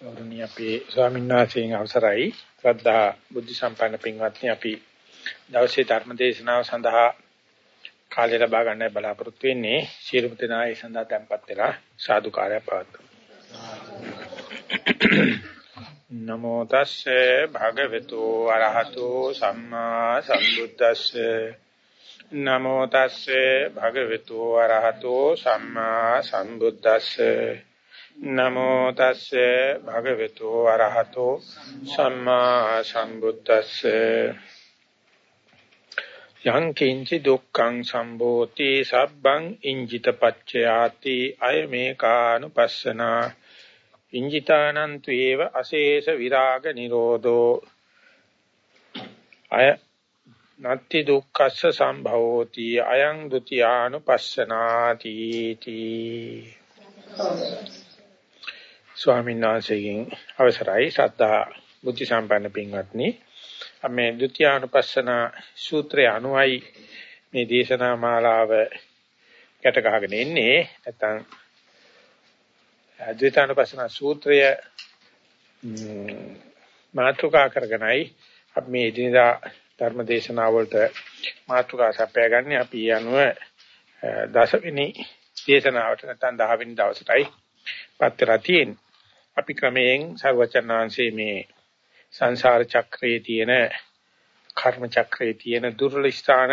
ගෞරවනීය අපේ ස්වාමීන් වහන්සේගෙන් අවසරයි. ශ්‍රද්ධා බුද්ධ සම්පන්න පින්වත්නි අපි දවසේ ධර්ම දේශනාව සඳහා කාලය ලබා ගන්න බලාපොරොත්තු වෙන්නේ ශීලමු දෙනා ඒ සඳහා tempත් වෙලා සාදු කාර්යය පවත්වමු. නමෝ තස්සේ භගවතු අරහතෝ සම්මා සම්බුද්දස්සේ. නමෝ තස්සේ භගවතු අරහතෝ සම්මා සම්බුද්දස්සේ. නමෝ තස්සේ භගවතු අරහතෝ සම්මා සම්බුද්දස්සේ. යං කිංචි දුක්ඛං සම්භෝති සබ්බං ඉංජිත පච්චයාති අයමේකානුපස්සනා. ඉංජිතානං තුේව අශේෂ විරාග නිරෝධෝ. අය නත්ති දුක්ඛස්ස සම්භවෝති අයං ဒ ුතියානුපස්සනාති තී. ස්වාමීන් වහන්සේගෙන් අවසරයි. ශ්‍රද්ධා බුද්ධ සම්පන්න පින්වත්නි. මේ ဒုတိ යානුපස්සන සූත්‍රය අනුවයි මේ දේශනා මාලාව යට ගහගෙන ඉන්නේ. නැත්නම් ද්විතානුපස්සන සූත්‍රය මාතෘකා කරගෙනයි අපි මේ එදිනදා ධර්ම දේශනාව වලට මාතෘකා සපයාගන්නේ අපි යනුව දසවෙනි දේශනාවට නැත්නම් 10 වෙනි දවසටයි පත් වෙලා තියෙන්නේ. අපි ක්‍රමයෙන් සර්වචන්නාංශයේ මේ සංසාර චක්‍රයේ තියෙන කර්ම චක්‍රයේ තියෙන දුර්වල ස්ථාන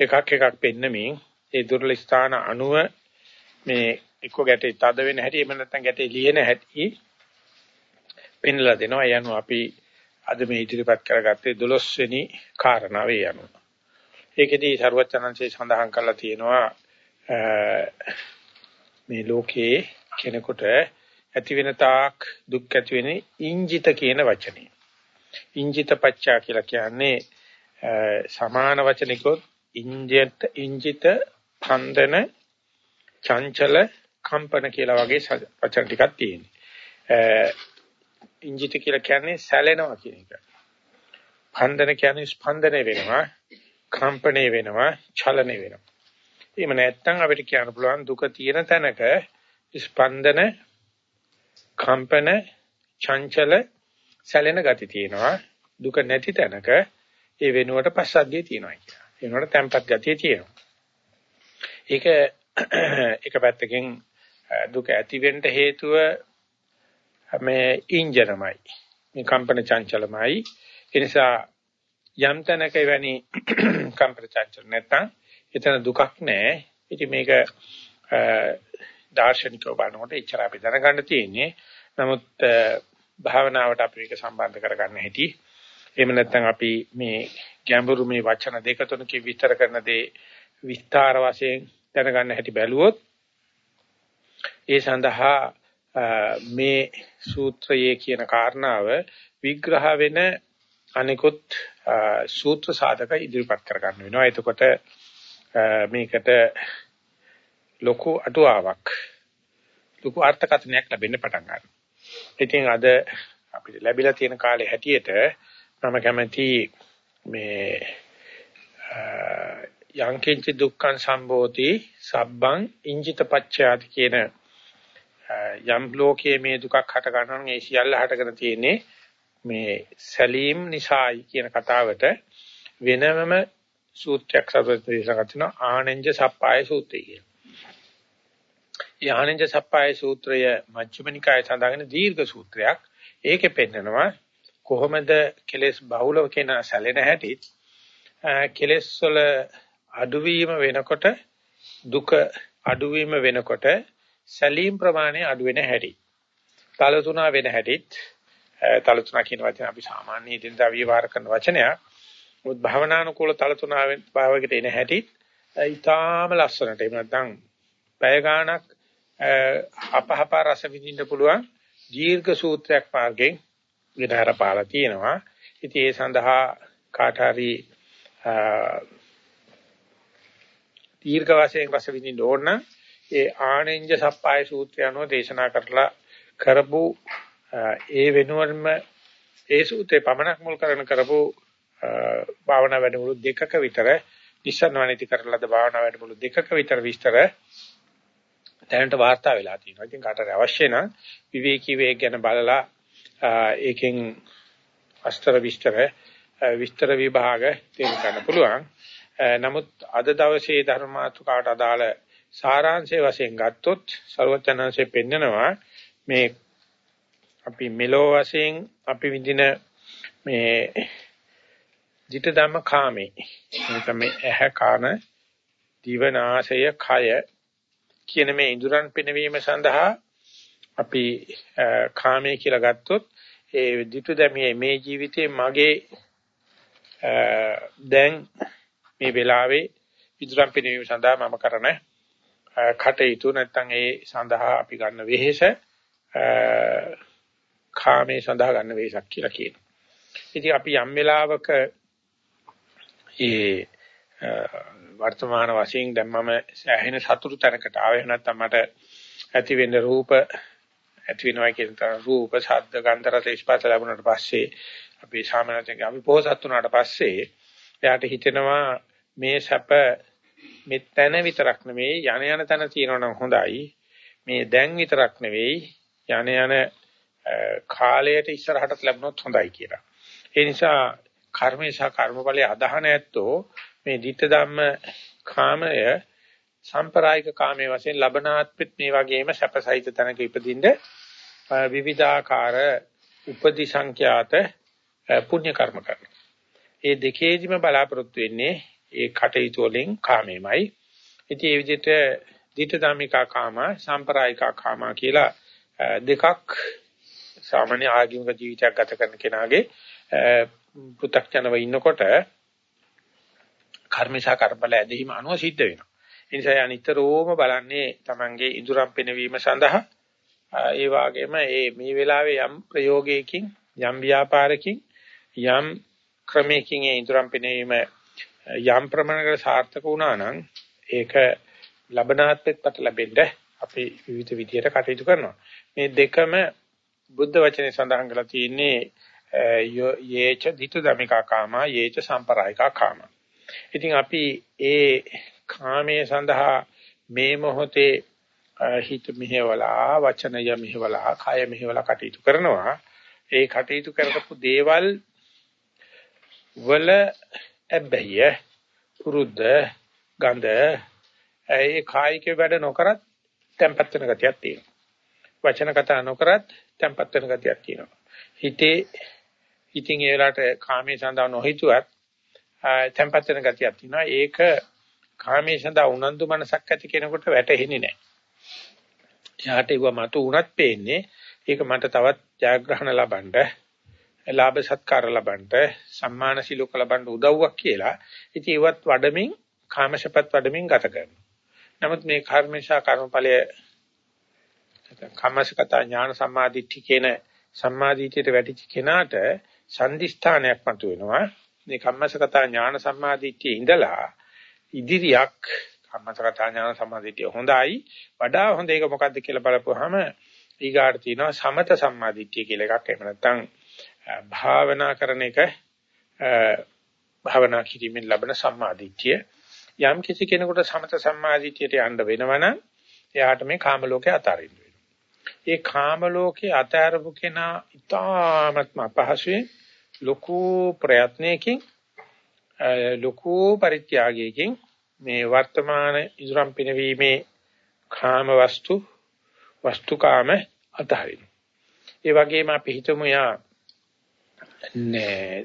එකක් එකක් පෙන්නමින් ඒ දුර්වල ස්ථාන අනුව මේ එක්ක ගැටේ තද වෙන හැටි එහෙම නැත්නම් ගැටේ ලියන හැටි පෙන්ලා දෙනවා. ඒ අනුව අපි අද මේ ඉදිරිපත් කරගත්තේ 12 වෙනි කාරණාව ඒ අනුව. ඒකෙදී සර්වචනංශේ සඳහන් කරලා තියෙනවා මේ ලෝකයේ කෙනෙකුට ඇති වෙන තාක් දුක් ඇති වෙන්නේ ඉංජිත කියන වචනේ. ඉංජිත පච්චා කියලා කියන්නේ සමාන වචනිකොත් ඉංජිත ඉංජිත පන්දන චංචල කම්පන කියලා වගේ වචන ටිකක් තියෙනවා. ඉංජිත කියලා කියන්නේ සැලෙනවා කියන එක. පන්දන කියන්නේ ස්පන්දනය වෙනවා, කම්පණය වෙනවා, චලනය වෙනවා. එහෙම නැත්නම් අපිට කියන්න පුළුවන් දුක තියෙන තැනක ස්පන්දන කම්පන චංචල සැලෙන ගති තියෙනවා දුක නැති තැනක ඒ වෙනුවට පස්සද්ධිය තියෙනවා කියලා. ඒ වෙනුවට තැම්පත් ගතිය තියෙනවා. ඒක එක පැත්තකින් දුක ඇති වෙන්න හේතුව මේ ඉන්ජනමයි. මේ කම්පන චංචලමයි. ඒ නිසා යම් තැනක වැනි කම්පන චංචල නැත්තම් එතන දුකක් නැහැ. ඉතින් මේක දාර්ශනිකව බලනකොට එච්චර අපි දැනගන්න තියෙන්නේ. නමුත් භාවනාවට අපි මේක සම්බන්ධ කරගන්න හැටි. එහෙම නැත්නම් අපි මේ ගැඹුරු මේ වචන දෙක තුනකින් විස්තර කරන දේ විස්තර වශයෙන් දැනගන්න හැටි බැලුවොත් ඒ සඳහා මේ සූත්‍රයේ කියන කාරණාව විග්‍රහ වෙන අනිකුත් සූත්‍ර සාධක ඉදිරිපත් කරගන්න වෙනවා. එතකොට මේකට ලොකු අටුවාවක් ලොකු අර්ථකථනයක් ලැබෙන්න පටන් ගන්නවා. ඉතින් අද අපිට ලැබිලා තියෙන කාලේ හැටියට මම කැමති මේ යංකින්ච දුක්ඛං සම්භෝති සබ්බං ඉංජිත පච්චයාති කියන යම් ලෝකයේ මේ දුකක් හට ගන්නවා නම් ඒ සියල්ල හටගෙන තියෙන්නේ මේ සැලීම් නිසායි කියන කතාවට වෙනමම සූත්‍රයක් සතරදේශකතින ආනෙන්ජ සප්පාය සූත්‍රය කියන. ඒ ආනෙන්ජ සප්පාය සූත්‍රය මජ්ක්‍ධිම නිකායේ සඳහන් දීර්ඝ සූත්‍රයක්. ඒකේ පෙන්නනවා කොහොමද කෙලෙස් බහුලව කියන සැලෙන හැටි කෙලෙස් වල අඩුවීම වෙනකොට දුක අඩුවීම වෙනකොට සැලීම් ප්‍රමාණය අඩු වෙන හැටි. තලතුණා වෙන හැටිත් තලතුණා කියන වචන අපි සාමාන්‍ය ඉදින්දා විවහාර කරන වචනයක්. මුත් භවනානුකූල තලතුණාවෙන් භාවයකට එන හැටිත් ඊටාම ලස්සනට එහෙම නැත්නම් පැය ගාණක් අපහප රස විඳින්න පුළුවන් දීර්ඝ සූත්‍රයක් මාර්ගයෙන් විතර පාලා තියෙනවා. ඉතින් ඒ සඳහා කාට හරි දීර්ඝ වශයෙන් රස විඳින්න ඕන නම් ඒ ආනෙන්ජ සප්පාය සූත්‍රය අනුව දේශනා කරලා කරපු ඒ වෙනුවෙන්ම ඒ සූත්‍රේ පමණක් මුල් කරගෙන කරපු භාවනා වැඩමුළු දෙකක විතර නිසන්වනිති කරලද භාවනා වැඩමුළු දෙකක විතර විස්තර දැනට වාර්තා වෙලා තියෙනවා. ඉතින් කාටට අවශ්‍ය නම් විවේකී වේග ගැන බලලා ඒකෙන් අස්තර විස්තර විස්තර විභාග තේරුම් ගන්න පුළුවන්. නමුත් අද දවසේ ධර්මාතුකාට අදාළ සාරාංශයේ වශයෙන් ගත්තොත් ਸਰවචනංශයේ පෙන්නනවා මේ අපි මෙලෝ වශයෙන් අපි විඳින මේ ධිට ධම්ම කාමේ නැත්නම් මේ ඇහැ කන දිවනාසය කය කියන මේ ඉඳුරන් පිනවීම සඳහා අපි කාමයේ කියලා ගත්තොත් ඒ ධිට ධම්මයේ මේ ජීවිතේ මගේ දැන් මේ වෙලාවේ ඉදurang පිනවීම සඳහා මම කරන කටයුතු නැත්නම් ඒ සඳහා අපි ගන්න වෙහෙස කාමයේ සඳහා ගන්න වෙහෙසක් කියලා කියනවා. ඉතින් අපි යම් වෙලාවක ඒ වර්තමාන වශයෙන් දැන් මම සෑහෙන සතුටු තැනකට ආවේ නැත්නම් මට ඇති වෙන්න රූප ඇති වෙනවා කියන තරම් රූප, ශබ්ද, ගන්ධ, රස, ස්පර්ශ ලැබුණාට පස්සේ අපි සාමාන්‍යයෙන් අපි පොහසත් වුණාට පස්සේ එයාට හිතෙනවා මේ සැප මෙතන විතරක් නෙවෙයි යන යන තැන තියෙනවා නම් හොඳයි මේ දැන් විතරක් නෙවෙයි යන යන කාලයට ඉස්සරහටත් ලැබුණොත් හොඳයි කියලා. ඒ නිසා කර්මේ සහ කර්මඵලයේ අදහන ඇත්තෝ මේ ධිට්ඨ ධම්ම කාමය සම්ප්‍රායික කාමයේ වශයෙන් ලබනාත්මෙත් මේ වගේම සැපසහිත තැනක ඉපදින්න විවිධාකාර උපදි සංඛ්‍යාත පුණ්‍ය කර්ම කරනවා. ඒ දෙකේදිම බලාපොරොත්තු වෙන්නේ ඒ කටයුතු වලින් කාමෙමයි. ඉතින් ඒ විදිහට ධිට ධම්මිකා කාම සම්ප්‍රායිකා කාම කියලා දෙකක් සාමාන්‍ය ආගමික ජීවිතයක් ගත කරන කෙනාගේ පෘථග්ජනව ඉන්නකොට කර්මශා කර්මඵල ඇදහිම අනුව සිද්ධ වෙනවා. ඒ නිසා අනිතරෝම බලන්නේ Tamange ඉදුරම් පෙනවීම සඳහා ඒ වගේම මේ මේ වෙලාවේ යම් ප්‍රයෝගයකින් යම් ව්‍යාපාරකින් යම් ක්‍රමයකින් ඒ ඉදරම් පෙනීම යම් ප්‍රමාණයකට සාර්ථක වුණා නම් ඒක ලබනාත්මෙත් පට ලැබෙන්න අපි විවිධ විදියට කටයුතු කරනවා. මේ දෙකම බුද්ධ වචනේ සඳහන් කරලා තියෙන්නේ යේච ධිතු දමිකා කාමා යේච සම්පරායිකා කාමා. ඉතින් අපි ඒ කාමයේ සඳහා මේ මොහොතේ හිත මෙහෙवला වචනය මෙහෙवला කය මෙහෙवला කටයුතු කරනවා. ඒ කටයුතු කරපු දේවල් වල ඇබ්බැහිය පුරුද්ද ගඳ ඒ කායික වැඩ නොකරත් tempat වෙන ගතියක් තියෙනවා. වචන කතා නොකරත් tempat වෙන ගතියක් තියෙනවා. හිතේ ඉතින් ඒ වෙලාවට කාමයේ සඳහා නොහිතුවත් tempat වෙන ගතියක් තියෙනවා. ඒක කාමයේ සඳහා උනන්දු මනසක් ඇති කෙනෙකුට වැටහෙන්නේ නැහැ. එයාට ඒව මතු උනත් පේන්නේ ඒක මට තවත් ජයග්‍රහණ ලබන්න ලාභ සත්කාර ලබන්න සම්මාන සිලෝක ලබන්න උදව්වක් කියලා. ඉතින් ඒවත් වඩමින් කාමශපත් වඩමින් ගත කරනවා. නමුත් මේ කර්මේශා කර්මඵලය කම්මසගත ඥාන සම්මාදිට්ඨි කියන සම්මාදිටියට වැටිච්ච කෙනාට සම්දිස්ථානයක් මතු වෙනවා. මේ කම්මසගත ඥාන සම්මාදිට්ඨියේ ඉඳලා ඉදිරියක් කම්මසගත ඥාන සම්මාදිට්ඨිය හොඳයි. වඩා හොඳ එක මොකද්ද කියලා බලපුවාම ඊගාට තියෙනවා සමත සම්මාදිට්ඨිය කියලා එකක්. එහෙම නැත්නම් භාවනා කරන එක භාවනා කිරීමෙන් ලැබෙන සම්මාදිට්ඨිය යම් කිසි කෙනෙකුට සමත සම්මාදිට්ඨියට යන්න වෙනවනම් එයාට මේ කාම ලෝකේ අතාරින්න වෙනවා. ඒ කාම ලෝකේ අතාරපු කෙනා ඉතාමත්ම අපහසුයෙන් ලොකු ප්‍රයත්නයකින් ලොකු පරිත්‍යාගයකින් මේ වර්තමාන ඉදරම් පිනවීමේ කාම වස්තු වස්තුකාම අතහරින. ඒ වගේම අපි හිතමු යා නෑ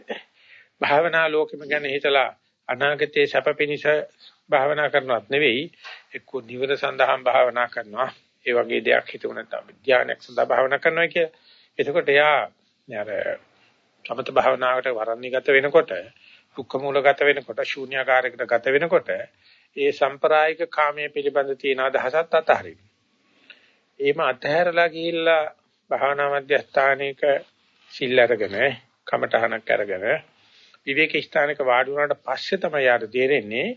භාවනා ලෝකෙම ගැන හිතලා අනාගතයේ සැප පිණිස භාවනා කරනවත් නෙවෙයි එක්ක නිවන සඳහාම භාවනා කරනවා ඒ වගේ දෙයක් හිතුව නැත්නම් ධානයක් සඳහා භාවනා කරනවා කිය. එතකොට එයා අර සමත භාවනාවට වරණිගත වෙනකොට දුක්ඛ මූලගත වෙනකොට ශූන්‍යාකාරයකට ගත වෙනකොට ඒ සම්ප්‍රායික කාමයේ පිළිබඳ තියෙන අදහසත් අතහරින්න. එහෙම අතහැරලා ගිහිල්ලා භාවනා මධ්‍යස්ථානයක සිල් අරගෙන කමටහනක් අරගෙන විවේක ස්ථානයක වාඩි වුණාට පස්සේ තමයි යාට තේරෙන්නේ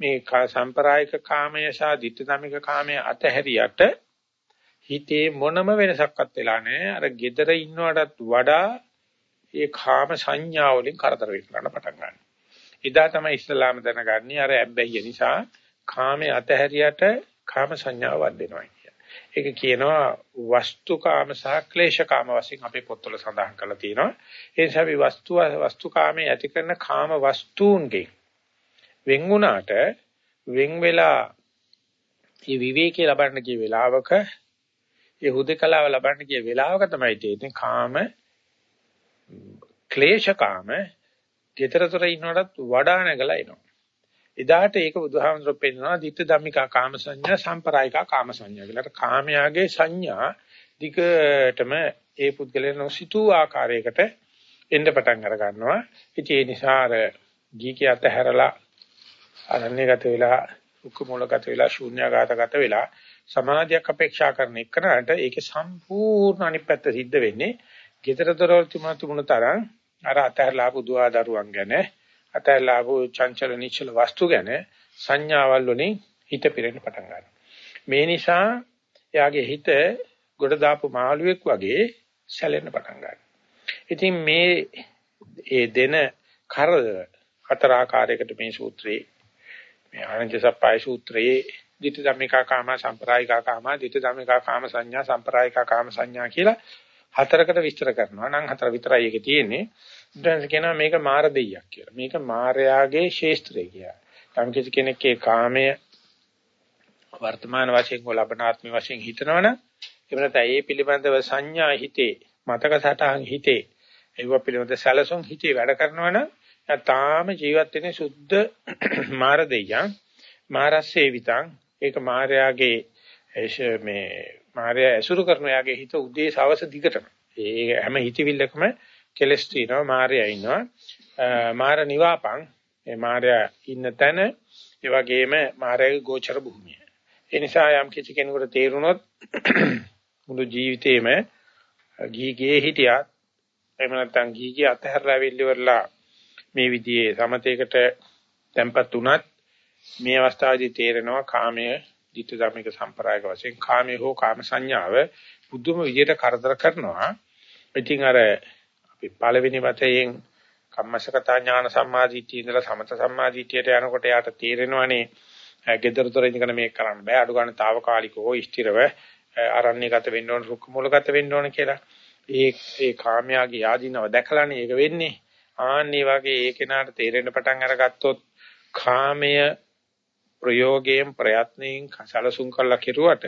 මේ සම්ප්‍රායික කාමය සහ ditthදමික කාමය අතහැරියට හිතේ මොනම වෙනසක්වත් වෙලා නැහැ අර gedara ඉන්නවටත් වඩා ඒ කාම සංඥා වලින් කරදර වෙන්න පටන් ගන්නවා එදා තමයි ඉස්ලාම දැනගන්නේ අර ඇබ්බැහිය නිසා කාමයේ අතහැරියට කාම සංඥාව වදෙනවා කියන්නේ ඒක කියනවා වස්තුකාම සහ ක්ලේශකාම වශයෙන් අපේ පොත්වල සඳහන් කරලා තියෙනවා. ඒ නිසා අපි වස්තු වස්තුකාමයේ ඇති කරන කාම වස්තුන්ගෙන් වෙන් වුණාට වෙන් වෙලා මේ විවේකී ලබන්න කිය වෙලාවක ඒ හුදකලාව ලබන්න කිය වෙලාවක තමයි තේරෙන්නේ කාම ක්ලේශකාම ඊතරතර ඉන්නවටත් වඩා නැගලා එනවා. එදාට ඒක බුදුහාමුදුරුවෝ පෙන්නනවා ditta dhammika කාම සංඥා සම්පරායිකා කාම සංඥා කියලා. කාමයාගේ සංඥා දිගටම ඒ පුද්ගලයන් නොසිතූ ආකාරයකට එන්න පටන් අර ගන්නවා. ඉතින් ඒ නිසා අර ගීකේ අතහැරලා අරණ්‍යගත වෙලා උක්ක මූලගත වෙලා ශූන්‍යගතගත වෙලා සමාධියක් අපේක්ෂා කරන එකනට ඒකේ සම්පූර්ණ අනිත් පැත්ත සිද්ධ වෙන්නේ. gedara dorol තුමුණු තරම් අර අතහැරලා බුදුආ දරුවන් ගැන අතහැරලා චංචල නිශ්චල වස්තු ගැන සංඥාවල් වලින් හිත පිරෙන්න පටන් ගන්නවා. මේ නිසා එයාගේ හිත ගොඩ දාපු මාළුවෙක් වගේ සැලෙන්න පටන් ගන්නවා. ඉතින් මේ ඒ දෙන කරද හතර ආකාරයකට මේ සූත්‍රයේ මේ ආනන්ද සප්පයි සූත්‍රයේ ditthi dhammika kama samparaika kama ditthi dhammika kama සංඥා samparaika kama සංඥා කියලා හතරකට විස්තර කරනවා. නම් හතර විතරයි ඒකේ තියෙන්නේ. ඊට කියනවා මේක මාර දෙයියක් කියලා. මේක මායාගේ ශේස්ත්‍රය කියලා. යම් කිසි කෙනෙක්ගේ කාමය වර්තමාන වශයෙන් හෝ ලබනාත්ම වශයෙන් හිතනවනම් එහෙම නැත්නම් ඒ පිළිබඳව සංඥා හිතේ මතක සටහන් හිතේ ඒව පිළිබඳ සැලසුම් හිතේ වැඩ කරනවනම් තාම ජීවත් වෙන්නේ සුද්ධ මාර දෙයියන් මාරස්සේවිතං ඒක මායාගේ මේ මාර්යා ඇසුරු කරන යාගේ හිත උදේ සවස දිගටම. ඒ හැම හිතවිල්ලකම කෙලස් තියෙනවා මාර්යා ඉන්නවා. මාර නිවාපං මේ මාර්යා ඉන්න තැන ඒ වගේම මාර්යාගේ ගෝචර භූමිය. ඒ නිසා යම් කිසි කෙනෙකුට තේරුනොත් මුළු ජීවිතේම ගීගේ හිටියත් එහෙම නැත්නම් ගීගේ අතහැරලා වෙල්ලිවලා මේ විදිහේ සමතේකට tempත් උනත් මේ අවස්ථාවේදී තේරෙනවා කාමය ditth ධම්මික සම්ප්‍රායක වශයෙන් කාමයේ හෝ කාම සංඥාව බුදුම විදියට කරදර කරනවා. ඉතින් අර අපි පළවෙනි වතයෙන් කම්මසකතා ඥාන සම්මාදිටිය ඉඳලා සමත සම්මාදිටියට යනකොට යාට තේරෙනවානේ gedara thora ඉඳගෙන මේක කරන්න බෑ අඩු ගන්න తాවකාලිකව ස්ථිරව ආරණ්‍යගත වෙන්න ඕන රුක්ක මූලගත වෙන්න ඕන කියලා. ඒ ඒ කාමයාගේ ආධිනව දැකලානේ ඒක වෙන්නේ. ආන්නේ වගේ ඒ කෙනාට තේරෙන්න පටන් අරගත්තොත් කාමය ප්‍රයෝගයෙන් ප්‍රයත්නයෙන් සලසුන් කළා කෙරුවට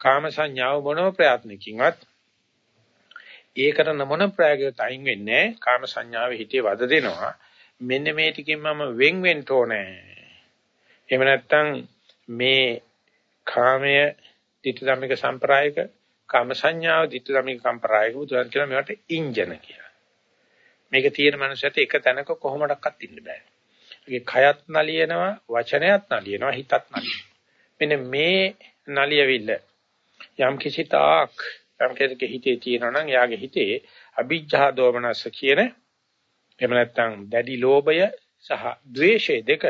කාම සංඥාව මොනම ප්‍රයත්නකින්වත් ඒ කරන මොන ප්‍රයෝගයකට අයින් වෙන්නේ කාම සංඥාවේ හිතේ වද දෙනවා. මෙන්න මේ ටිකෙන් මම වෙන් වෙන්න ඕනේ. එහෙම නැත්නම් මේ කාමය ditthධම්මික සම්ප්‍රායික කාම සංඥාව ditthධම්මික සම්ප්‍රායික බුදුන් කියලා මේවට ඉන්ජන කියලා. මේක තියෙන මනුස්සයට එක තැනක කොහොමඩක්වත් ඉන්න බෑ. ඒ කයත් නලියනවා වචනයත් නලියනවා හිතත් නලියනවා. මෙන්න මේ නලියවිල්ල යම් කිසි තාක් යම් කෙනෙකුගේ හිතේ තියෙනවා නම් යාගේ හිතේ අභිජ්ජා දෝමනස කියන එහෙම නැත්නම් දැඩි ලෝභය සහ ද්වේෂය දෙක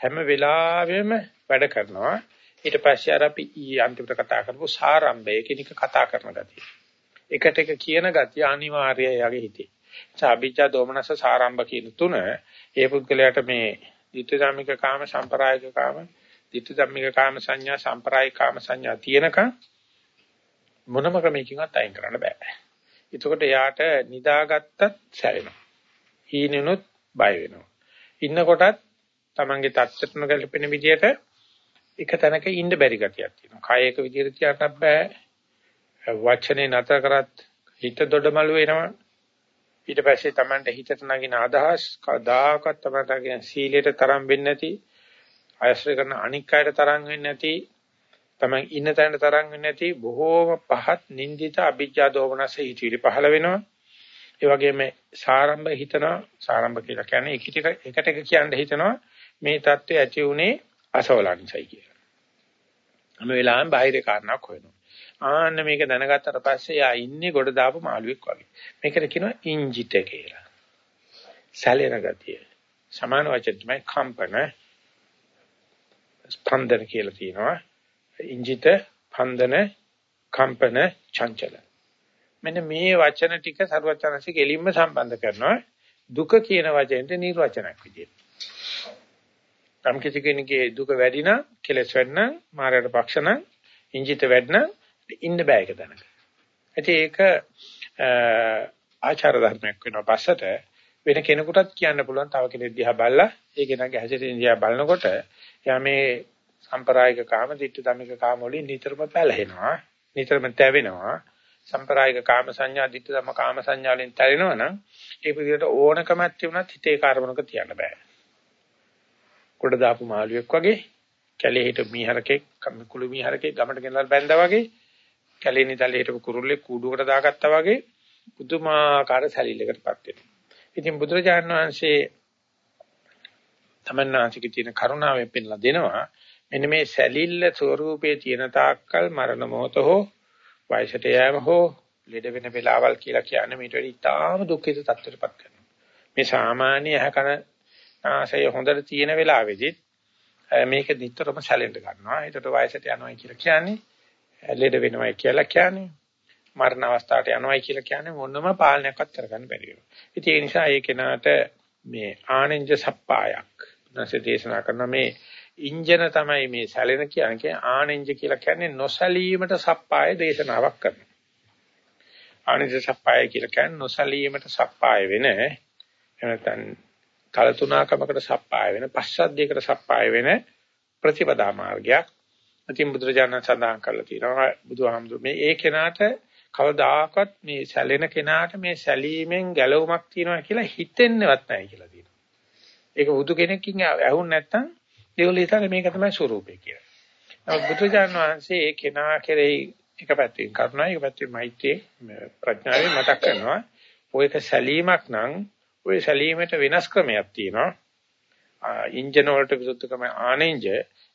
හැම වෙලාවෙම වැඩ කරනවා. ඊට පස්සේ අර අපි ඊ අන්තිමට කතා කරපු සාරම්භය කෙනික කතා කරන ගතිය. එකට එක කියන ගතිය අනිවාර්යයි යාගේ හිතේ. අභිජ්ජා දෝමනස සාරම්භ කියන තුන ඒ පුද්ගලයාට මේ ditthi dhammika kama samparaayika kama ditthi dhammika kama සංඥා samparaayika kama සංඥා තියෙනකන් මොනම ක්‍රමයකින්වත් අයින් කරන්න බෑ. එතකොට යාට නිදාගත්තත් සැරෙනවා. හීනෙනුත් බය වෙනවා. ඉන්නකොටත් Tamange tattatu නොගැලපෙන විදියට එක තැනක ඉන්න බැරි ගතියක් තියෙනවා. කය එක විදියට තියන්නත් බෑ. වචනේ නතර කරත් හිත දොඩමළු වෙනවා. ඊට පස්සේ Tamanට හිතට නගින අදහස් කදාකත් Tamanටගේ සීලයට තරම් වෙන්නේ නැති ආශ්‍රය කරන අනික් අයට තරම් වෙන්නේ නැති Taman ඉන්න තැනට තරම් වෙන්නේ නැති බොහෝම පහත් නින්දිත අභිජ්ජා දෝමනස හිතවිලි පහළ වෙනවා. ඒ වගේම සාරම්භ හිතනවා. සාරම්භ කියලා කියන්නේ එකිට එකට එක කියන්න හිතනවා. මේ தත්ත්වය ඇති උනේ අසවලනිසයි කියලා. හැම වෙලාවෙම බාහිර කාරණාවක් හොයනවා. ආන්න මේක දැනගත්තට පස්සේ යා ඉන්නේ ගොඩ දාපු මාළුවෙක් වගේ. මේකට කියනවා ඉන්ජිත කියලා. සැලෙන ගතිය. සමාන වචන තමයි කම්පන ස්පන්දන කියලා තියෙනවා. ඉන්ජිත, ස්පන්දන, කම්පන, චංචල. මෙන්න මේ වචන ටික සරුවචනසි කෙලින්ම සම්බන්ධ කරනවා දුක කියන වචෙන්ට නිර්වචනයක් විදියට. නම් කිසි කෙනෙකුගේ දුක වැඩි නම්, කෙලස් වැඩි නම්, මායයට පක්ෂ නම්, ඉන්ජිත වැඩි නම් ඉන්න බෑ ඒක දැනග. ඒක ආචාර ධර්මයක් වෙනවා පස්සට වෙන කෙනෙකුටත් කියන්න පුළුවන් තව කෙනෙක් දිහා බලලා ඒ කෙනාගේ හැසිරීම දිහා බලනකොට එයා මේ සම්ප්‍රායික කාම, ditth ධම්මික කාම වලින් නිතරම පැලහෙනවා. නිතරම තැවෙනවා. සම්ප්‍රායික කාම සංඥා, ditth ධම්ම කාම සංඥා වලින් තැවෙනවා නම් ඒ පිළිවෙලට ඕනකමක් තිබුණත් හිතේ කාර්මණක තියන්න බෑ. කොට දාපු මාළුවෙක් වගේ කැලේ හිට මීහරකෙක් කුළු මීහරකෙක් ගමට ගෙනලා බැඳා වගේ කැලේ නිතලේ හිටපු කුරුල්ලෙක් කූඩුවකට දාගත්තා වගේ පුදුමාකාර සැලිල්ලකටපත් වෙනවා. ඉතින් බුදුරජාණන් වහන්සේ තමන්නාසිකේ තියෙන කරුණාවෙන් පෙන්ලා දෙනවා මෙන්න මේ සැලිල්ල ස්වરૂපයේ තියෙන තාක්කල් මරණ මොහත හෝ වයසට යෑම හෝ ලෙඩ වෙන වෙලාවල් කියලා කියන්නේ මේට වැඩි ඉතාම දුක්ඛිත තත්ත්වයටපත් කරනවා. මේ සාමාන්‍ය ඇහකන ආශය හොඳට තියෙන වෙලාවෙදි මේක නිතරම සැලෙන්න ගන්නවා. ඒකට වයසට යනවා කියලා කියන්නේ ලෙඩ වෙනවා කියලා කියන්නේ මරණ අවස්ථාවට යනවායි කියලා කියන්නේ මොනම පාලනයක්වත් කරගන්න බැරි වෙනවා. ඉතින් ඒ නිසා ඒ කෙනාට මේ ආනෙන්ජ සප්පායක් නැසේ දේශනා කරන මේ ඉන්ජන තමයි මේ සැලෙන කියන්නේ ආනෙන්ජ කියලා කියන්නේ නොසලීමට සප්පාය දේශනාවක් කරනවා. ආනෙන්ජ සප්පාය කියලා කියන්නේ නොසලීමට සප්පාය වෙන එනතන් කලතුණකමකට සප්පාය වෙන පස්සද්ධියකට සප්පාය වෙන ප්‍රතිපදා මාර්ගයක්. ඉතින් බුදුරජාණන් සඳහන් කරලා තියෙනවා බුදුහාමුදුරු මේ ඒ කෙනාට කවදාකවත් මේ සැලෙන කෙනාට මේ සැලීමෙන් ගැලවුමක් තියනවා කියලා හිතෙන්නවත් නැහැ කියලා තියෙනවා. ඒක බුදු කෙනෙක්කින් ඇහුන් නැත්තම් ඒගොල්ලෝ හිතන්නේ මේක තමයි ස්වરૂපය කියලා. නමුත් බුදුජාන විශ්වාසයේ ඒ කෙනා කෙරෙහි එක පැත්තකින් කරුණා එක පැත්තකින් මෛත්‍රී ප්‍රඥාවෙන් මතක් කරනවා. ඔයක සැලීමක් නම් ඔය සැලීමට වෙනස් ක්‍රමයක් තියෙනවා. ඉන්ජින වලට විරුද්ධකම ආනෙන්ජ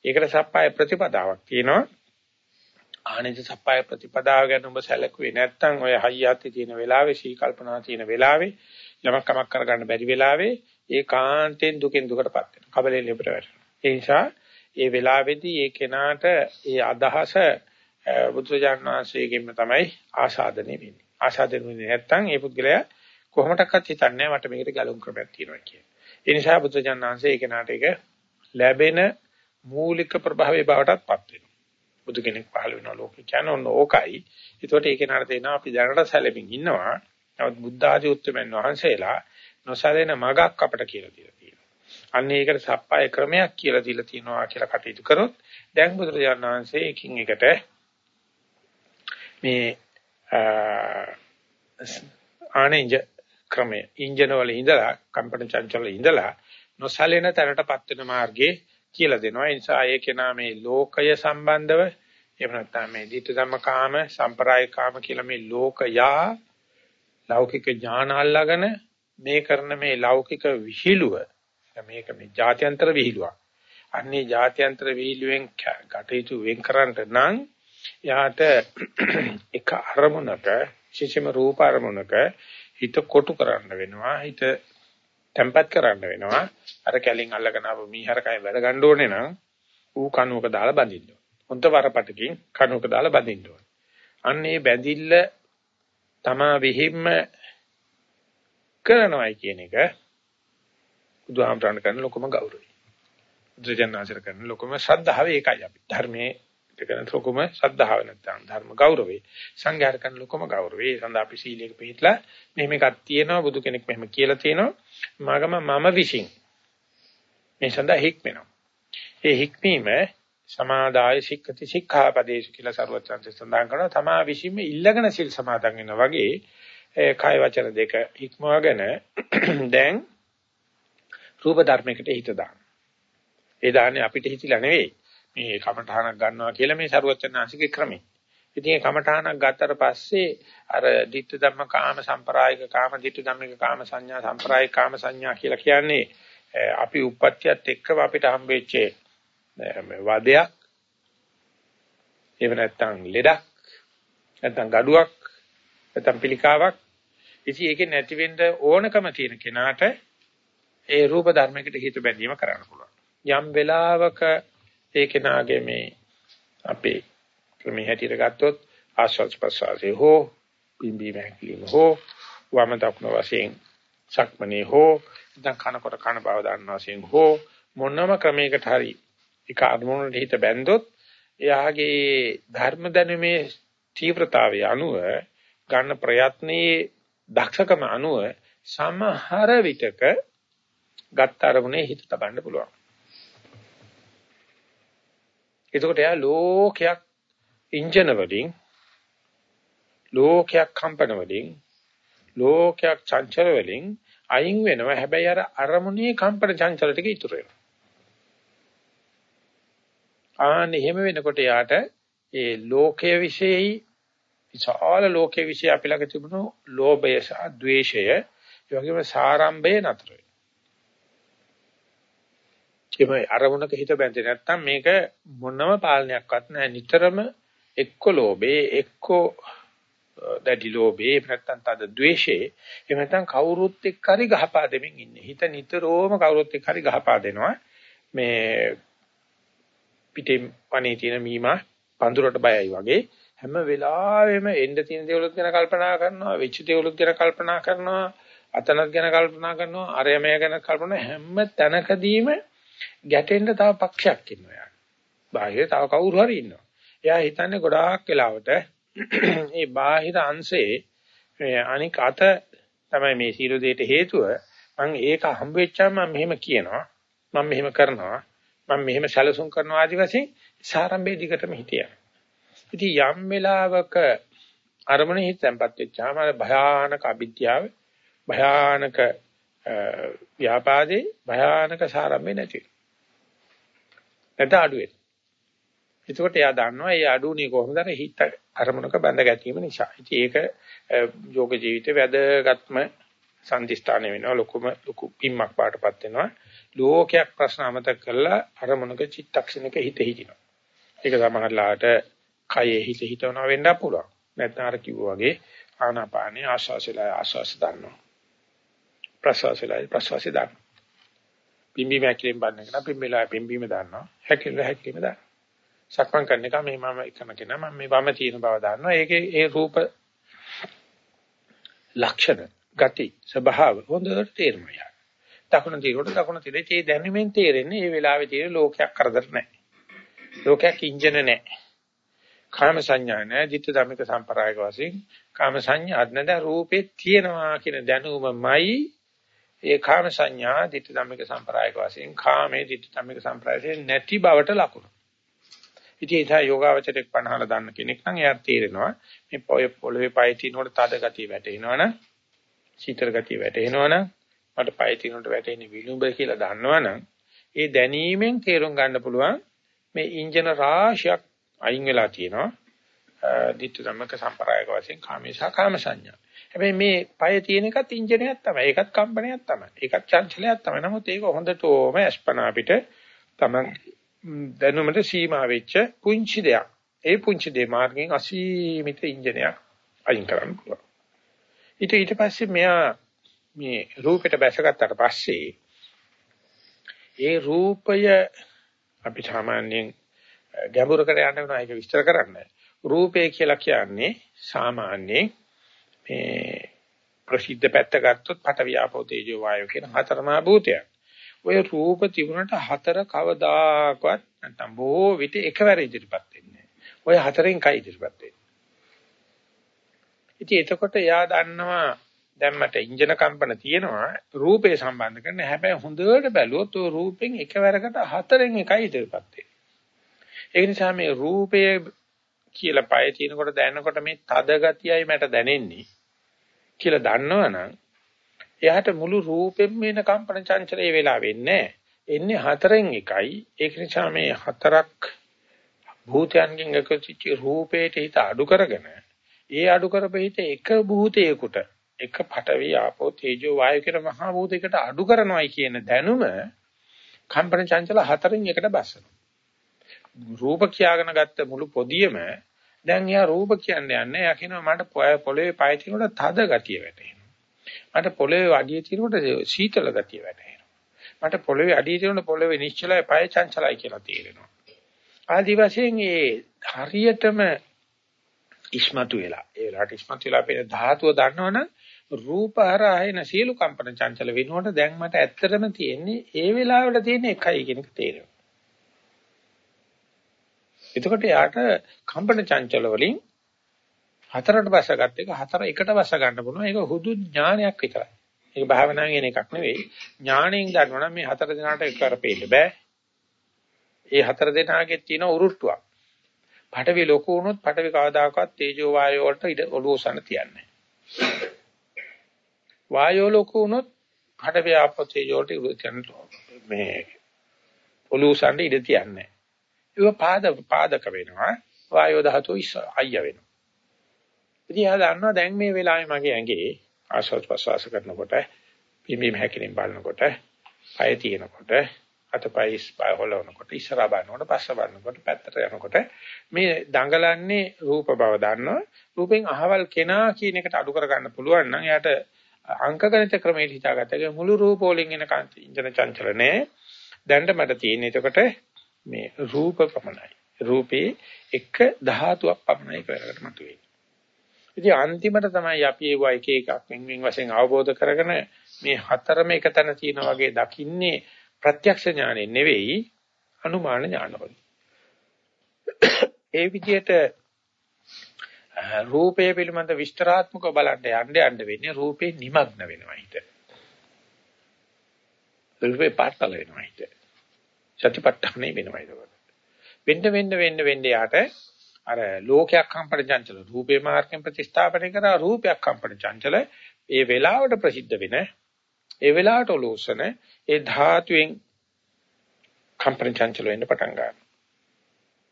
ඒකට සප්පාය ප්‍රතිපදාවක් තියෙනවා. ආනෙජ සප්පාය ප්‍රතිපදාව ගැන ඔබ සැලකුවේ නැත්නම් ඔය හයියත් තියෙන වෙලාවේ සී කල්පනා තියෙන වෙලාවේ යමක් කමක් කරගන්න බැරි වෙලාවේ ඒකාන්තයෙන් දුකෙන් දුකටපත් වෙනවා. කබලෙන් ලිපට වැටෙනවා. ඒ නිසා ඒ වෙලාවේදී ඒ කෙනාට ඒ අදහස බුදුරජාණන් වහන්සේගෙන්ම තමයි ආශාදනය වෙන්නේ. ආශාදනය වෙන්නේ නැත්නම් ඒ පුද්ගලයා කොහොමඩක්වත් හිතන්නේ මට මේකට ගැලුම් ක්‍රමයක් තියෙනවා කියලා. ඒ නිසා බුදුරජාණන් වහන්සේ ඒ කෙනාට ඒක ලැබෙන මූලික ප්‍රභාවයේ බවටත්පත් වෙනවා. බුදු කෙනෙක් පහළ වෙනවා ලෝකේ කියන්නේ ඔන්න ඕකයි. ඒකට ඒක නතර දෙනවා අපි දැනට සැලෙමින් ඉන්නවා. නමුත් බුද්ධ ආදී උත්තරමන් වහන්සේලා නොසැලෙන මගක් අපට කියලා දීලා තියෙනවා. අන්න ඒකට සප්පාය ක්‍රමයක් කියලා දීලා තියෙනවා කියලා කටයුතු කරොත් දැන් බුදුරජාණන් වහන්සේ එකින් එකට මේ ආනෙන්ජ ක්‍රමය ඉන්ජන වල ඉඳලා කම්පන චංචල ඉඳලා නොසැලෙන තැනටපත් වෙන මාර්ගයේ කියලා දෙනවා. ඒ නිසා ඒ කෙනා මේ ලෝකය සම්බන්ධව එහෙම නැත්නම් මේ ධිට්ඨ ධම්මකාම, සම්ප්‍රායකාම කියලා මේ ලෝකයා ලෞකික ඥාන අල්ලාගෙන මේ කරන මේ ලෞකික විහිළුව මේක මේ ජාත්‍යන්තර විහිළුවක්. අන්නේ ජාත්‍යන්තර විහිළුවෙන් කටයුතු වෙන් කරන්නට නම් යාට එක අරමුණක විශේෂම රූප අරමුණක හිත කොටු කරන්න වෙනවා. හිත තැම්පත් කරන්න වෙනවා. අර කැලින් අල්ලගෙන ආව මීහරකය වැඩ ගන්න ඕනේ නම් ඌ කණුවක දාලා බඳින්න ඕනේ. හොඳ වරපටකින් කණුවක දාලා බඳින්න ඕනේ. අන්න ඒ බැඳිල්ල තමා විහිම්ම කරනවායි කියන එක බුදුහාමරණ කරන ලොකම ගෞරවයි. බුදුජානනාචර කරන ලොකම ශ්‍රද්ධාව ඒකයි අපි. ධර්මයේ කරන ලොකම ශ්‍රද්ධාව නැත්නම් ධර්ම ගෞරවේ. සංඝයාර කරන ලොකම ගෞරවේ. ඒ සඳහා අපි සීලයක පිළිట్లా මෙහෙම එකක් තියෙනවා බුදු කෙනෙක් මෙහෙම කියලා තියෙනවා. මගම මම විශ්ින් මේ සඳහා හික්මෙනවා. ඒ හික්මීම සමාදාය සික්කති සික්ඛාපදේශ කියලා සරුවචන්සේ සඳහන් කරනවා. තමා විශ්ීම ඉල්ලගෙන සිල් සමාදන් වෙනවා වගේ කය වචන දෙක හික්මවගෙන දැන් රූප ධර්මයකට හිත දාන. ඒ දාන්නේ අපිට හිතිලා නෙවෙයි. මේ කමඨානක් ගන්නවා කියලා මේ සරුවචනාංශිකේ ක්‍රමය. ඉතින් මේ කමඨානක් ගත්තට පස්සේ අර ditta ධම්ම කාම සම්ප්‍රායික කාම ditta ධම්මික කාම සංඥා සම්ප්‍රායික කාම සංඥා කියලා කියන්නේ අපි උප්පත්තියත් එක්කම අපිට හම්බෙච්ච වදයක් එහෙම නැත්නම් ලෙඩක් නැත්නම් gaduwak නැත්නම් පිළිකාවක් ඉතින් ඒකේ නැති වෙන්න ඕනකම තියෙන කෙනාට ඒ රූප ධර්මයකට හිත බැඳීම කරන්න පුළුවන් යම් වෙලාවක ඒ කෙනාගේ මේ අපේ ක්‍රමයේ හැටියට ගත්තොත් ආස්වාද ප්‍රසආසයේ හෝ පිම්බීම හැකිලිම හෝ වම දක්න වශයෙන් සක්මනේ හෝ දැන් කනකොට කන බව දන්න වශයෙන් හෝ මොනම ක්‍රමයකට හරි ඒක අරමුණට හිත බැන්දොත් එයාගේ ධර්ම දැනුමේ තීව්‍රතාවය අනුව ගන්න ප්‍රයත්නයේ දක්ෂකම අනුව සමහර විටක ගත්ත අරමුණේ හිත තබන්න පුළුවන්. එතකොට එයා ලෝකයක් ඉන්ජන වලින් ලෝකයක් කම්පන වලින් ලෝකයක් චංචල වලින් අයින් වෙනවා හැබැයි අර අරමුණේ කම්පන චංචල ටික ඉතුරු වෙනවා ආන්න එහෙම වෙනකොට යාට ඒ ලෝකයේ විශේෂයි විශාල ලෝකයේ විශේෂ අපි ළඟ තිබුණු ලෝභය සහ ද්වේෂය ඒ වගේම සාරම්භය නතර වෙනවා. අරමුණක හිත බැඳෙන්නේ නැත්නම් මේක මොනම පාලනයක්වත් නැහැ නිතරම එක්ක ලෝභේ එක්ක දැඩි ලෝභේ නැත්නම් තද ද්වේෂේ එහෙම නැත්නම් කවුරුත් එක්ක හරි ගහපා දෙමින් ඉන්නේ. හිත නිතරම කවුරුත් එක්ක හරි ගහපා දෙනවා. මේ පිටේ පණේ තියෙන මීමා පඳුරට බයයි වගේ හැම වෙලාවෙම එන්න තියෙන දේවලුත් ගැන කල්පනා කරනවා, වෙච්ච දේවලුත් ගැන කල්පනා කරනවා, අතනක් ගැන කල්පනා කරනවා, අරයමය ගැන කල්පනා හැම තැනකදීම ගැටෙන්න තව පක්ෂයක් ඉන්නවා යාර. බාහිර තව කවුරු හරි ඉන්නවා. එයා හිතන්නේ ගොඩාක් වෙලාවට මේ බාහිර අංශේ අනික අත තමයි මේ සීල දෙයට හේතුව. මම ඒක හම්බ වෙච්චාම මම මෙහෙම කියනවා. මම මෙහෙම කරනවා. මම මෙහෙම සැලසුම් කරනවා ආදි වශයෙන් සාරම්භයේ දිගටම හිටියා. ඉතින් යම් වෙලාවක අරමුණ හිත තැම්පත් වෙච්චාම භයානක අවිද්‍යාව භයානක ව්‍යාපාදේ භයානක සාරම්භේ නැති වෙනවා. නැත්නම් අඩු වෙනවා. එතකොට එයා දන්නවා ඒ අඩුණේ කොහොමද අර හිත අරමුණක බැඳ ගැනීම නිසා. ඉතින් ඒක යෝග ජීවිතේ වැදගත්ම සම්දිස්ථාන වෙනවා ලොකුම ලොකු පිම්මක් පාටපත් වෙනවා. ලෝකයක් ප්‍රශ්න අමතක කරලා අරමුණක චිත්තක්ෂණයක හිත හිටිනවා. ඒක සමහරලාට කයේ හිත හිතවනවා වෙන්න පුළුවන්. නැත්නම් අර කිව්වා වගේ ආනාපානේ ආශාසලයි ආශාස දන්නවා. ප්‍රසවාසලයි ප්‍රසවාසය දන්නවා. පිම්බීම හැකිලිම බන්න එක නම් පිම්බිලා පිම්බීම දන්නවා. හැකිලිම හැකිලිම දන්නවා. සක්මන් කරන එක මේ මම එකම කෙනා මම මේ වම තියෙන බව දන්නවා. ඒකේ ඒ රූප ලක්ෂණ ගති ස්වභාව හොඳට තේරුම් යනවා. දකුණ తీරට දකුණ తీරේ ඒ දැනුමෙන් තේරෙන්නේ මේ වෙලාවේ තියෙන ලෝකයක් කරදර නැහැ. ලෝකයක් ඉන්ජන නැහැ. කාම සංඥා නැහැ. ධිට්ඨ ධම්මික සම්ප්‍රායක වශයෙන් කාම සංඥා අද්නද රූපේ තියෙනවා කියන දැනුමමයි ඒ කාම සංඥා ධිට්ඨ ධම්මික සම්ප්‍රායක වශයෙන් කාමේ ධිට්ඨ ධම්මික සම්ප්‍රායයෙන් නැති බවට ලකුණු. ඉතින් ඒ යෝගාවචරයක් පණහල දාන්න කෙනෙක් නම් එයාට තේරෙනවා මේ පොළවේ පය තිනකොට තද ගතිය වැටෙනවනම් සීතල ගතිය වැටෙනවනම් මට පය තිනකොට වැටෙන්නේ විලුඹ කියලා දන්නවනම් ඒ දැනීමෙන් තේරුම් ගන්න පුළුවන් මේ ඉන්ජන රාශියක් අයින් වෙලා තියෙනවා ditth ධම්මක සම්ප්‍රායක වශයෙන් කාමේශා කාම සංඥා. හැබැයි මේ පය තියෙන එකත් ඉන්ජිනයක් තමයි. ඒකත් කම්පනයක් තමයි. ඒකත් චංචලයක් තමයි. නමුත් ඒක හොඳටම අස්පනා අපිට තමයි දැනුමට සීමා වෙච්ච පුංචි දෙයක්. ඒ පුංචි දේ මාර්ගයෙන් අසීමිත ඉන්ජිනයක් අයින් කරන්න පුළුවන්. ඊට ඊට පස්සේ මෙයා මේ රූපෙට බැසගත්තට පස්සේ ඒ රූපය අපි සාමාන්‍යයෙන් ගැඹුරකට යන්න වෙනවා ඒක විස්තර කරන්න. රූපය කියලා කියන්නේ සාමාන්‍යයෙන් මේ ප්‍රසිද්ධ පැත්ත ගත්තොත් පඨවි ආපෝ තේජෝ වායෝ කියන හතරමා භූතයක්. ඔය රූප තිබුණට හතර කවදාකවත් නැත්නම් බොහෝ විට එකවර ඉදිරිපත් වෙන්නේ. ඔය හතරෙන් කයි ඉදිරිපත් වෙන්නේ. ඉතින් එතකොට එයා දන්නවා දැන් මට ඉන්ජන කම්පන තියෙනවා රූපේ සම්බන්ධ කරන හැබැයි හොඳට බැලුවොත් ඔය රූපෙන් එකවරකට හතරෙන් එකයි ඉදිරිපත් වෙන්නේ. ඒ නිසා මේ රූපය කියලා පය තිනකොට දැනනකොට මේ තද ගතියයි මට දැනෙන්නේ කියලා දන්නවනම් එයාට මුළු රූපෙම වෙන කම්පන චංචල ඒ වෙලාව වෙන්නේ එන්නේ හතරෙන් එකයි. ඒක නිසා මේ හතරක් භූතයන්ගෙන් එකචිච්ච රූපේට හිත අඩු කරගෙන ඒ අඩු කරපෙහිත එක භූතයකට එක පඨවි ආපෝ තේජෝ වායු කියන මහා භූතයකට අඩු කරනවායි කියන දැනුම කම්පන චංචල හතරෙන් එකට බස්සනවා. රූප කියාගෙන ගත්ත මුළු පොදියම දැන් එයා රූප කියන්නේ යන්නේ. එයා කියනවා මට පොළවේ පය තිනකොට තද ගතිය වැටෙනවා. මට පොළවේ අඩිය තිනකොට සීතල ගතිය වැටෙනවා. මට පොළවේ අඩිය තිනකොට පොළවේ නිශ්චලයි පය චංචලයි කියලා තේරෙනවා. ආදි වශයෙන් ඒ හරියටම ඉස්මතු වෙලා ඒ වෙලාවට ඉස්මතු වෙලා පේන ධාතුව දන්නවනම් රූප හරහායන සියලු කම්පන චංචල වෙනකොට දැන් මට ඇත්තටම තියෙන්නේ ඒ වෙලාවට තියෙන එකයි කියන එක තේරෙනවා. එතකොට යාට කම්පන චංචල වලින් හතරට බස්සගත් එක හතර එකට බස්ස ගන්න පුළුවන්. ඒක හුදු ඥානයක් විතරයි. ඒක භාවනාවෙන් එන එකක් නෙවෙයි. ඥාණයෙන් දන්නවනම් මේ හතර දිනාට එකවර පේන්න බෑ. ඒ හතර දිනාගේ තියෙන උරුට්ටුවක්. පටවි ලොකු වුණොත් පටවි කවදාකවත් තේජෝ වායෝ වලට ඉඩ ඔලුව උසන්න තියන්නේ වායෝ ලොකු වුණොත් පටවි ආපෝ තේජෝ වලට මේ ඔලුව උසන්න ඉඩ තියන්නේ ඒක පාද පාදක වෙනවා. වායෝ ධාතුව ඉස්ස අයිය වෙනවා. ඉතින් ආ දන්නවා දැන් මේ වෙලාවේ මගේ ඇඟේ ආශ්වාස ප්‍රශ්වාස කරනකොට පිම්බීම හැකිලින් බලනකොට පය තියෙනකොට අතපය ස්පය හොලවනකොට ඉස්සරහා බලනකොට පස්ස බලනකොට පැත්තට යනකොට මේ දඟලන්නේ රූප බව දන්නවා. රූපෙන් අහවල් කෙනා කියන එකට අඩු කරගන්න පුළුවන් නම් එයාට අංක ගණිත ක්‍රමයට හිතාගත්තා මුළු රූප වලින් එන ඉන්ජන චංචලනේ දැන් මට තියෙන එතකොට මේ රූප පමණයි රූපේ එක ධාතුවක් පමණයි කරකට මතුවේ ඉතින් අන්තිමට තමයි අපි ඒව එක එකක් වෙන වෙන වශයෙන් අවබෝධ කරගෙන මේ හතරම එක තැන තියෙන වගේ දකින්නේ ප්‍රත්‍යක්ෂ ඥානෙ නෙවෙයි අනුමාන ඥානවල. ඒ විදිහට රූපය පිළිබඳ විස්තරාත්මකව බලන්න යන්න යන්න වෙන්නේ රූපේ নিমগ্ন වෙනවා හිත. රූපේ පාටල වෙනවා හිත. සතිපට්ඨානෙ වෙනවා ඒක. වෙන්න වෙන්න වෙන්න වෙන්න යාට අර ලෝකයක් කම්පන චංචල රූපේ මාර්ගයෙන් ප්‍රතිස්ථාපනය කරා රූපයක් කම්පන චංචල ඒ වෙලාවට ප්‍රසිද්ධ වෙන ඒ වෙලාවට ඔලෝසන ඒ ධාතුවෙන් කම්පන චංචල වෙන්න පටන් ගන්නවා.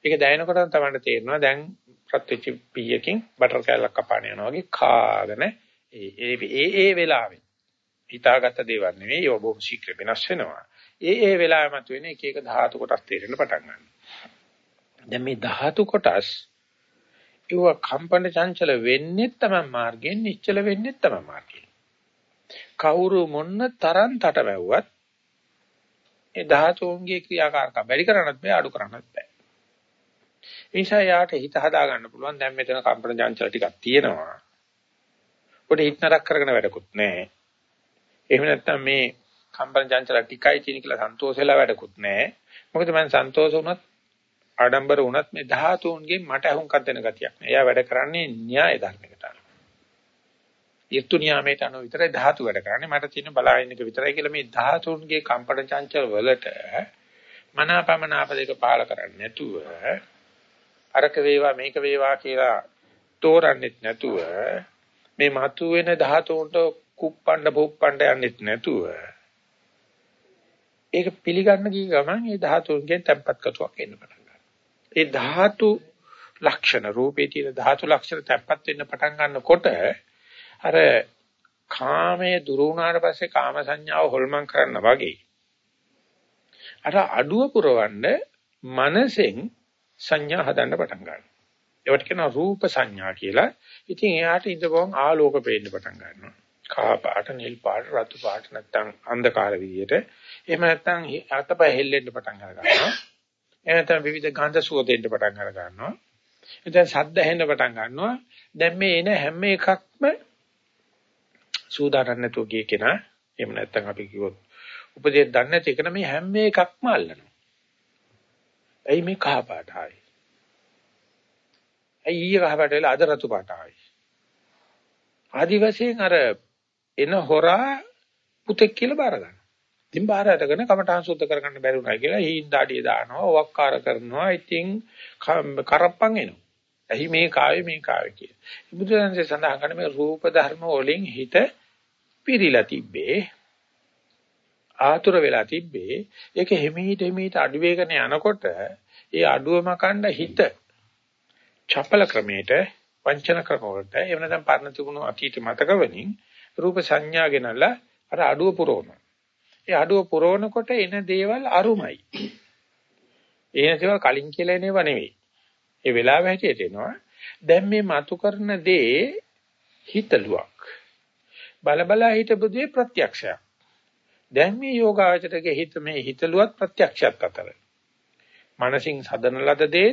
ඒක දැනෙනකොට තමයි තේරෙනවා දැන් ප්‍රත්‍විච්ච පීයකින් බටර් කෑල්ලක් කපාන යනවා වගේ කාගෙන ඒ ඒ ඒ වෙලාවෙ හිතාගත්ත දේවල් නෙවෙයි ඒව බොහොම ශීක්‍ර වෙනස් වෙනවා. ඒ ඒ වෙලාවෙ මත වෙන එක එක ධාතු කොටස් තේරෙන්න පටන් ගන්නවා. දැන් මේ ධාතු කොටස් ඒව කම්පන චංචල වෙන්නේ තමයි මාර්ගයෙන් නිශ්චල වෙන්නේ තමයි මාර්ගයෙන්. කවුරු මොන්න තරම් තට වැව්වත් ඒ ධාතුන්ගේ ක්‍රියාකාරකම් වැඩි කරන්නත් බෑ අඩු කරන්නත් බෑ. ඒ නිසා යාට හිත හදා ගන්න පුළුවන් දැන් මෙතන කම්පන චංචල ටිකක් තියෙනවා. පොඩි හිත නරක කරගෙන වැඩකුත් නැහැ. එහෙම නැත්නම් මේ කම්පන චංචල ටිකයි තියෙන කියලා සන්තෝෂ වෙලා වැඩකුත් නැහැ. මොකද මම සන්තෝෂ වුණත් ආඩම්බර වුණත් මේ ධාතුන්ගෙන් මට අහුම්කම් දෙන ගතියක් නෑ. එයා වැඩ කරන්නේ න්‍යාය ධර්මයකට අනුව. ඊර්තු නියාමයට අනුව විතරයි ධාතු වැඩ කරන්නේ. මට තියෙන බලාගෙන එක විතරයි කියලා මේ ධාතුන්ගේ කම්පන චංචල වලට මනාපමනාප දෙක පාල කරන්නේ නැතුව අරක වේවා මේක වේවා කියලා තෝරන්නෙත් නැතුව මේ මතු වෙන ධාතුන්ට කුප්පණ්ඩ පුප්පණ්ඩ යන්නෙත් නැතුව ඒක පිළිගන්න ගිය ගමන් ඒ ධාතුන්ගෙන් tempatකතුවක් එන්න පටන් ඒ ධාතු ලක්ෂණ රූපේ තියෙන ධාතු ලක්ෂණ තැම්පත් වෙන්න පටන් ගන්නකොට අර කාමයේ දුරු වුණාට පස්සේ කාම සංඥාව හොල්මන් කරන්න වගේ අර අඩුව පුරවන්න මනසෙන් සංඥා හදන්න පටන් ගන්නවා. ඒවට කියනවා රූප සංඥා කියලා. ඉතින් එයාට ඉඳපුවම ආලෝක පේන්න පටන් ගන්නවා. කහ පාට, නිල් පාට, රතු පාට නැත්තම් අන්ධකාර විදියට. එහෙම නැත්තම් අතපය හෙල්ලෙන්න පටන් ගන්නවා. එනතන විවිධ ගන්ධ සුවඳ දෙන්න පටන් අර ගන්නවා. එතෙන් ශබ්ද ඇහෙන්න පටන් ගන්නවා. දැන් මේ එන හැම එකක්ම සූදානම් නැතුව ගිය කෙනා එහෙම නැත්නම් අපි කිව්වොත් උපදේශ දන්නේ නැති කෙනා මේ හැම එකක්ම අල්ලනවා. ඇයි මේ කහ පාට ආයි? ඇයි ඊයේ කහ පාට වෙලා අද රතු පාට ආයි? ආදි වශයෙන් අර එන හොරා පුතෙක් කියලා බාර ගන්න. ඉතින් බාහිර අරගෙන කමඨාන් සුද්ධ කරගන්න බැරි වුණා කියලා හීන් දාඩිය දානවා, වක්කාර කරනවා. ඉතින් කරප්පන් එනවා. එහි මේ කාවේ මේ කාවේ කිය. බුදුරජාණන්සේ සඳහන් කරන මේ රූප ධර්ම වලින් හිත පිරීලා තිබ්බේ. ආතුර වෙලා තිබ්බේ. ඒක හිමීට හිමීට අඩු වේගන යනකොට ඒ අඩුව මකන්න හිත චපල ක්‍රමයට වංචන ක්‍රම වලට එහෙම නැත්නම් පරණ තිබුණු අතීත මතක වලින් රූප සංඥා ගෙනල්ලා අර අඩුව පුරවනවා. ඒ අඩුව පුරවනකොට එන දේවල් අරුමයි. එන දේවල් කලින් කියලා එනව නෙවෙයි. ඒ වෙලාව හැටියට එනවා. දැන් මේ මතු කරන දේ හිතලුවක්. බලබලා හිතපු දේ ප්‍රත්‍යක්ෂයක්. දැන් මේ යෝගාවචරයේ හිත මේ හිතලුවත් ප්‍රත්‍යක්ෂයක් අතර. මානසින් සදන ලද දේ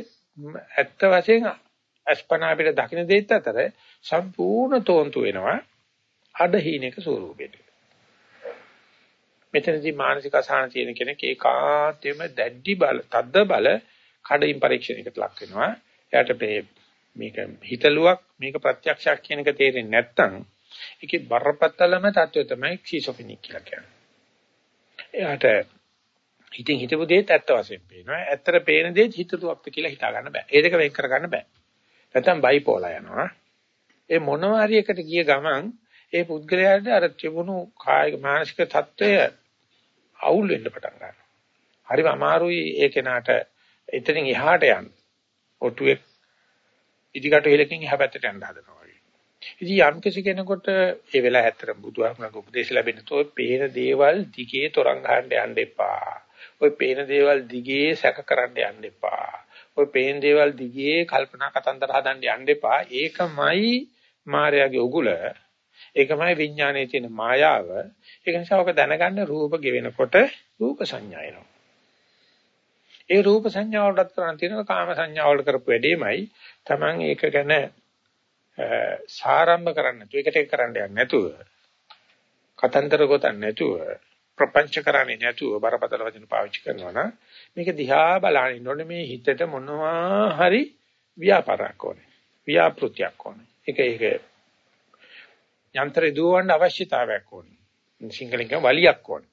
ඇත්ත වශයෙන් අස්පනා අපිට දකින්න දේත් අතර සම්පූර්ණ තෝන්තු වෙනවා අඩහීනක ස්වරූපෙට. මෙතනදී මානසික අසහන තියෙන කෙනෙක් ඒකාන්තයෙන්ම දැඩි බල තද්ද බල කඩින් පරීක්ෂණයකට ලක් වෙනවා. එයාට මේ මේක හිතලුවක් මේක ප්‍රත්‍යක්ෂයක් කියන එක තේරෙන්නේ නැත්නම් ඒකේ බරපතලම தত্ত্বය තමයි ක්ෂීසොෆිනික් කියලා කියන්නේ. එයාට හිතෙන් හිතපු දේත් ඇත්ත වශයෙන් පේනවා. ඇත්තට පේන දේත් හිතලුවක්ද කියලා හිතා ගන්න බෑ. ඒ දෙක වෙන් කර ගන්න බෑ. නැත්නම් බයිපෝලා යනවා. ඒ මොනවා හරි එකට ගිය ගමන් ඒ පුද්ගලයාට අර තිබුණු කායික මානසික தত্ত্বය අවුල් වෙන්න පටන් ගන්නවා. හරිම අමාරුයි ඒ කෙනාට එතනින් එහාට යන්න. ඔටුවේ ඉදිකට හෙලකින් එහා පැත්තට යන්න හදනවා වගේ. ඉතින් යම් කිසි කෙනෙකුට ඒ වෙලාව ඇත්තටම බුදුහාමුදුරන්ගේ උපදේශ ලැබෙන තෝ පේන දේවල් දිගේ තරංග ගන්න යන්න එපා. ওই පේන දේවල් දිගේ සැක කරන්න යන්න එපා. ওই පේන දේවල් දිගේ කල්පනා කතන්දර හදන්න යන්න එපා. ඒකමයි මායාවේ උගුල ඒකමයි විඥානයේ තියෙන මායාව. ඒක නිසා ඔක දැනගන්න රූප ගෙවෙනකොට රූප සංඥා එනවා. ඒ රූප සංඥාවලට කරන් තියෙනවා කාම සංඥාවලට කරපු වැඩේමයි. Taman ඒක ගැන සාරම්භ කරන්න නැතුව ඒකට ඒක කරන්න යන්නේ නැතුව කතන්දර ගොතන්න නැතුව ප්‍රපංච කරන්නේ නැතුව බරපතල වචන පාවිච්චි කරනවා නම් මේක දිහා බලන ඉන්නෝනේ මේ හිතට මොනවා හරි ව්‍යාපාරයක් ඕනේ. ව්‍යාපෘතියක් ඕනේ. ඒක ඒක යන්ත්‍රය දුවවන්න අවශ්‍යතාවයක් ඕන. සිංහලෙන් කියන වලියක් ඕන.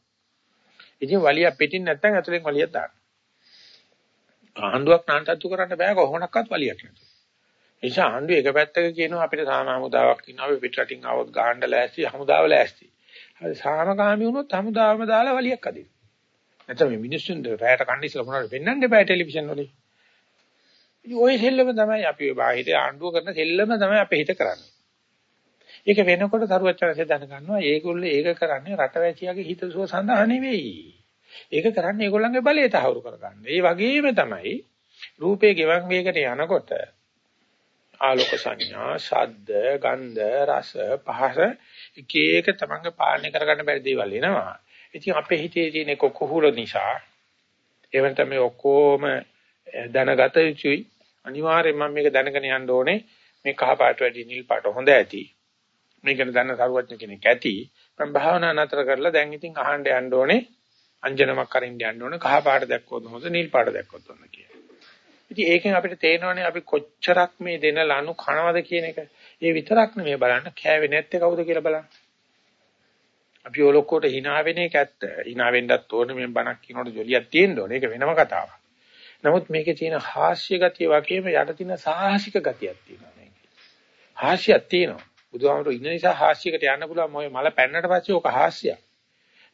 ඉතින් වලිය පිටින් නැත්නම් ඇතුලෙන් වලිය දාන්න. ආහඳුවක් නාන්ටත්තු කරන්න බෑ කොහොමනක්වත් වලියක් නැතුව. ඒ නිසා ආහඳු එක පැත්තක කියනවා අපිට සාම හමුදාවක් ඉන්නවා අපි පිට රටින් આવොත් ගහන්න ලෑස්ති හමුදාව ලෑස්ති. හරි සාමකාමී වුණොත් හමුදාවම දාලා වලියක් අදින. නැත්නම් මේ මිනිස්සුන් රැයට කන්න ඉස්සලා මොනවද වෙන්නන්නේ බෑ ටෙලිවිෂන් වලින්. ඉතින් ওই සෙල්ලම තමයි අපි ඔය බාහිර ආණ්ඩුව කරන සෙල්ලම තමයි අපේ හිත කරන්නේ. ඒක වෙනකොට තරුවචනසේ දැනගන්නවා ඒගොල්ලෝ ඒක කරන්නේ රටවැසියාගේ හිතසුව සඳහා නෙවෙයි. ඒක කරන්නේ ඒගොල්ලන්ගේ බලය තහවුරු කරගන්න. ඒ වගේම තමයි රූපේ ගෙවන් වේගට යනකොට ආලෝක සංඥා, ශබ්ද, ගන්ධ, රස, පහස එක එක තමන්ගේ පාලනය කරගන්න බැරි දේවල් එනවා. ඉතින් අපේ හිතේ තියෙන කොකුහුල නිසා එවන තමයි ඔක්කොම දැනගත යුතුයි. අනිවාර්යෙන්ම මම මේක දැනගෙන යන්න ඕනේ. මේ කහ පාට වැඩි නිල් පාට හොඳ ඇති. මේක දන්න සරුවඥ කෙනෙක් ඇති. මම භාවනා නතර කරලා දැන් ඉතින් අහන්න යන්න ඕනේ. අංජනමක් අරින්න යන්න ඕනේ. කහ පාට දැක්කොත් හොඳ නිල් පාට දැක්කොත් හොඳ කියලා. ඉතින් ඒකෙන් අපිට තේරෙනවානේ අපි කොච්චරක් මේ දෙන ලනු කනවද කියන එක. ඒ විතරක් නෙමෙයි බලන්න කෑවේ නැත්තේ කවුද කියලා බලන්න. අපි ඔලොක්කොට hina වෙන එක ඇත්ත. hina වෙන්නත් ඕනේ මේ බණක් කියනකොට ජොලියක් තියෙන්න ඕනේ. ඒක වෙනම කතාවක්. නමුත් මේකේ තියෙන හාස්‍ය ගතිය වගේම යට තියෙන සාහසික ගතියක් තියෙනවා මේකේ. හාස්‍යයක් තියෙනවා. බුදුහාමුදුරු ඉන්න නිසා හාස්‍යයකට යන්න පුළුවන් මොයේ මල පැන්නට පස්සේ ඕක හාස්‍යයක්.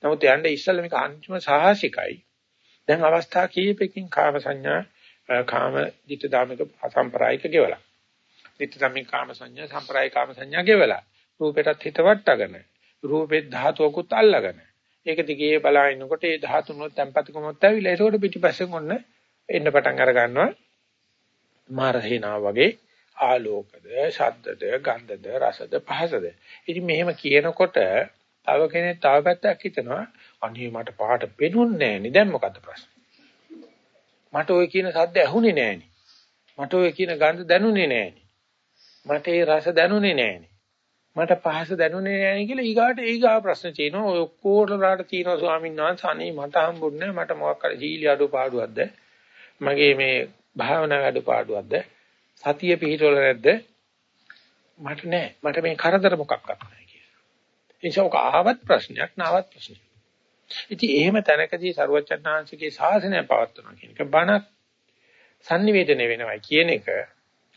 නමුත් යන්නේ ඉස්සෙල්ලා මේක අන්තිම සාහසිකයි. දැන් අවස්ථා කීපකින් කාම සංඥා කාම ditta ධාමික සම්ප්‍රායික ගෙවලා. ditta ධාමික කාම සංඥා සම්ප්‍රායික කාම සංඥා ගෙවලා. රූපෙටත් හිත වට්ටගෙන රූපේ ධාතුවකුත් අල්ලගෙන. ඒක දිගේ බලනකොට ඒ ධාතුනොත් tempatiකමොත් ඇවිල්ලා ඒකට පිටිපස්සෙන් ඔන්න එන්න පටන් අර ගන්නවා. මාරහිනා වගේ ආලෝකද, ශබ්දද, ගන්ධද, රසද, පහසද. ඉතින් මෙහෙම කියනකොට තව කෙනෙක් තව පැත්තක් හිතනවා අනේ මට පාට පෙනුන්නේ නැහැ නේ. දැන් මොකද්ද ප්‍රශ්නේ? මට ওই කියන සද්ද ඇහුනේ නෑනේ. මට ওই කියන ගඳ දැනුනේ නෑනේ. මට ඒ රස දැනුනේ නෑනේ. මට පහස දැනුනේ නෑනේ කියලා ඊගාට ඊගා ප්‍රශ්න තියෙනවා. ඔය ඔක්කොටලාට තියෙනවා ස්වාමීන් වහන්සේ අනේ මට හම්බුන්නේ මට මොකක් හරි සීලි අඩුපාඩුවක්ද? මගේ මේ භාවනා අඩුපාඩුවක්ද? සතිය පිහිටවල නැද්ද? මට නෑ. මට මේ කරදර මොකක්වත් නෑ කියලා. ඒ නිසා ඔක ආවත් ප්‍රශ්නයක් නාවත් ප්‍රශ්නයක්. ඉතින් එහෙම තැනකදී සරුවචනාංශිකේ ශාසනය පවත්වනවා කියන එක බණක් sannivedana වෙනවයි කියන එක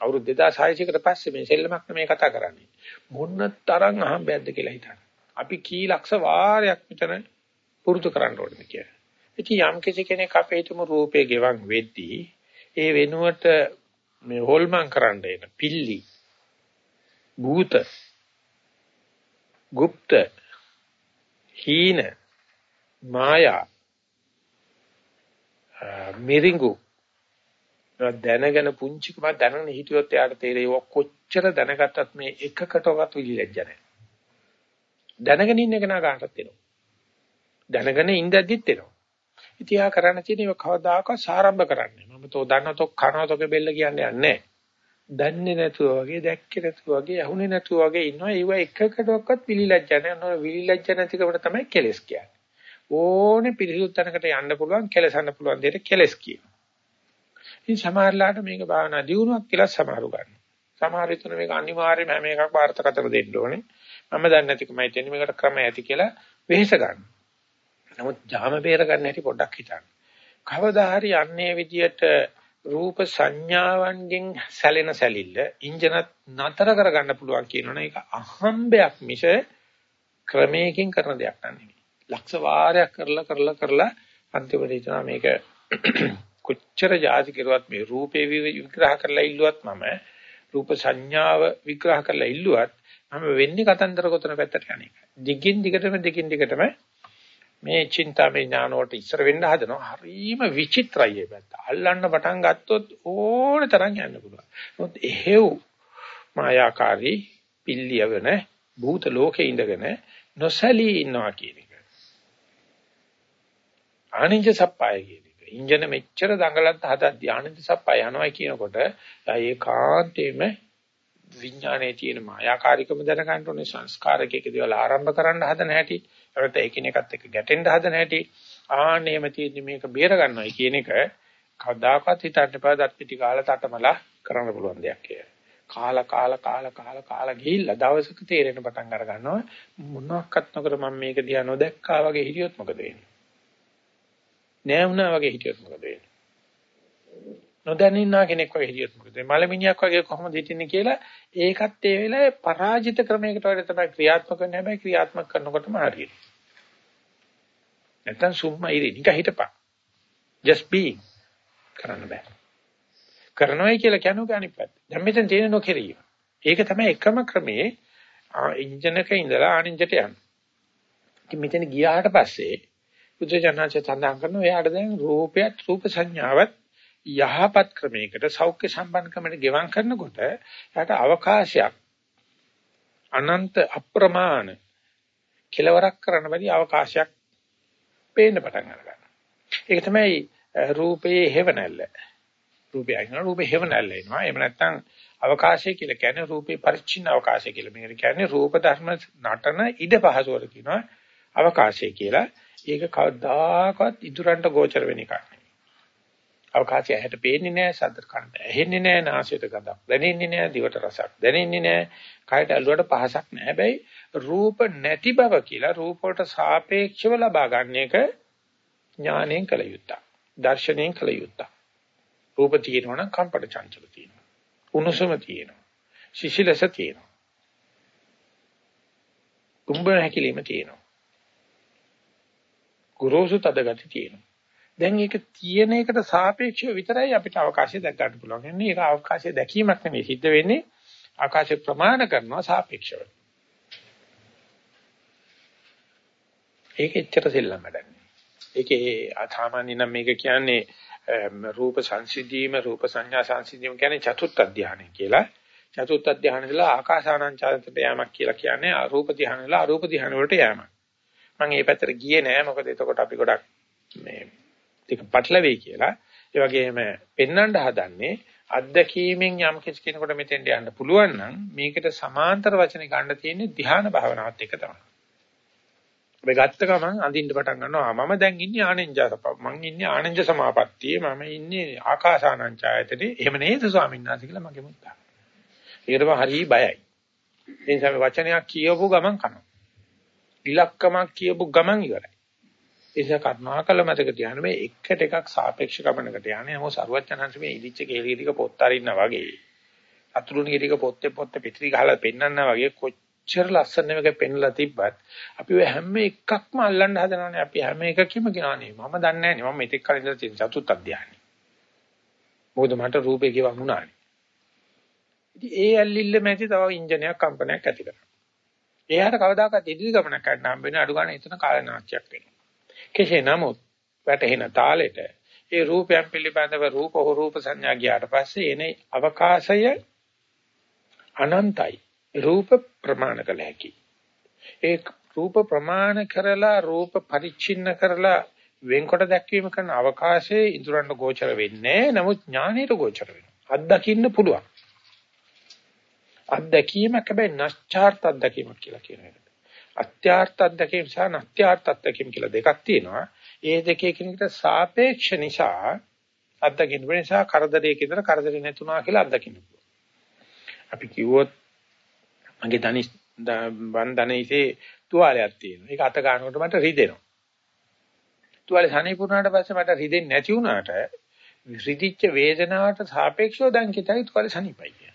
අවුරුදු 2600කට පස්සේ මේ සෙල්ලමක් නෙමෙයි කතා කරන්නේ. මොන්න තරම් අහම්බයක්ද කියලා හිතන්න. අපි කී ලක්ෂ වාරයක් මෙතන පුරුදු කරන්න ඕනේ කියලා. ඉතින් යම් කිසි කෙනෙක් අපේ හිතමු රූපේ ගෙවන් වෙද්දී ඒ වෙනුවට මේ හොල්මන් කරන්න එන පිල්ලි භූත গুপ্ত හීන මායා මිරිඟු දැනගෙන පුංචිකම දැනගෙන හිටියොත් එයාට තේරෙයි කොච්චර දැනගත්තත් මේ එකකටවත් විලිලැජ්ජ නැහැ. දැනගෙන ඉන්න එක නා ගන්නටත් එනවා. දැනගෙන ඉඳද්දිත් එනවා. ඉතින් යා කරන්න තියෙන ඒවා කවදාකවත් සාරම්භ කරන්නේ. මම තෝ දන්නතෝ කනතෝක බෙල්ල කියන්නේ නැහැ. දන්නේ නැතුව වගේ දැක්කේ නැතුව වගේ අහුනේ නැතුව වගේ ඉන්නවා. ඒව එකකටවත් විලිලැජ්ජ නැහැ. විලිලැජ්ජ නැතිකමට තමයි කෙලස් කියන්නේ. ඕනේ පිළිසුත් තැනකට යන්න පුළුවන් කෙලසන්න පුළුවන් දෙයට කෙලස් කියනවා. ඉතින් සමහරලාට මේක භාවනා දියුණුවක් කියලා සමහරු ගන්නවා. සමහර විටන මේක අනිවාර්යයෙන්ම හැම එකක් වාර්තාකතර දෙන්න ඕනේ. මම දන්නේ නැතිකමයි තියෙන්නේ මේකට ක්‍රම ඇති කියලා වෙහෙස ගන්න. නමුත් ජාම බේර ගන්න හැටි පොඩ්ඩක් හිතන්න. කවදා හරි අන්නේ විදියට රූප සංඥාවන්ගෙන් සැලෙන සැලිල්ල ඉන්ජනත් නතර කරගන්න පුළුවන් කියනවනේ ඒක අහම්බයක් මිස ක්‍රමයකින් කරන දෙයක් නෙවෙයි. ලක්ෂ වාරයක් කරලා කරලා කරලා අන්තිමට හිතනවා මේක කොච්චර જાති කෙරුවත් මේ රූපේ විග්‍රහ කරලා ඉල්ලුවත් මම රූප සංඥාව විග්‍රහ කරලා ඉල්ලුවත් මම වෙන්නේ කතන්දර ගොතන පැත්තට යන එක. දිගින් දිගටම දිගින් දිගටම මේ චින්තාමය ඥාන වලට ඉස්සර වෙන්න හදනවා. හරිම විචිත්‍රයි මේ පැත්ත. අල්ලන්න පටන් ගත්තොත් ඕන තරම් යන්න පුළුවන්. මොකද එහෙව් මායාකාරී පිල්ලියවන භූත ලෝකේ ඉඳගෙන නොසලී ඉන්නවා කියන එක. ආනින්ජ සප්පාය කියන එක. ඉන්ජන මෙච්චර දඟලත් හදද්දී ආනින්ජ සප්පාය යනවා කියනකොට ඒකාන්තයෙන්ම විඥානයේ තියෙන මායාකාරීකම දැනගන්න ඕනේ සංස්කාරකයක දේවල් ආරම්භ කරන්න හදන හැටි ඒකට එකිනෙකත් එක්ක ගැටෙන්න හදන හැටි ආන්නේම තියෙන්නේ මේක බේර ගන්නවයි කියන එක කවදාකවත් හිතන්න එපා දත් පිටි කාලා තටමලා කරන්න පුළුවන් දෙයක් කියලා. කාලා කාලා කාලා කාලා කාලා ගිහිල්ලා දවසක තේරෙන පටන් අර ගන්නවා මොනවාක්වත් නොකර මම මේක දිහා නොදැක්කා වගේ හිටියොත් මොකද වෙන්නේ? නෑ වුණා වගේ හිටියොත් මොකද වෙන්නේ? නොදැනින්නා කෙනෙක් වගේ හිටියොත් මොකද මලමිණියක් වගේ කොහොමද හිටින්නේ කියලා ඒකත් ඒ වෙලාවේ පරාජිත ක්‍රමයකට වගේ තමයි ක්‍රියාත්මක කරන්නේ හැබැයි ක්‍රියාත්මක කරනකොටම හරියට නැත්තම් සුම්මා ඉරි. නික හිටපන්. Just being. කරන්න බෑ. කරනවයි කියලා කියනෝක අනිත් පැත්ත. දැන් මෙතන තියෙන නොකිරීම. ඒක තමයි එකම ක්‍රමේ ඉන්ජනක ඉඳලා ආනින්ජට යන්න. ඉතින් මෙතන ගියාට පස්සේ බුදුජානක සඳහන් කරනවා එයාට දැන් රූපයත් රූප සංඥාවත් යහපත් ක්‍රමයකට සෞඛ්‍ය සම්බන්ධකමට ගෙවම් කරනකොට යාට අවකාශයක් අනන්ත අප්‍රමාණ කෙලවරක් කරන්න බැරි අවකාශයක් පේන්න පටන් ගන්නවා. ඒක තමයි රූපයේ හේවණල්ල. රූපය අයින රූපේ හේවණල්ල එනවා. එහෙම නැත්නම් අවකාශය කියලා කියන්නේ රූපේ පරිච්ඡින්න අවකාශය කියලා. මේකට කියන්නේ රූප ධර්ම නටන ඉඩ පහසුවර කියනවා අවකාශය කියලා. ඒක කවදාකවත් ඉදුරන්ට ගෝචර වෙන එකක්. අවකාශය ඇහැට පේන්නේ නැහැ, ශබ්ද කන්ට ඇහෙන්නේ නැහැ, නාසයට ගඳක් දැනෙන්නේ නැහැ, දිවට රසක් දැනෙන්නේ නැහැ, කයට ඇල්ලුවට පහසක් නැහැ. හැබැයි රූප නැති බව කියලා රූප වලට සාපේක්ෂව ලබා ගන්න එක ඥාණයෙන් කළ යුත්තක්. දර්ශනයෙන් කළ යුත්තක්. රූප තියෙනවා නම් කම්පට චංචල තියෙනවා. උණුසුම තියෙනවා. සිසිලස තියෙනවා. කුඹන හැකිලිම තියෙනවා. ගුරුසු තදගති තියෙනවා. දැන් ඒක තියෙන එකට සාපේක්ෂව විතරයි අපිට අවකාශය දැක් ගන්න පුළුවන්. එන්නේ ඒක අවකාශය දැකීමක් නෙමෙයි සිද්ධ වෙන්නේ ආකාශය ප්‍රමාණ කරනවා සාපේක්ෂව. ඒක එච්චර සෙල්ලම් වැඩන්නේ. ඒකේ සාමාන්‍ය නම් මේක කියන්නේ රූප සංසිද්ධීම රූප සංඥා සංසිද්ධීම කියන්නේ චතුත් අධ්‍යානය කියලා. චතුත් අධ්‍යානදලා ආකාසානං චාරිතට යamak කියලා කියන්නේ අරූප ධ්‍යානවල අරූප ධ්‍යාන වලට යamak. මම මේ පැත්තට ගියේ නෑ මොකද එතකොට අපි ගොඩක් මේ ටික පටලවෙයි කියලා. ඒ වගේම පෙන්වන්න හදන්නේ අත්දැකීමෙන් යම් කිසි කෙනෙකුට මෙතෙන්ට යන්න පුළුවන් නම් මේකට සමාන්තර වචනේ ගන්න තියෙන්නේ ධ්‍යාන භාවනාවත් එක තමයි. අපි ගත්ත ගමන් අඳින්න පටන් ගන්නවා මම දැන් ඉන්නේ ආනෙන්ජසප මම ඉන්නේ ආනෙන්ජ සමාපත්තියේ මම ඉන්නේ ආකාසානංචායතනේ එහෙම නේද ස්වාමීන් වහන්සේ කියලා මගේ මුත්තා. ඒකට මම හරි බයයි. ඒ නිසා මේ වචනයක් කියවපු ගමන් කනවා. ඉලක්කමක් කියවපු ගමන් ඉවරයි. ඒක කරුණාකල මතක තියාගන්න මේ එකට එකක් සාපේක්ෂ ගමනකට යන්නේ. මොකද සරුවචනංශ මේ ඉදිච්ච කේලී ටික පොත් අරින්නා වගේ අතුරුණී ටික පොත්තේ පොත්තේ පිටරි ගහලා පෙන්නන්නා වගේ කොච්චර ලස්සන මේක පෙන්ලා තිබ්බත් අපි ඔය හැම එකක්ම අල්ලන්න හදනවානේ. අපි හැම එකකම කියනවානේ මම දන්නේ නැහැ මම මෙතෙක් කලින් ඉඳලා තියෙන චතුත් අධ්‍යානෙ මොකද මට රූපේ කියවම් වුණානේ ඉතින් ඒ ඇල්ලිල්ල මැදි තව ඉන්ජිනයක් කම්පනයක් ඇති කරනවා එයාට කවදාකවත් ඉදිරි ගමනක් ගන්න හම්බ වෙන අඩු ගන්න එතන කාලනාස්තියක් වෙනවා. කෙසේ නමුත් වැටෙන තාලෙට ඒ රූපයන් පිළිබඳව රූප හෝ රූප සංඥා ගියාට පස්සේ එනේ අවකාශය අනන්තයි. රූප ප්‍රමාණ කළ හැකි. ඒ රූප ප්‍රමාණ කරලා රූප පරිච්ඡින්න කරලා වෙන්කොට දැක්වීම කරන අවකාශයේ ඉදරන්න ගෝචර වෙන්නේ නමුත් ඥානෙට ගෝචර වෙනවා. අත්දකින්න පුළුවන්. අත්දැකීමක් හැබැයි නැස්චාර්ත අත්දැකීමක් කියලා කියන එක. අත්‍යාර්ථ අත්දැකීම් සහ නැත්‍යාර්ථ අත්දැකීම් කියලා දෙකක් තියෙනවා. ඒ දෙකේ කෙනෙකුට සාපේක්ෂ නිසා අත්දකින්න වෙන නිසා කරදරයක ඉඳලා කරදරේ නැතුණා කියලා අත්දකින්න පුළුවන්. අපි කිව්වොත් මගේ ධනිස් බන්ධනයේ තුවාලයක් තියෙනවා. ඒක අත ගන්නකොට මට රිදෙනවා. තුවාලේ සනීපුණාට පස්සේ මට රිදෙන්නේ නැති වුණාට රිදිච්ච වේදනාවට සාපේක්ෂව දැන් කිතයි තුවාලේ සනීපයි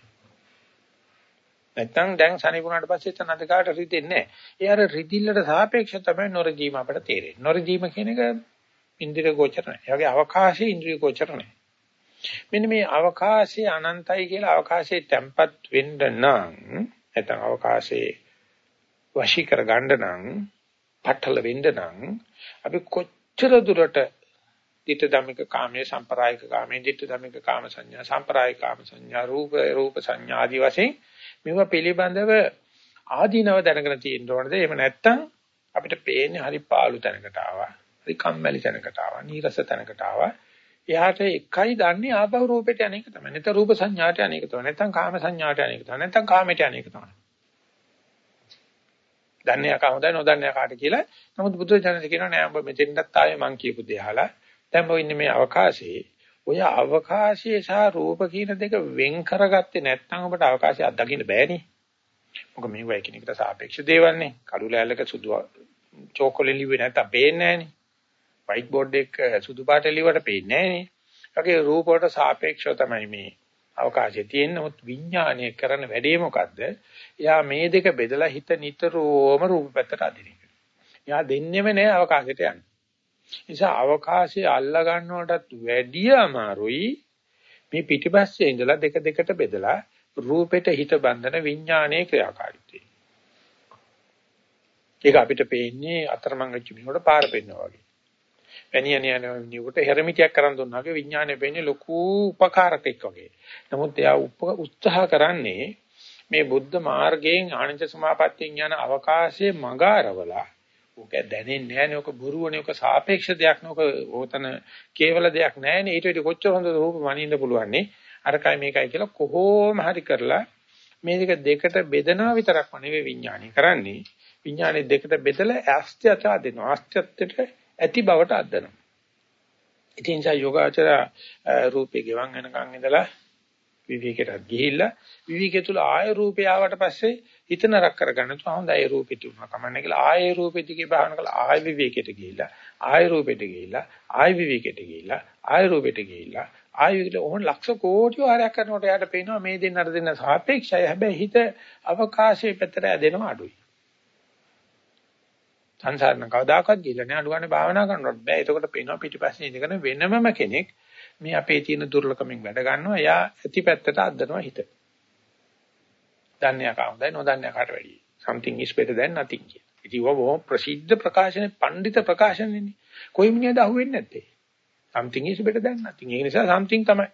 කියන්නේ. නැත්තම් දැන් සනීපුණාට පස්සේ තන අධිකාට රිදෙන්නේ නැහැ. ඒ අර රිදිල්ලට සාපේක්ෂව තමයි නොරදීම අපිට තේරෙන්නේ. නොරදීම කියන එක ඉන්ද්‍රිය ගෝචර නැහැ. ඒ වගේ අවකාශයේ ඉන්ද්‍රිය ගෝචර නැහැ. මෙන්න මේ අවකාශයේ අනන්තයි කියලා අවකාශයේ තැම්පත් වෙන්න නම් නැත්නම් අවකාශයේ වශී කර ගන්න නම් පටල වෙන්න නම් අපි කොච්චර දුරට ditta dhammika කාමයේ සම්ප්‍රායික කාමයේ ditta dhammika කාම සංඥා සම්ප්‍රායික කාම සංඥා රූප රූප සංඥා ආදී වශයෙන් මේවා පිළිබඳව ආදීනව දැනගෙන තියෙන්න ඕනද? එහෙම නැත්නම් අපිට පේන්නේ හරි පාළු තැනකට ආවා හරි කම්මැලි තැනකට ආවා නීරස තැනකට ආවා. එයාට එකයි දන්නේ ආපහු රූපෙට අනේක තමයි. නැත්නම් රූප සංඥාට අනේක තමයි. නැත්නම් කාම සංඥාට අනේක තමයි. නැත්නම් කාමයට අනේක තමයි. දන්නේ යකා හොඳයි නොදන්නේ යකාට කියලා. නමුත් බුදුරජාණන් කියනවා නෑ ඔබ මෙතෙන්ටත් ආවේ මං කියපු දේ අහලා. දැන් ඔය ඉන්නේ මේ අවකාශයේ. ඔය අවකාශයේ සහ රූප කියන දෙක වෙන් කරගත්තේ නැත්නම් ඔබට අවකාශය අත්දකින්න බෑනේ. මොකද මේව එකිනෙකට සාපේක්ෂ දේවල්නේ. කළු ලෑල්ලක සුදු චෝකෝලේ ලිව්වේ නැත්නම් පේන්නේ නෑනේ. වයිට් බෝඩ් එක සුදු පාට ලිව්වට පේන්නේ නෑනේ. ඒකේ රූප වලට සාපේක්ෂව තමයි මේ අවකාශය තියෙන නමුත් විඥානය කරන වැඩේ මොකද්ද? එයා මේ දෙක බෙදලා හිත නිතරම රූප පැත්තට අදින එක. එයා දෙන්නෙම නෑ අවකාශයට යන්න. නිසා අවකාශය අල්ලා ගන්නවටත් වැඩිය අමාරුයි මේ පිටිපස්සේ ඉඳලා දෙක දෙකට බෙදලා රූපෙට හිත බඳින විඥානයේ ක්‍රියාකාරීත්වය. ඒක අපිට පේන්නේ අතරමං වෙච්ච මිනිහට පාර පෙන්නවා වගේ. පැනියන යන නියුකට හෙරමිටියක් කරන් දුන්නා වගේ විඥානය වෙන්නේ ලොකු උපකාරකෙක් වගේ. නමුත් එයා උත්සාහ කරන්නේ මේ බුද්ධ මාර්ගයෙන් ආනන්ද සමාපත්තියෙන් යන අවකාශයේ මගාරවලා ඕක දැනෙන්නේ නැහැනේ ඕක බොරුවනේ ඕක සාපේක්ෂ දෙයක් නේ ඕක ඕතන කේවල දෙයක් නැහැනේ ඊට වඩා කොච්චර හොඳ රූප මනින්න පුළුවන් නේ අරකයි මේකයි කියලා කොහොම හරි කරලා මේ දෙක දෙකට බෙදනවා විතරක්ම නෙවෙයි විඥානය කරන්නේ. විඥානේ දෙකට බෙදලා ආස්ත්‍යත දෙනවා ආස්ත්‍යත්වයට ඇති බවට අද්දනවා. ඉතින් සා යෝගාචර රූපේ ගෙවන් වෙනකන් ඉඳලා විවිකයට ගිහිල්ලා විවිකේ තුල ආය රූපය ආවට පස්සේ හිත නරක කරගන්න තු හොඳයි ඒ රූපෙට උනා කමන්නේ කියලා ආය රූපෙ දිගේ බහන කළා ආය විවිකයට ගිහිල්ලා ආය රූපෙට ගිහිල්ලා ආය විවිකයට ගිහිල්ලා ආය රූපෙට ගිහිල්ලා ආය විවිකයට ඕන ලක්ෂ කෝටි වාරයක් කරනකොට එයාට පේනවා මේ දෙන්න අර දෙන්න සාපේක්ෂයි හැබැයි හිත අවකාශයේ පැත්තට ඇදෙනවා අඩුයි සංසාරන කවදාකවත් ගිහලා නෑ අනුගානේ භාවනා කරනකොට බෑ. එතකොට පේනවා පිටිපස්සේ ඉඳගෙන වෙනමම කෙනෙක් මේ අපේ තියෙන දුර්ලභකමින් වැඩ ගන්නවා. එයා ඇති පැත්තට අද්දනවා හිත. දන්නේ කවුදයි නොදන්නේ කාට වැඩියි. something is better than nothing කිය. ඉතින් ඔබ ප්‍රසිද්ධ ප්‍රකාශනේ පඬිත ප්‍රකාශනේනේ. කොයි මිනිහද අහුවෙන්නේ නැත්තේ. something is better than nothing. ඒ නිසා something තමයි.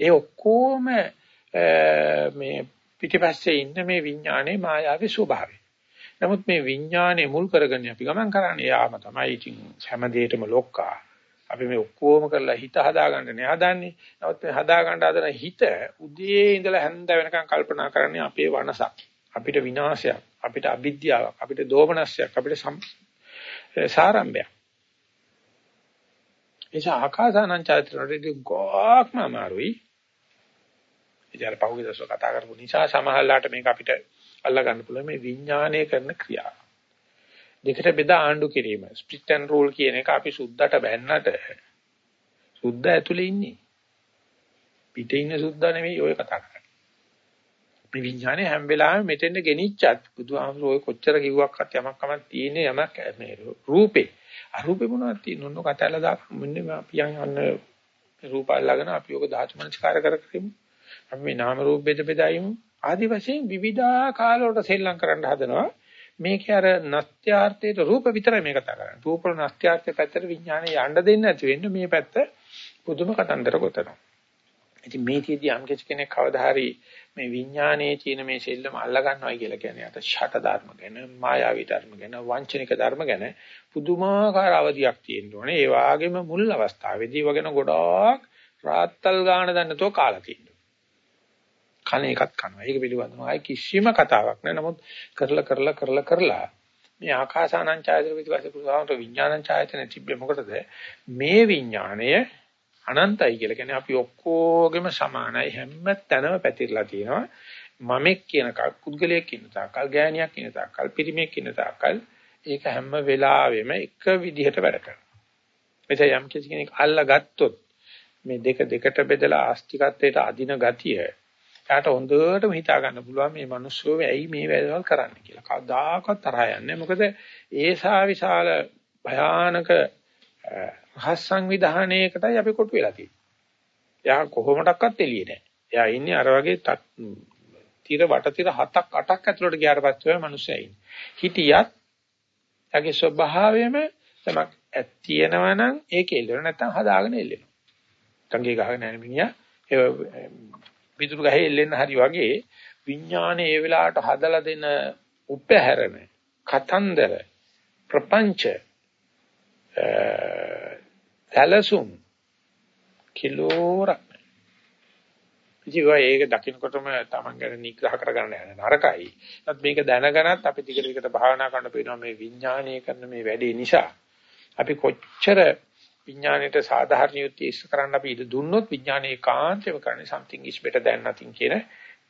ඒ ඔක්කොම මේ පිටිපස්සේ ඉන්න මේ විඥානයේ මායාවේ ස්වභාවය. නමුත් මේ විඥානය මුල් කරගෙන අපි ගමන් කරන්නේ යාම තමයි ඉතින් හැම දෙයකම ලොක්කා. අපි මේ ඔක්කොම කරලා හිත හදාගන්න නේ හදන්නේ. නමුත් මේ හදාගන්න හදන හිත උදේ ඉඳලා හැන්ද වෙනකන් කල්පනා කරන්නේ අපේ වනසක්. අපිට විනාශයක්, අපිට අවිද්‍යාවක්, අපිට දෝමනස්යක්, අපිට සාරම්භයක්. එනිසා ආකාසානං චෛත්‍රවලදී ගොක්ම අමාරුයි. ඉතින් අර පහුගිය දවස් කතා කරපු නිසා සමහරලාට මේක අපිට අල්ලා ගන්න පුළුවන් මේ විඥානය කරන ක්‍රියාව. දෙකට බෙදා ආණ්ඩු කිරීම. ස්ප්ලිට් ඇන්ඩ් රූල් කියන එක අපි සුද්ධට බැන්නට සුද්ධ ඇතුලේ ඉන්නේ. පිටේ ඉන්න සුද්ධ නෙවෙයි ඔය කතා කරන්නේ. මේ විඥානේ හැම වෙලාවෙම මෙතෙන්ද ගෙනිච්චත් බුදුහාමුදුරුවෝ ඔය කොච්චර කිව්වක්වත් යමක් කමක් තියෙන්නේ යමක් මේ රූපේ. අරූපේ මොනවද තියෙන්නේ? ඔන්න කතාලා දාපු මෙන්න අපි යන රූප අල්ලගෙන අපි ඔක ධාතු මනස්කාර කර කරමු. අපි මේ නාම රූප බෙද බෙදායිමු. ආදි වශයෙන් විවිධාකාර වලට සෙල්ලම් කරන්න හදනවා. මේකේ අර නස්ත්‍යාර්ථයේ රූප විතරයි මේ කතා කරන්නේ. රූප වල නස්ත්‍යාර්ථයේ පැත්තට විඥානය යන්න දෙන්නේ නැති වෙන්න මේ පැත්ත පුදුම කතන්දර ගොතනවා. ඉතින් මේ තියදී යම් කෙනෙක් කවදා හරි මේ විඥානයේ තියෙන මේ සෙල්ලම අල්ලා ගන්නවා කියලා කියන්නේ අත ෂට ධර්ම ගැන, මායාවී ධර්ම ගැන, වංචනික ධර්ම ගැන පුදුමාකාර අවධියක් තියෙන්න ඕනේ. ඒ වගේම මුල් අවස්ථාවේදී වගේන ගොඩාක් රාත්තල් ගාන දන්නතෝ කාලා තියෙනවා. කන එකක් කනවා. ඒක පිළිබඳව ආයි කිසිම කතාවක් නෑ. නමුත් කරලා කරලා කරලා කරලා මේ ආකාසානං ඡායතන පිටිපස්සේ පුදුහාමර විඥානං ඡායතන තිබ්බේ මොකටද? මේ විඥාණය අනන්තයි කියලා කියන්නේ අපි ඔක්කොගෙම සමානයි හැම තැනම පැතිරලා තියෙනවා. මමෙක් කියන කල් පුද්ගලයෙක් කියන තාකල් ගෑණියක් කියන තාකල් පිරිමියෙක් කියන තාකල් ඒක හැම වෙලාවෙම එක විදිහට වැඩ කරනවා. එතැ යම් කිසි කෙනෙක් අල්ලා ගත්තොත් මේ දෙක දෙකට බෙදලා ආස්තිකත්වයට අදින ගතිය එයාට හොඳටම හිතා ගන්න පුළුවන් මේ මිනිස්සු ඇයි මේ වැඩවල් කරන්නේ කියලා. කවදාකවත් තරහ යන්නේ මොකද ඒසා විශාල භයානක රහස් සංවිධානයකටයි අපි කොටු වෙලා තියෙන්නේ. එයා කොහොමඩක්වත් එළියේ නැහැ. එයා ඉන්නේ අර වගේ තිර වට තිර 7ක් 8ක් ඇතුළට ගියාට පස්සේ මිනිස්සයා ඉන්නේ. හිටියත් එයාගේ ස්වභාවයම තමක් තියෙනවා නම් ඒක එල්ලෙන්න නැත්නම් හදාගෙන එල්ලෙනවා. කංගේ ගහගෙන යන මිනිහා ඒ පිටුරු ගහේ එල්ලෙන්න හරි වගේ විඥානේ ඒ වෙලාවට හදලා දෙන උපහැරම කතන්දර ප්‍රපංච සැලසුම් කිලෝරක් ඉතින් ඒක දකින්නකොටම Taman ගැන නිග්‍රහ කරගන්න යන නරකයි. ඒත් මේක දැනගනත් අපි ටික ටිකට භාවනා කරන්න පේනවා මේ විඥානීය කරන මේ වැඩේ නිසා. අපි කොච්චර විඥාණයට සාධාරණ යුක්තිය ඉස්ස කරන්න අපි ඉද දුන්නොත් විඥානයේ කාන්තේම කරන්නේ something is better than nothing කියන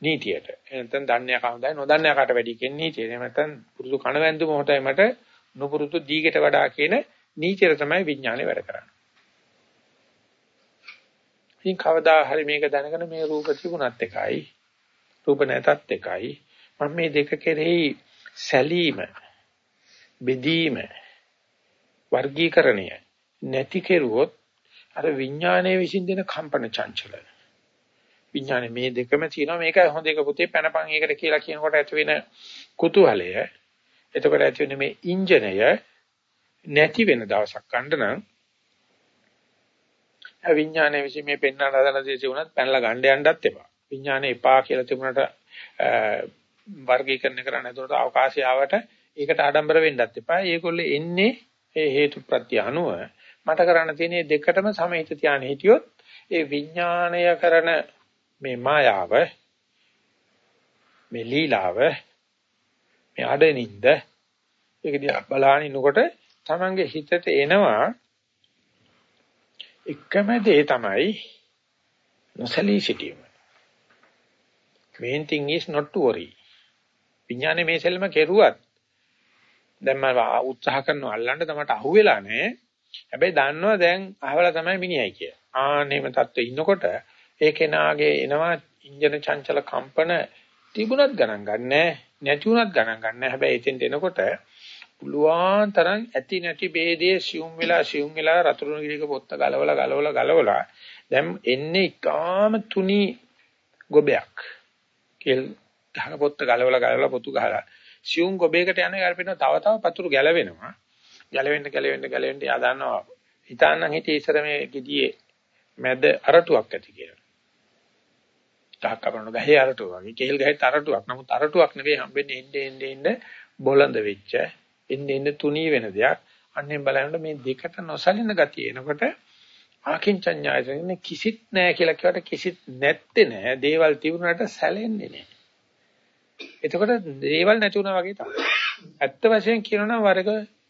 නීතියට. එහෙනම් දන්නේ කවදායි නොදන්නේ කාට වැඩි කියන නීතිය. එහෙම නැත්නම් පුරුදු කණවැන්දු මොහොතයි මට නුපුරුදු දීගට වඩා කියන නීතියට තමයි විඥානේ වැඩ කරන්නේ. ඉතින් කවදා හරි මේක දැනගෙන මේ රූප තිබුණත් එකයි රූප නැතත් එකයි මම මේ දෙක කෙරෙහි සැලීම බෙදීම වර්ගීකරණය නැති කෙරුවොත් අර විඥානයේ විසින් දෙන කම්පන චංචල විඥානේ මේ දෙකම තියෙනවා මේකයි හොඳ එක පුතේ පැනපන් ඒකට කියලා කියනකොට ඇති වෙන කුතුහලය එතකොට ඇති වෙන මේ ඉන්ජනය නැති වෙන දවසක් ගන්න නම් විඥානයේ විසින් මේ පෙන්වන්න හදන දේ තිබුණත් පැනලා ගන්න යන්නත් එපා. විඥානේ එපා කියලා තිබුණට වර්ගීකරණය කරන්න එතකොට අවකාශය ආවට ඒකට ආඩම්බර වෙන්නත් එපා. ඒගොල්ලෝ එන්නේ ඒ හේතු ප්‍රත්‍ය අනුව මට කරන්න තියෙන දෙකටම සමහිත තියාගෙන හිටියොත් ඒ විඥාණය කරන මේ මායාව මේ ලීලාව මේ අඩනින්ද ඒක දිහා බලාගෙන ඉනකොට තමන්ගේ හිතට එනවා එකම දේ තමයි නොසලී සිටීම. main thing is not to worry. විඥානේ මේ සෙල්ලම කෙරුවත් දැන් මම උත්සාහ කරනවා අල්ලන්න තමයි අහුවෙලා නැහැ. හැබැයි දන්නවා දැන් අහවලා තමයි මිනිහයි කිය. ආන්නේම තත්ත්වෙ ඉන්නකොට ඒ කෙනාගේ එනවා ඉන්ජන චංචල කම්පන තිබුණත් ගණන් ගන්නෑ නැති වුණත් ගණන් ගන්නෑ. හැබැයි එතෙන්ට එනකොට පුළුවන් තරම් ඇති නැති ભેදයේ සියුම් වෙලා සියුම් වෙලා රතුරුණු ගිරික පොත්ත ගලවලා ගලවලා ගලවලා දැන් එන්නේ ඊටාම තුනි ගොබයක් කෙල් ගහන පොත්ත ගලවලා ගලවලා පොතු ගහලා සියුම් ගොබයකට යන එක අරපිනවා තව තව පතුරු ගැලවෙනවා ගැලවෙන්න ගැලවෙන්න ගැලවෙන්න යා දන්නවා හිතාන්නම් හිතේ ඉස්සර මේ gediye මැද අරටුවක් ඇති කියලා තාක් කපන ගහේ අරටුව වගේ කෙල් ගහේ අරටුවක් නමුත් අරටුවක් නෙවෙයි හම්බෙන්නේ එන්නේ එන්නේ එන්නේ බොළඳ වෙච්ච එන්නේ එන්නේ තුනී වෙන දෙයක්. අන්නෙන් බලනකොට මේ දෙකට නොසලින ගතිය එනකොට ආකින්චඤ්ඤායතනේ කිසිත් නැහැ කියලා කියවට කිසිත් නැත්තේ නැහැ. දේවල් තිබුණාට සැලෙන්නේ නැහැ. එතකොට දේවල් නැති වුණා වගේ තමයි. ඇත්ත වශයෙන් කියනනම්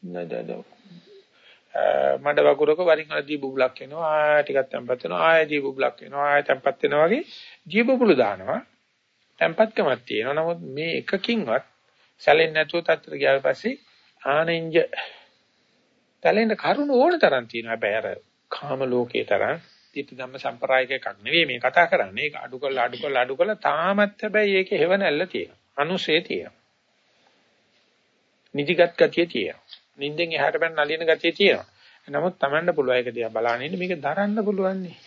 වරක මඩ වගුරක වරින් වර දී බුබුලක් එනවා ආය ටිකක් තැම්පත් වෙනවා ආය දී බුබුලක් එනවා ආය තැම්පත් වෙනවා වගේ දී බුබුලු දානවා තැම්පත්කමක් තියෙනවා නමුත් මේ එකකින්වත් සැලෙන්නේ නැතුව තත්තර ගියාට පස්සේ ආනෙන්ජ තැලෙන්න කරුණ ඕන තරම් තියෙනවා. හැබැයි අර කාම ලෝකේ තරම් තිත්ති ධම්ම සම්ප්‍රායික එකක් නෙවෙයි මේ කතා කරන්නේ. ඒක අඩු කරලා අඩු කරලා අඩු කරලා තාමත් හැබැයි ඒකේ හේව නැල්ල තියෙනවා. අනුසේ තියෙනවා. නිදිගත් ගතිය තියෙනවා. නිින්දෙන් එහාට බැන නලියන ගතිය තියෙනවා. නමුත් Tamanne පුළුවන් ඒක දිහා බලන්න ඉන්න මේක දරන්න පුළුවන් නේ.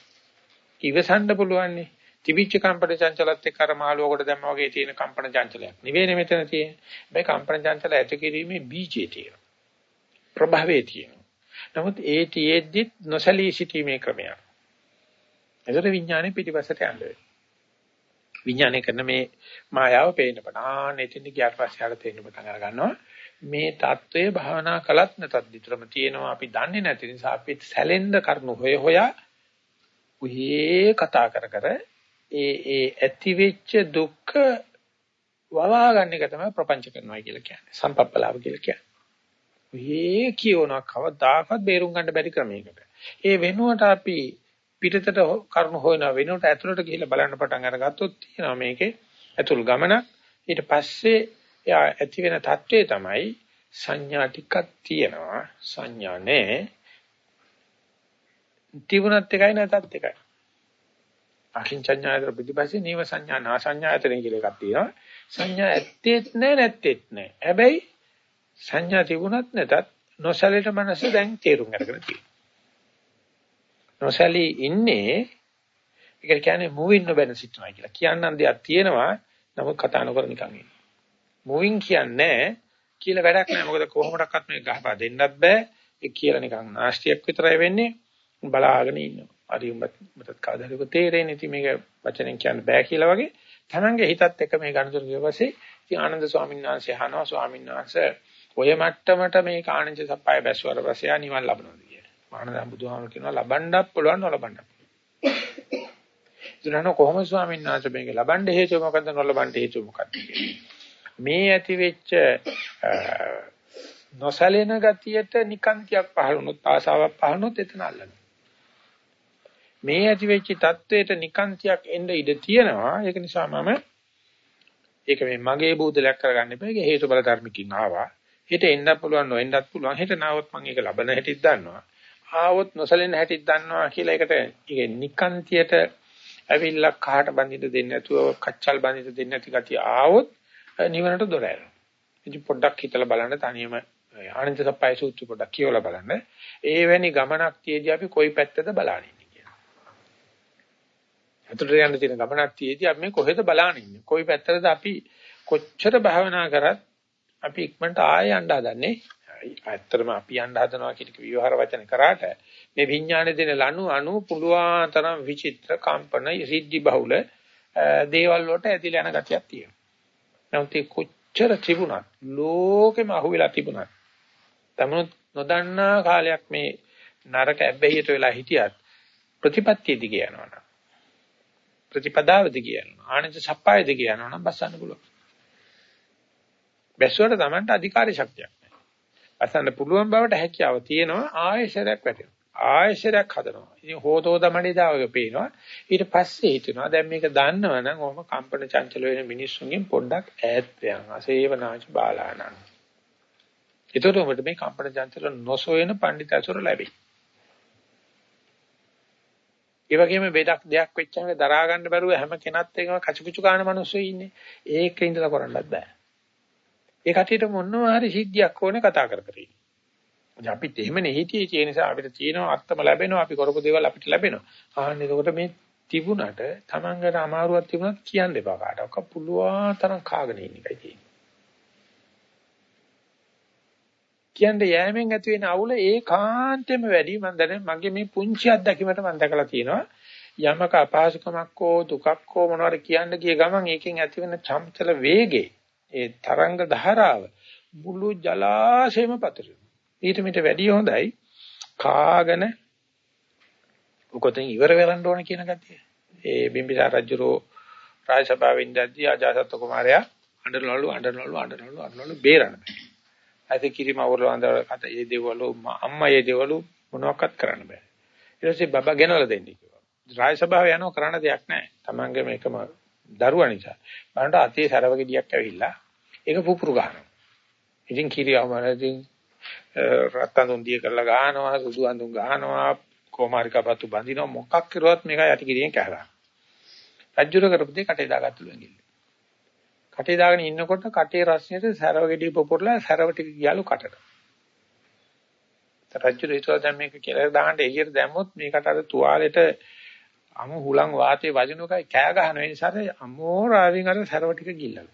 ඉවසන්න පුළුවන් නේ. තිබිච්ච කම්පන චංචලත් එක්ක අර මාළුවකට දැම්ම වගේ තියෙන කම්පන චංචලයක්. නෙවෙයි මෙතන තියෙන්නේ. මේ කම්පන චංචල ඇති කිරීමේ බීජේ තියෙනවා. ප්‍රභවයේ තියෙනවා. නමුත් ඒ තියෙද්දි නොසලී සිටීමේ ක්‍රමයක්. ඒතර විඥානේ පිටිපස්සට යන්නේ. විඥානේ කරන මේ මායාව පේන්න පටන් ආ නෙතින් ගියාට පස්සේ ආර තේරෙන්න පටන් අර ගන්නවා. මේ தત્ත්වය භාවනා කළත් නැතත් විතරම තියෙනවා අපි දන්නේ නැති නිසා අපි සැලෙන්න කරුණු හොය හොයා උහි කතා කර කර ඒ ඒ ඇති වෙච්ච දුක් වවා ගන්න එක තමයි ප්‍රපංච කරනවා කියලා කියන්නේ සම්පප්පලාව කියලා කියන්නේ. උහි කියනවා කවදාකවත් බේරුම් ගන්න බැරි ක්‍රමයකට. ඒ වෙනුවට අපි පිටතට කරුණු හොයන වෙනුවට ඇතුළට ගිහිල්ලා බලන්න පටන් අරගත්තොත් තියෙනවා මේකේ ඇතුල් ගමන ඊට පස්සේ එයා ඇති වෙන தત્ත්වය තමයි සංඥා ටිකක් තියෙනවා. සංඥා නැහැ තිබුණත් එකයි නැතත් එකයි. අකින්චඤ්ඤායතර ප්‍රතිපස්සේ නීව සංඥා නා සංඥායතන කියලා එකක් තියෙනවා. සංඥා ඇත්තේත් නැහැ නැත්තේත් නැහැ හැබැයි සංඥා තිබුණත් නැතත් නොසලෙට මනස දැන් තේරුම් අරගෙන තියෙනවා. නොසලී ඉන්නේ ඒක කියන්නේ moving නොබැන සිටනවා කියලා. කියන්නම් දෙයක් තියෙනවා. නමුත් කතා නොකර නිකන් ඉන්නේ. Moving කියන්නේ කියලා වැඩක් නැහැ මොකද කොහොමඩක්වත් මේක ගහපා දෙන්නත් බෑ. ඒ කියලා නිකන් නාස්තියක් විතරයි වෙන්නේ. බලාගෙන ඉන්නවා. හරි උඹත් මටත් කවදාද තේරෙන්නේ. ඉතින් මේක වචනෙන් කියන්න බෑ කියලා වගේ තමන්ගේ හිතත් එක්ක මේ ගණතුරු ඊපස්සේ ඉතින් ආනන්ද ස්වාමීන් වහන්සේ අහනවා. ස්වාමීන් වහන්සේ ඔය මට්ටමට මේක ආනන්ද සප්පාය බැස්සුවාට පස්සේ ආ නිවන් ලබනවාද කියලා? ආනන්ද බුදුහාමුදුරුවෝ කියනවා ලබන්නත් පුළුවන් නොලබන්නත් ඉතින් කොහොමද ස්වාමීන් වහන්සේ මේක ලබන්න හේතුව මොකද්ද? නොලබන්න හේතුව මොකද්ද? මේ ඇතිවෙච්ච නොසැලෙන ගතියට නිකාන්තියක් පහළ වුණොත් ආසාවක් පහළ වුණොත් එතන අල්ලනවා. මේ ඇතිවෙච්ච தത്വයට නිකාන්තියක් එන්න ඉඩ තියෙනවා. ඒක නිසා මම ඒක මේ මගේ බූදලයක් කරගන්න එපා. ඒක හේතු බල ධර්මිකින් ආවා. හිත එන්නත් පුළුවන් නොඑන්නත් පුළුවන්. හිත නාවොත් මම ඒක ලබන හැටිත් දන්නවා. ආවොත් නොසැලෙන හැටිත් දන්නවා කියලා ඒකට ඒ නිකාන්තියට ඇවිල්ලා කහට බඳින්න දෙන්නේ නැතුව කච්චල් බඳින්න දෙන්නේ නැති ගතිය ආවොත් නිවනට දොර ඇරෙනවා. ඉතින් පොඩ්ඩක් හිතලා බලන්න තනියම ආනන්ද සප්පයි සූත්‍ර පොඩ්ඩක් කියවලා බලන්න. ඒ වැනි ගමනක් තියදී අපි කොයි පැත්තද බලන්නේ? අතුලට යන්න තියෙන ගමනක් තියේදී අපි මේ කොහෙද බලාගෙන ඉන්නේ? කොයි පැත්තටද අපි කොච්චර භාවනා කරත් අපි ඉක්මනට ආයෙ යන්න හදන්නේ. ඇත්තටම අපි යන්න හදනවා කියන විවහාර වචන කරාට මේ විඥානේ දෙන ලනු අනු පුළුවන් තරම් විචිත්‍ර කම්පන සිද්ධි බහුල දේවල් වලට ඇදිලා යන ගතියක් තියෙනවා. නමුත් ඒ කොච්චර තිබුණත් ලෝකෙම අහුවෙලා තිබුණත් තමනුත් නොදන්නා කාලයක් මේ නරක ඇබ්බැහියට වෙලා හිටියත් ප්‍රතිපත්තියදී කියනවා ප්‍රතිපදාවද කියනවා. ආනන්ද සප්පායද කියනවා නම් බස්සන්න පුළුවන්. බැස්සුවට Tamanට අධිකාරී ශක්තියක් නැහැ. බස්සන්න පුළුවන් බවට හැකියාව තියෙනවා ආයෙශරයක් වැටෙනවා. ආයෙශරයක් හදනවා. ඉතින් හෝතෝද මණිදාවක පේනවා. ඊට පස්සේ හිතෙනවා දැන් මේක දන්නවනම් ඔහම කම්පන චංචල වෙන මිනිස්සුන්ගෙන් පොඩ්ඩක් ඈත් වෙනවා. අසේවනාච බාලානං. ඒතකොට ඔබට මේ කම්පන චංචල නොසොයන පඬිතසුර ලැබෙයි. ඒ වගේම බෙදක් දෙයක් වෙච්චාම දරා ගන්න බැරුව හැම කෙනත් එකම කචුකුචු කාන මිනිස්සු ඉන්නේ. ඒක ඉඳලා කරන්නත් බෑ. ඒ කටියට මොනවා හරි සිද්ධියක් ඕනේ කතා කර කර ඉන්න. අපිත් එහෙමනේ හිටියේ ඒ නිසා අපිට තියෙනවා අත්තම ලැබෙනවා අපි කරපු දේවල් අපිට ලැබෙනවා. ආන්න එතකොට මේ තිබුණට Tamangට අමාරුවක් තිබුණත් කියන්න එපා කාටවත්. පුළුවන් තරම් කාගෙන ඉන්න එකයි තියෙන්නේ. කියන්නේ යෑමෙන් ඇති වෙන අවුල ඒකාන්තෙම වැඩි මම දැන මගේ මේ පුංචි අත්දැකීමට මම දැකලා තියෙනවා යමක අපහසුකමක් හෝ දුකක් හෝ මොනවාර කියන්න ගිය ගමන් ඒකෙන් ඇති වෙන චංචල වේගේ ඒ තරංග ධාරාව මුළු ජලාශයම පතුරනවා ඊට මිට වැඩිය හොඳයි කාගෙන උකොතෙන් ඉවර වෙරන්න ඕන කියන ගතිය ඒ බිම්බිසාර රජුරෝ රාජසභාවෙන් දැද්දී අජාසත් කුමාරයා අඬනවලු අඬනවලු අඬනවලු අඬනවලු බේරන්න බෑ ඇති කිරිම අවරවන්ද අත ඒ දේවල් අම්මා ඒ දේවල් මොනවක්වත් කරන්න බෑ. ඊට පස්සේ බබා ගෙනවලා දෙන්න කිව්වා. රාජ සභාව යනවා කරන්න දෙයක් නැහැ. Tamange මේකම දරුවා නිසා. බලන්න අතේ සරවගෙඩියක් ඇවිල්ලා ඒක පුපුරු ගන්නවා. ඉතින් කිරියවම ඉතින් රත්තන් දුන්දිය කරලා ගහනවා, සුදු අඳුන් ගහනවා, කොමාරිකාපතු බඳිනවා මොකක් කරුවත් මේක යටි කිරියෙන් කැහලා. රජ්ජුර කරපු දේ කටේ දාගත්තුලු ඇඟිල්ල. කටේ දාගෙන ඉන්නකොට කටේ රස්නියට සැරව ගෙඩිය පොපුරලා සැරව ටික ගියලු කටට. රජු හිතුවා දැන් මේක කියලා දාන්න එළියට දැම්මොත් මේකට අර තුවාලෙට අමු හුලං වාතේ වදිනකයි කෑ ගහන නිසා අමෝරාවෙන් අර සැරව ටික ගිල්ලලු.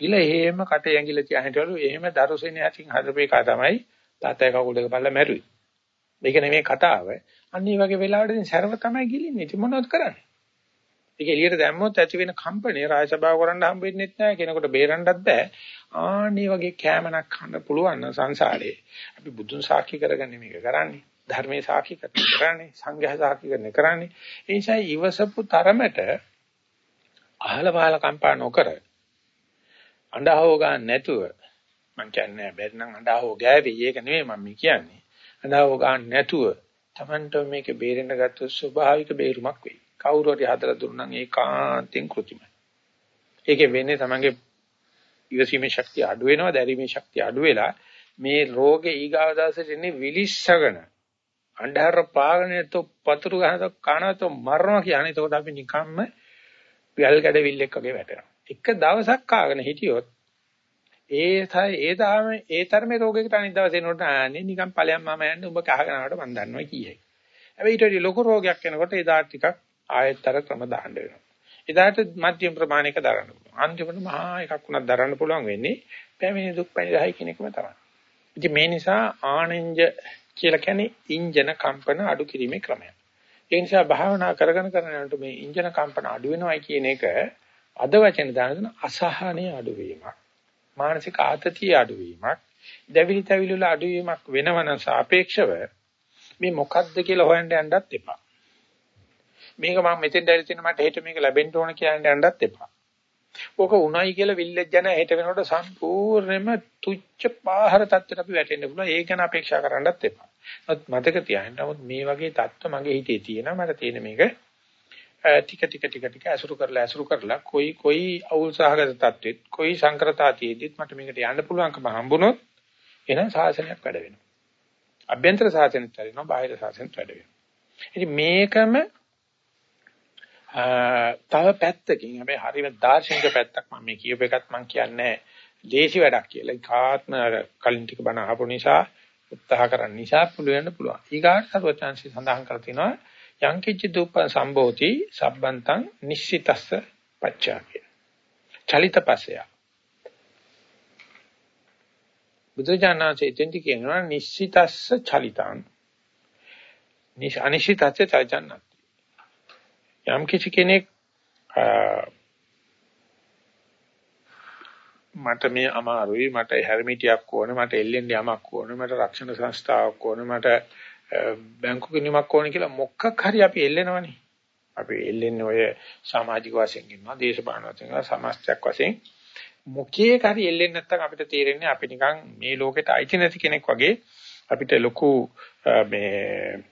ගිල එහෙම කටේ ඇඟිල්ල තියා හිටවලු එහෙම දරුසෙනේ ඇතින් හදපේ කා තමයි තාත්තයි කකුල් දෙක බලලා මැරුවේ. මේක නෙමෙයි කතාව. අන්න මේ වගේ වෙලාවටදී සැරව තමයි ගිලින්නේ. ඉතින් මොනවද කරන්නේ? ඒක එළියට දැම්මොත් ඇති වෙන කම්පණය රාජසභාව කරන්න හම්බෙන්නේ නැහැ කෙනෙකුට බේරන්නත් බෑ. ආන්නේ වගේ කැමනක් හන්න පුළුවන් නම් සංසාරේ අපි බුදුන් සාක්ෂි කරගන්න මේක කරන්නේ. ධර්මයේ සාක්ෂි කරන්නේ සංඝයා සාක්ෂි කරන්නේ කරන්නේ. ඒ නිසා ඊවසපු තරමට අහල පහල කම්පා නොකර අඬහව ගන්න නැතුව මං කියන්නේ බැරි නම් අඬහව ගෑවි ඒක නෙමෙයි මම කියන්නේ. අඬහව ගන්න නැතුව Tamanට මේක බේරෙන්න ගත්තොත් ස්වභාවික බේරුමක් වෙයි. කවුරු හරි හදලා දුන්නම් ඒකාන්තයෙන් કૃතිමයි. ඒකේ වෙන්නේ තමන්ගේ ඉවසීමේ ශක්තිය අඩු වෙනවා, දැරීමේ ශක්තිය අඩු වෙලා මේ රෝගේ ඊගාව දවසට එන්නේ විලිස්සගෙන අන්ධහර පාගන તો පතුරු ගහන කනත මරනවා කියන්නේ. එතකොට අපි නිකම්ම පියල් කැඩවිල්ලෙක් වගේ වැටෙනවා. එක දවසක් කාගෙන හිටියොත් ඒ තයි ඒ තාම ඒ තරමේ රෝගයකට අනිත් දවසේ එනකොට අනේ නිකන් ඵලයන් මම යන්නේ උඹ කහගෙන ආවට මම දන්නවා කීයයි. හැබැයි ඊට වඩා ලොකු රෝගයක් එනකොට එදාට ටිකක් ආයෙත්තර ක්‍රම දාන්න වෙනවා. එදාට මධ්‍යම ප්‍රමාණයක දරන්න පුළුවන්. අන්තිමට මහා එකක් උනක් දරන්න පුළුවන් වෙන්නේ පැමිණි දුක් පැනිරහයි කියන එකම තමයි. ඉතින් මේ නිසා ආනෙන්ජ කියලා කියන්නේ ඉන්ජන කම්පන අඩු කිරීමේ ක්‍රමයක්. ඒ නිසා භාවනා කරගෙන කරගෙන යනකොට මේ ඉන්ජන කම්පන අඩු වෙනවයි කියන එක අද වචන දාන අසහනය අඩු වීමක්. මානසික ආතතිය අඩු වීමක්. දැවිලි තැවිලි වල අඩු වීමක් වෙනවනම් සාපේක්ෂව මේ මොකද්ද කියලා හොයන්න යන්නත් එපා. මේක මම මෙතෙන් දැරි තියෙන මට හෙට මේක ලැබෙන්න ඕන කියන යන්නත් එපා. ඕක උණයි කියලා විල්ලෙජ් යන හෙට වෙනකොට සම්පූර්ණයෙන්ම තුච්ච පාහර තත්ත්වයට අපි වැටෙන්න පුළුවන්. ඒක ගැන අපේක්ෂා කරන්නත් එපා. නමුත් මතක තියාගන්න නමුත් මේ වගේ தত্ত্ব මගේ හිතේ තියෙනවා. මට තියෙන මේක ටික ටික ටික ටික අසුරු කරලා අසුරු කරලා කොයි කොයි අවුල් සහගත තත්වෙත් කොයි සංක්‍රතාතියෙදිත් මට මේකට යන්න පුළුවන්කම හම්බුනොත් එහෙනම් සාසනයක් වැඩ වෙනවා. අභ්‍යන්තර සාසනෙත් වැඩ වෙනවා බාහිර සාසනෙත් වැඩ වෙනවා. ඉතින් මේකම තව පැත්තකින් හැබැයි හරිම දාර්ශනික පැත්තක් මම මේ කියප එකත් මම කියන්නේ දේශි වැඩක් කියලා. කාත්ම කලින් ටික බණ අහපු නිසා උත්සාහ කරන්න නිසා පුළුවන් පුළුවන්. ඊගාට සරුවචාන්සි සඳහන් කර තිනවා යංකිච්ච දුප්ප සම්භෝති සබ්බන්තං නිශ්චිතස්ස පච්චාකිය. චලිතපසය. බුදුජානනාංශයෙන් දෙන්ටි කියනවා නිශ්චිතස්ස චලිතං. නිශ අනිශ්චිතස්ස චලිතං. යම් කිසි කෙනෙක් මට මේ අමාරුයි මට හැරමිටියක් ඕන මට එල්ලෙන්න යමක් ඕන මට රක්ෂණ සංස්ථාවක් ඕන මට බැංකු ගිණුමක් ඕනේ කියලා මොකක් හරි අපි එල්ලෙනවනේ. අපි එල්ලෙන්නේ ඔය සමාජික වශයෙන් ඉන්නවා, දේශපාලන වශයෙන් ඉන්නවා, සමාජයක් වශයෙන්. මොකේ හරි එල්ලෙන්නේ නැත්නම් අපිට තේරෙන්නේ අපි නිකන් මේ ලෝකෙට අයිති නැති කෙනෙක් වගේ අපිට ලොකු මේ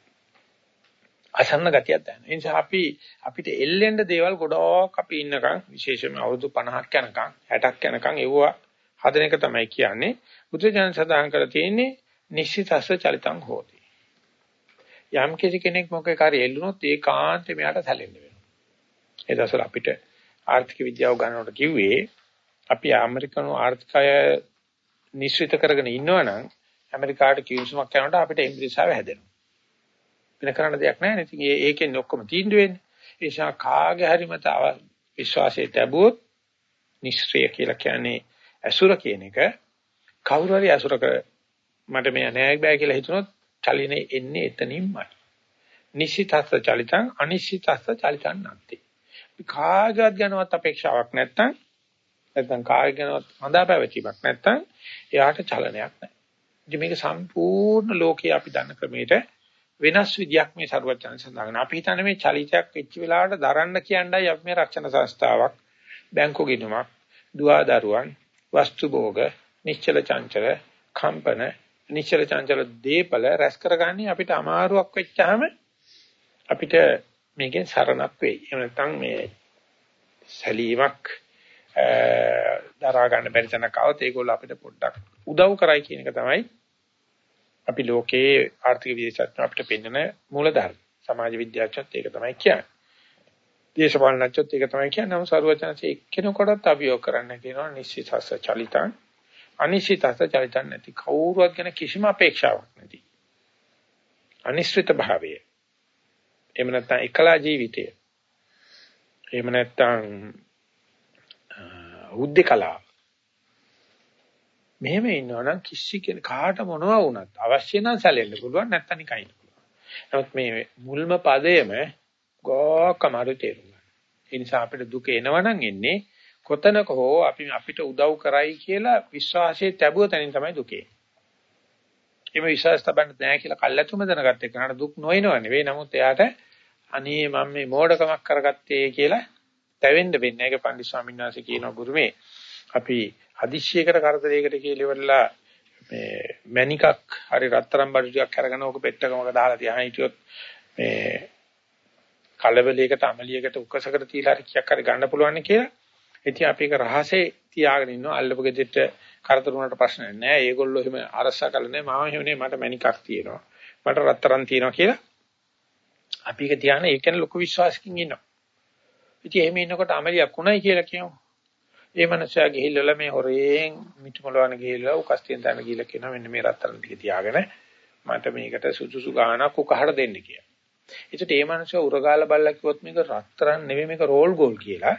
අසන්න ගතියක් දැනෙනවා. ඒ නිසා අපි අපිට එල්ලෙන්න දේවල් ගොඩක් අපි ඉන්නකම් විශේෂයෙන්ම අවුරුදු 50ක් යනකම් 60ක් යනකම් එවුවා හදන එක තමයි කියන්නේ. බුදුජානක සදාහන් කරලා තියෙන්නේ නිශ්චිතස්ස චලිතං හෝති. යම් කෙනෙක් මොකේ කාර්ය එල්ලුනොත් ඒ කාන්තේ මෙයාට සැලෙන්න වෙනවා. ඒ දවස්වල අපිට ආර්ථික විද්‍යාව ගන්නකොට කිව්වේ අපි ඇමරිකනු ආර්ථිකය නිශ්චිත කරගෙන ඉන්නවනම් ඇමරිකාට කිවිසුමක් කරනකොට අපිට ඉංග්‍රීසිාව හැදෙනවා. වෙන කරන්න දෙයක් නැහැ. ඉතින් ඒකෙන් ඔක්කොම තීන්දුව වෙන්නේ. ඒ නිසා කාගේ හරි මත විශ්වාසයේ ලැබුවොත් නිශ්චය කියලා කියන්නේ අසුර කියන එක කවුරු හරි අසුරක මට මේ නෑ බෑ කියලා හිතුනොත් චලිනේ එන්නේ එතනින්මයි. නිශ්චිතස්ස චලිතං අනිශ්චිතස්ස චලිතං නැති. කාගවත් ගැනවත් අපේක්ෂාවක් නැත්තම් නැත්තම් කාග ගැනවත් හඳාපැවතීමක් නැත්තම් එයාට චලනයක් නැහැ. ඉතින් මේක සම්පූර්ණ ලෝකයේ අපි දන්න ක්‍රමයට වෙනස් විදියක් මේ ਸਰවඥයන් සඳහන්. අපි හිතන්නේ මේ චලිතයක් වෙච්ච වෙලාවට දරන්න කියන්නයි අපි මේ රක්ෂණ සංස්ථාවක් බැංකු ගිණුමක් දුවදරුවන් වස්තු භෝග නිශ්චල චංචල කම්පන නිශ්චල චංචල දීපල රැස් කරගන්නේ අපිට අමාරුවක් වෙච්චාම අපිට මේකෙන් සරණක් වෙයි. එහෙම නැත්නම් මේ සැලීමක් දරා ගන්න බැරි තැනක આવත් ඒගොල්ලෝ අපිට පොඩ්ඩක් උදව් කරයි කියන එක තමයි අපි ලෝකයේ ආර්ථික විද්‍යාඥයෝ අපිට පෙන්වන මූලධර්ම. සමාජ විද්‍යාඥයොත් ඒක තමයි කියන්නේ. දේශපාලනඥයොත් ඒක තමයි කියන්නේ. නමුත් සරුවචනසේ එක්කෙනෙකුටත් අභියෝග කරන්න කියනවා නිශ්චිතස්ස චලිතං අනිශ්චිතත චරිතන් නැති. කවුරුවත් ගැන කිසිම අපේක්ෂාවක් නැති. අනිශ්චිත භාවය. එහෙම නැත්නම් එකලා ජීවිතය. එහෙම නැත්නම් උද්දකලා මෙහෙම ඉන්නවනම් කිසි කෙනෙක් කාට මොනවා වුණත් අවශ්‍ය නම් සැලෙන්න පුළුවන් නැත්නම් නිකන් පුළුවන්. නමුත් මේ මුල්ම පදයේම ගෝකමාරු තේරුම් ගන්න. ඒ නිසා අපිට දුක එනවනම් එන්නේ කොතනක හෝ අපි අපිට උදව් කරයි කියලා විශ්වාසයේ තැබුව තැනින් තමයි දුකේ. එimhe විශ්වාස තබන්න නැහැ කියලා කල්ැතුම දැනගත්ත එකනට දුක් නොනිනව නෙවෙයි. නමුත් එයාට අනේ මම මේ මෝඩකමක් කරගත්තේ කියලා තැවෙන්න වෙන්නේ. ඒක පන්දි ස්වාමීන් වහන්සේ කියනවා බුරුමේ අපි හදිස්සියකට කරදරයකට කියලා ඉවරලා මේ මැනිකක් හරි රත්තරන් බඩු ටිකක් අරගෙන ඕක පෙට්ටකමක දාලා තියාගෙන හිටියොත් මේ කලබලයකට අමලියකට උකසකට තියලා හරි කියක් හරි ගන්න පුළුවන් කියලා. ඉතින් අපි ඒක රහසේ තියාගෙන ඉන්නවා අල්ලපු ගෙදෙට්ට කරදර වුණාට ප්‍රශ්න නැහැ. ඒගොල්ලෝ එහෙම අරසා කළා නෑ. මම එහෙම නේ මට මැනිකක් තියෙනවා. මට රත්තරන් තියෙනවා කියලා. අපි ඒක තියාගෙන ඒකෙන් ලොකු විශ්වාසකින් ඉන්නවා. ඉතින් එහෙම ඉන්නකොට අමලියක් උණයි කියලා කියමු. ඒ මනුස්සයා ගිහිල්ලා මේ හොරෙන් මිටුමලවන ගිහිල්ලා උකස්තියෙන් තන ගිහිල්ලා කියනවා මෙන්න මේ රත්තරන් ටික තියාගෙන මට මේකට සුසුසු ගානක් උකහට දෙන්න කියලා. ඒකට ඒ මනුස්සයා උරගාලා බල්ලා කිව්වොත් මේක රත්තරන් නෙවෙයි මේක රෝල් ගෝල් කියලා.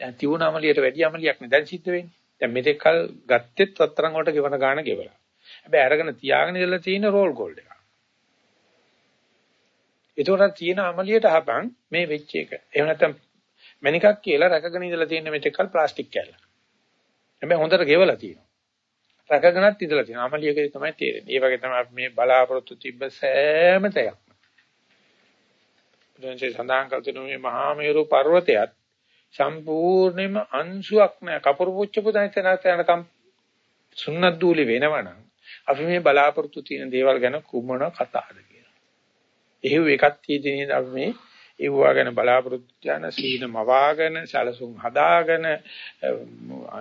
දැන් තිබුණ අමලියට වැඩි අමලියක් නේ දැන් සිද්ධ වෙන්නේ. දැන් මෙතෙක් කල ගත්තෙත් රත්තරන් වලට ගෙවන ගාන ගෙවලා. හැබැයි අරගෙන තියාගෙන ඉඳලා තියෙන රෝල් ගෝල්ඩ් එක. ඒතකොට තියෙන අමලියට අහපන් මේ වෙච්ච එක. එහෙම නැත්නම් මණිකක් කියලා රැකගෙන ඉඳලා තියෙන මෙතෙක් කල ප්ලාස්ටික් කෑල්ල. හැබැයි හොඳට ගෙවලා තියෙනවා. රැකගෙනත් ඉඳලා තියෙනවා. අමලියකදී තමයි තේරෙන්නේ. ඒ වගේ තමයි අපි මේ බලාපොරොත්තු තිබ්බ සෑම තයක්. බුදුන්සේ සඳහන් කළ තියෙන මේ මහා මේරු පර්වතයත් සම්පූර්ණයෙන්ම අංශුවක් නෑ. කපුරු පුච්චපු දැනට යනකම් සුන්නත් දූලි වෙනවනම් අපි මේ බලාපොරොත්තු තියෙන දේවල් ගැන කුමන කතාවද කියලා. එහෙව් එකක් තියෙදී අපි මේ ඒවා ගැන බලාපොරොත්තු යන සීන මවාගෙන සැලසුම් හදාගෙන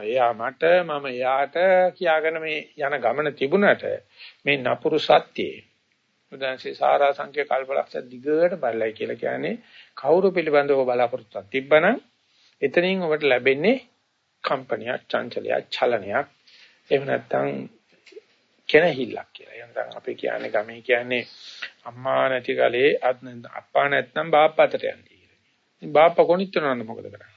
එයා මට මම එයාට කියාගෙන මේ යන ගමන තිබුණට මේ නපුරු සත්‍යයේ උදාහරණසේ සාරා සංඛ්‍ය කල්පලක්ෂ දිගට බලයි කියලා කියන්නේ කවුරු පිළිබඳව බලාපොරොත්තුවක් තිබ්බනම් එතනින් ඔබට ලැබෙන්නේ කම්පනියක් චංචලයක් චලනයක් එහෙම නැත්නම් කෙනහිල්ලක් කියලා. එහෙනම් අපි කියන්නේ ගමේ කියන්නේ අම්මා නැති කලේ අප්පා නැත්නම් බාප්පතට යන්නේ කියලා. ඉතින් බාප්පා කොනිට යනවද මොකද කරන්නේ?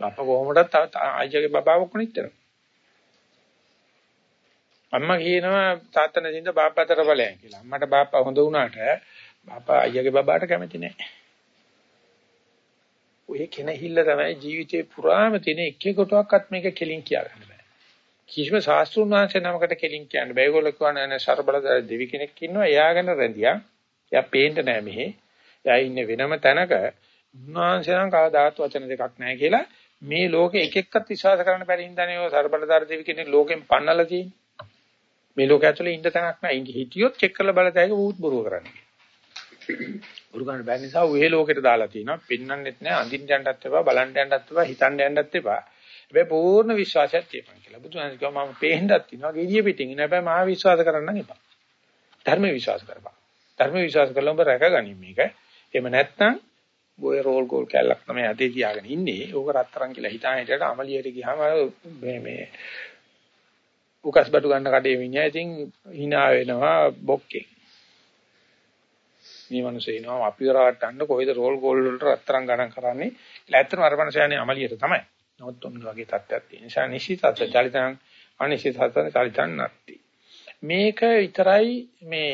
බාප්පා කොහොමදත් අයියාගේ බබාව කොනිට යනවා. අම්මා කියනවා තාත්තා නැතිඳ බාප්පතට බලයන් කියලා. අම්මට බාප්පා හොඳ වුණාට බාප්පා අයියාගේ බබාට කැමති නැහැ. ඔය කෙනහිල්ල තමයි ජීවිතේ පුරාම තියෙන එක එක කොටුවක්වත් මේක කෙලින් කියාගන්න බෑ. කිසිම ශාස්ත්‍රුන් වහන්සේ නමකට කෙලින් කියන්න බෑ. ඒගොල්ලෝ කියන්නේ ਸਰබලදාරි දෙවි කෙනෙක් ඉන්නවා. එයා ගැන රැඳියා. එයා පේන්න නෑ මෙහි. එයා ඉන්නේ වෙනම තැනක. උන්වහන්සේ නම් කවදාවත් වචන දෙකක් නෑ කියලා මේ ලෝකේ එක එකක්වත් විශ්වාස කරන්න බැරි හින්දානේ ඔය ਸਰබලදාරි දෙවි කෙනෙක් ලෝකෙන් පන්නලා තියෙන්නේ. මේ ලෝක ඇතුලේ ඉන්න තැනක් නෑ. ඉංගි හිටියොත් චෙක් කරලා බලතැයි ඌත් බොරුව කරන්නේ. බොරු ගන්න බැරි නිසා ඌ ඒ ලෝකෙට දාලා තිනවා. පින්නන්නෙත් නෑ, අඳින්න යන්නත් එපා, බලන්න යන්නත් එපා, හිතන්න යන්නත් එපා. හැබැයි පූර්ණ විශ්වාසයක් තියෙපන් කියලා. බුදුහාම කිව්වා මම පේන්නත් ඉන්නවා ගෙඩිය පිටින් ඉන්න. හැබැයි මා විශ්වාස කරන්න එපා. ධර්ම විශ්වාස කරපන්. ධර්ම විශ්වාස කළා ඔබ රැකගනින් මේක. එහෙම නැත්නම් බොය රෝල් ගෝල් කැලක් තමයි අතේ තියාගෙන ඉන්නේ. ඕක රත්තරන් කියලා හිතාන හිටියට අමලියට ගියාම මේ මේ උකස් බඩු ගන්න කඩේ මිනිහා ඉතින් hina වෙනවා බොක්කේ. මේ මිනිස්සේ ඉනවා අපි කරවට්ටන්න කොහෙද රෝල් ගෝල් වලට රත්තරන් ගණන් කරන්නේ. කියලා ඇත්තටම අර මිනිස්සානේ අමලියට තමයි. නමුත් ඔන්න වගේ තත්ත්වයක් තියෙන නිසා නිශ්චිතත් චලිතං අනිශ්චිතත් චලිතං නැති. මේක විතරයි මේ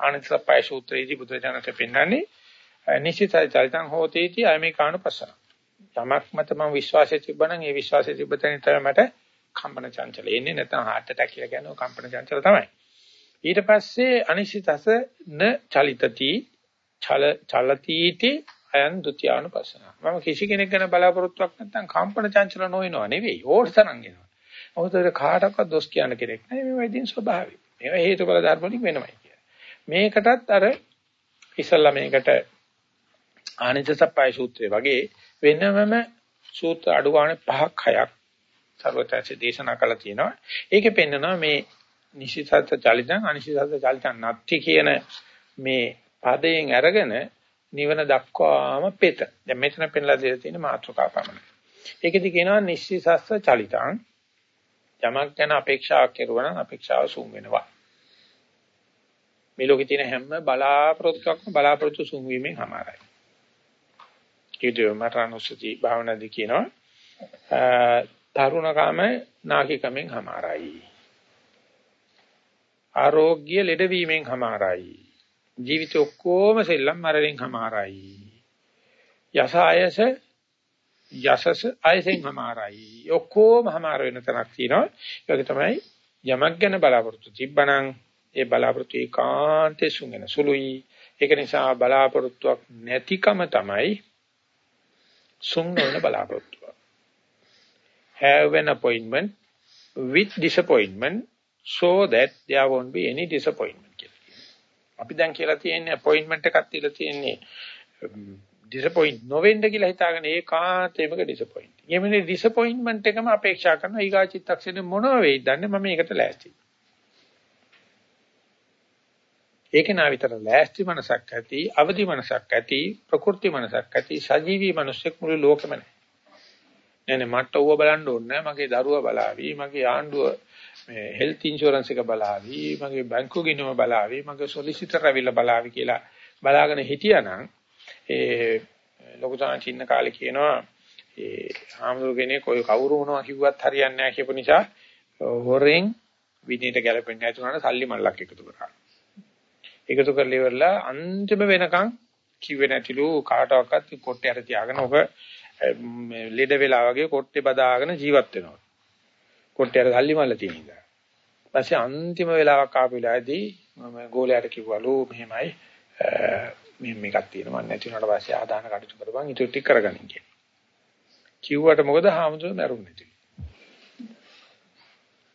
ආනන්දසප්පය සූත්‍රයේදී බුදුරජාණන්ට පෙන්නන්නේ නිශ්චිත චලිතං හෝතේති අයමේකානුපස්සන. යමක් මත මම විශ්වාසය තිබ්බනම් ඒ විශ්වාසය තිබ්බතෙන් තමයි මට කම්පන චංචල එන්නේ නැත්නම් heart attack කියලා කියනවා කම්පන චංචල තමයි. ඊට පස්සේ අනිශ්චිතස න චලිතති චල චලතිති අයන් ဒ ුතියානුපස්සන. මම කිසි කෙනෙක් ගැන බලාපොරොත්තුවක් නැත්නම් කම්පන චංචල නොවෙනව නෙවෙයි ඕඩ තරම් එනවා. මොකද කාටවත් දොස් කියන්න කෙනෙක් නැහැ මේ වයිදින් ස්වභාවය. මේවා හේතුඵල ධර්ම වලින් වෙනවයි කිය. මේකටත් අර ඉස්සල්ලා මේකට ආනිච්චසප්පයි සූත්‍රය වගේ වෙනමම සූත්‍ර අඩු ගානේ පහක් හයක් සර්වත්‍ංශ දේශනා කළා තියෙනවා. ඒකේ පෙන්නනවා මේ නිසිතත් චලිතං අනිසිතත් චලිතං නැති කියන මේ පදයෙන් අරගෙන නිවන දක්වාම පෙත. දැන් මෙතන පෙන්ලා දෙලා තියෙන මාතෘකා පමණයි. ඒකෙදි කියනවා නිශ්චිසස්ස චලිතං යමක් ගැන අපේක්ෂාවක් කෙරුවා නම් අපේක්ෂාව සුන් වෙනවා. මේ ලෝකේ තියෙන හැම බලාපොරොත්තුක්ම බලාපොරොත්තු සුන් වීමෙන් හමාරයි. ඊට මරණොසති භාවනාදී කියනවා තරුණකම නාකිකමෙන් හමාරයි. ආරෝග්‍ය ලෙඩවීමෙන් හමාරයි. ජීවිත ඔක්කොම සෙල්ලම් මරණයෙන් හමාරයි. යස ආයස යසස ආයසෙන් හමාරයි. ඔක්කොම හමාර වෙන තරක් තියෙනවා. ඒක තමයි යමක් ගැන බලාපොරොත්තු තිබ්බනම් ඒ බලාපොරොත්තු ඒකාන්තේ සුන්ගෙන සුළුයි. ඒක නිසා බලාපොරොත්තුවක් නැතිකම තමයි සුන් නොවන බලාපොරොත්තුව. have an appointment with disappointment so that there won't be any disappointment කියලා. අපි දැන් කියලා තියෙන්නේ appointment එකක් තියලා තියෙන්නේ um, disappoint නොවෙන්න කියලා හිතාගෙන ඒකාන්තයෙන්ම disappoint. ඊමනේ disappointment එකම අපේක්ෂා කරන ඊගා චිත්තක්ෂණය මොනව වෙයිද දන්නේ මම ඒකට ලෑස්තියි. ඒක නා විතර ලෑස්ති මනසක් ඇති, අවදි මනසක් ඇති, ප්‍රකෘති මනසක් ඇති, සජීවී මනුස්සෙක් මුළු ලෝකෙම නැහැ. නෑ නෑ මට ඌව බලන්න ඕනේ මගේ දරුවා බලාවි, මගේ ආණ්ඩුව මේ හෙල්ත් ඉන්ෂුරන්ස් එක බලාවි, මගේ බැංකු ගිණුම බලාවි, මගේ සොලිසිටර් ඇවිල්ලා බලාවි කියලා බලාගෙන හිටියානම් ඒ ලොකු තාංචින්න කාලේ කියනවා ඒ ආමතුරු කෙනෙක් ඔය කවුරු මොනවා කිව්වත් හරියන්නේ නැහැ කියපු නිසා හොරෙන් විනීත ගැලපෙන්නේ නැති උනාට සල්ලි මල්ලක් එකතු කරා. එකතු කරලා ඉවරලා අන්තිම වෙනකන් කිව්වේ නැතිලු කාටවත් කොට්ටේ අර තියාගෙන ඔබ ලෙඩ වෙලා වගේ කොට්ටේ බදාගෙන ජීවත් වෙනවා. කොට්ටේ අර සල්ලි මල්ල තියෙන ඉඳලා. ඊපස්සේ අන්තිම වෙලාවක් ආපු වෙලාවේදී මම ගෝලයට කිව්වලු මෙහෙමයි මෙහෙම එකක් තියෙනවා නැති වුණාට පස්සේ ආදාන කටයුතු කරපන් ඊට ටික කරගන්න කියලා. කිව්වට මොකද හාමුදුරුවෝ මැරුන්නේ නැති.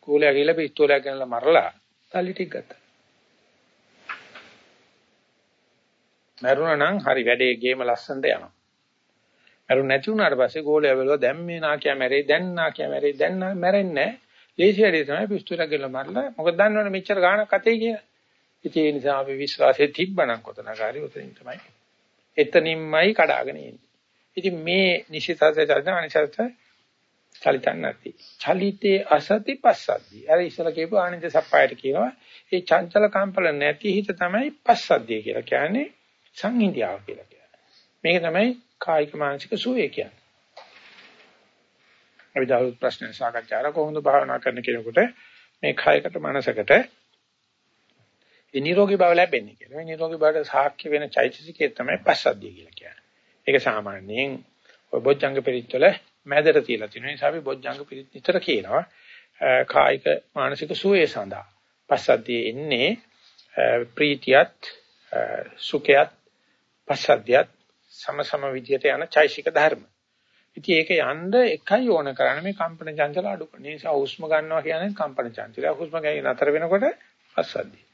ගෝලයා ගිහලා පිස්තෝලයක් ගන්නලා මරලා සල්ලි ටික ගත්තා. මැරුණා නම් හරි වැඩේ ගේම ලස්සනට යනවා. මැරුණ නැති වුණාට පස්සේ ගෝලයා බැලුවා දැන් මේ නාකියා මැරෙයි දැන් නාකියා මැරෙයි දැන් මැරෙන්නේ නැහැ. ලේසි වැඩේ තමයි පිස්තුරක් ගල මරලා මොකද දන්නවනේ මෙච්චර ගාණක් අතේ කියලා. ඉතින් ඒ නිසා අපි විශ්වාසයේ තිබ්බනම් කොතනකාරී උතනින් තමයි. එතනින්මයි කඩාගෙන එන්නේ. ඉතින් මේ නිශ්චිතසය චර්චන අනිසත චලිතන් නැති. චලිතේ අසති පස්සද්දී. අර ඉස්සලා කියපු ආනන්ද සප්පායට කියනවා මේ චංචල කම්පල නැති හිත තමයි පස්සද්දී කියලා කියන්නේ සංහිඳියාව කියලා කියන්නේ. මේක තමයි කායික මානසික සුවය කියන්නේ. අපි දවල් ප්‍රශ්න සාකච්ඡා කරලා කොහොමද භාවනා කරන්න කෙනෙකුට මේ කායකට මනසකට ඒ නිරෝගී බව ලැබෙන්නේ කියලා. මේ නිරෝගී බවට සාක්ෂි වෙන චෛතසිකය තමයි පස්සද්ධිය කියලා කියන්නේ. ඒක සාමාන්‍යයෙන් ඔය බොජ්ජංග පිරිත්වල මැදට තියලා තියෙනවා. ඒ නිසා අපි බොජ්ජංග පිරිත් නිතර කියනවා. කායික මානසික සුවය සඳහා පස්සද්ධියේ ඉන්නේ ප්‍රීතියත් සුඛයත් පස්සද්ධියත් සම සම විදියට යන චෛසික ධර්ම. ඉතින් ඒක යන්න එකයි ඕන කරන්නේ මේ කම්පන චංචල අඩු කරන නිසා හුස්ම ගන්නවා කියන්නේ කම්පන චංචල. හුස්ම ගන්නේ නතර වෙනකොට පස්සද්ධිය.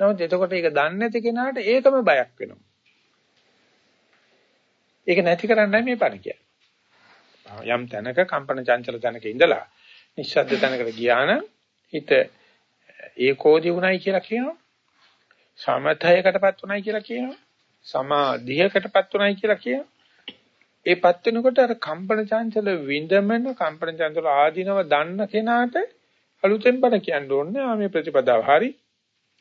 නමුත් එතකොට ඒක දන්නේ නැති කෙනාට ඒකම බයක් වෙනවා. ඒක නැති කරන්නයි මේ පණ කියන්නේ. යම් තැනක කම්පන චංචල තැනක ඉඳලා නිශ්ශබ්ද තැනකට ගියා නම් හිත ඒකෝදි උණයි කියලා කියනවා. සමතයකටපත් උණයි කියලා කියනවා. සමාධියකටපත් උනායි කියලා කියන. ඒපත් වෙනකොට අර කම්පන චංචල විඳමන කම්පන චංචල ආධිනව දන්න කෙනාට අලුතෙන් බණ කියන්න ඕනේ. ආ මේ ප්‍රතිපදාව හරි.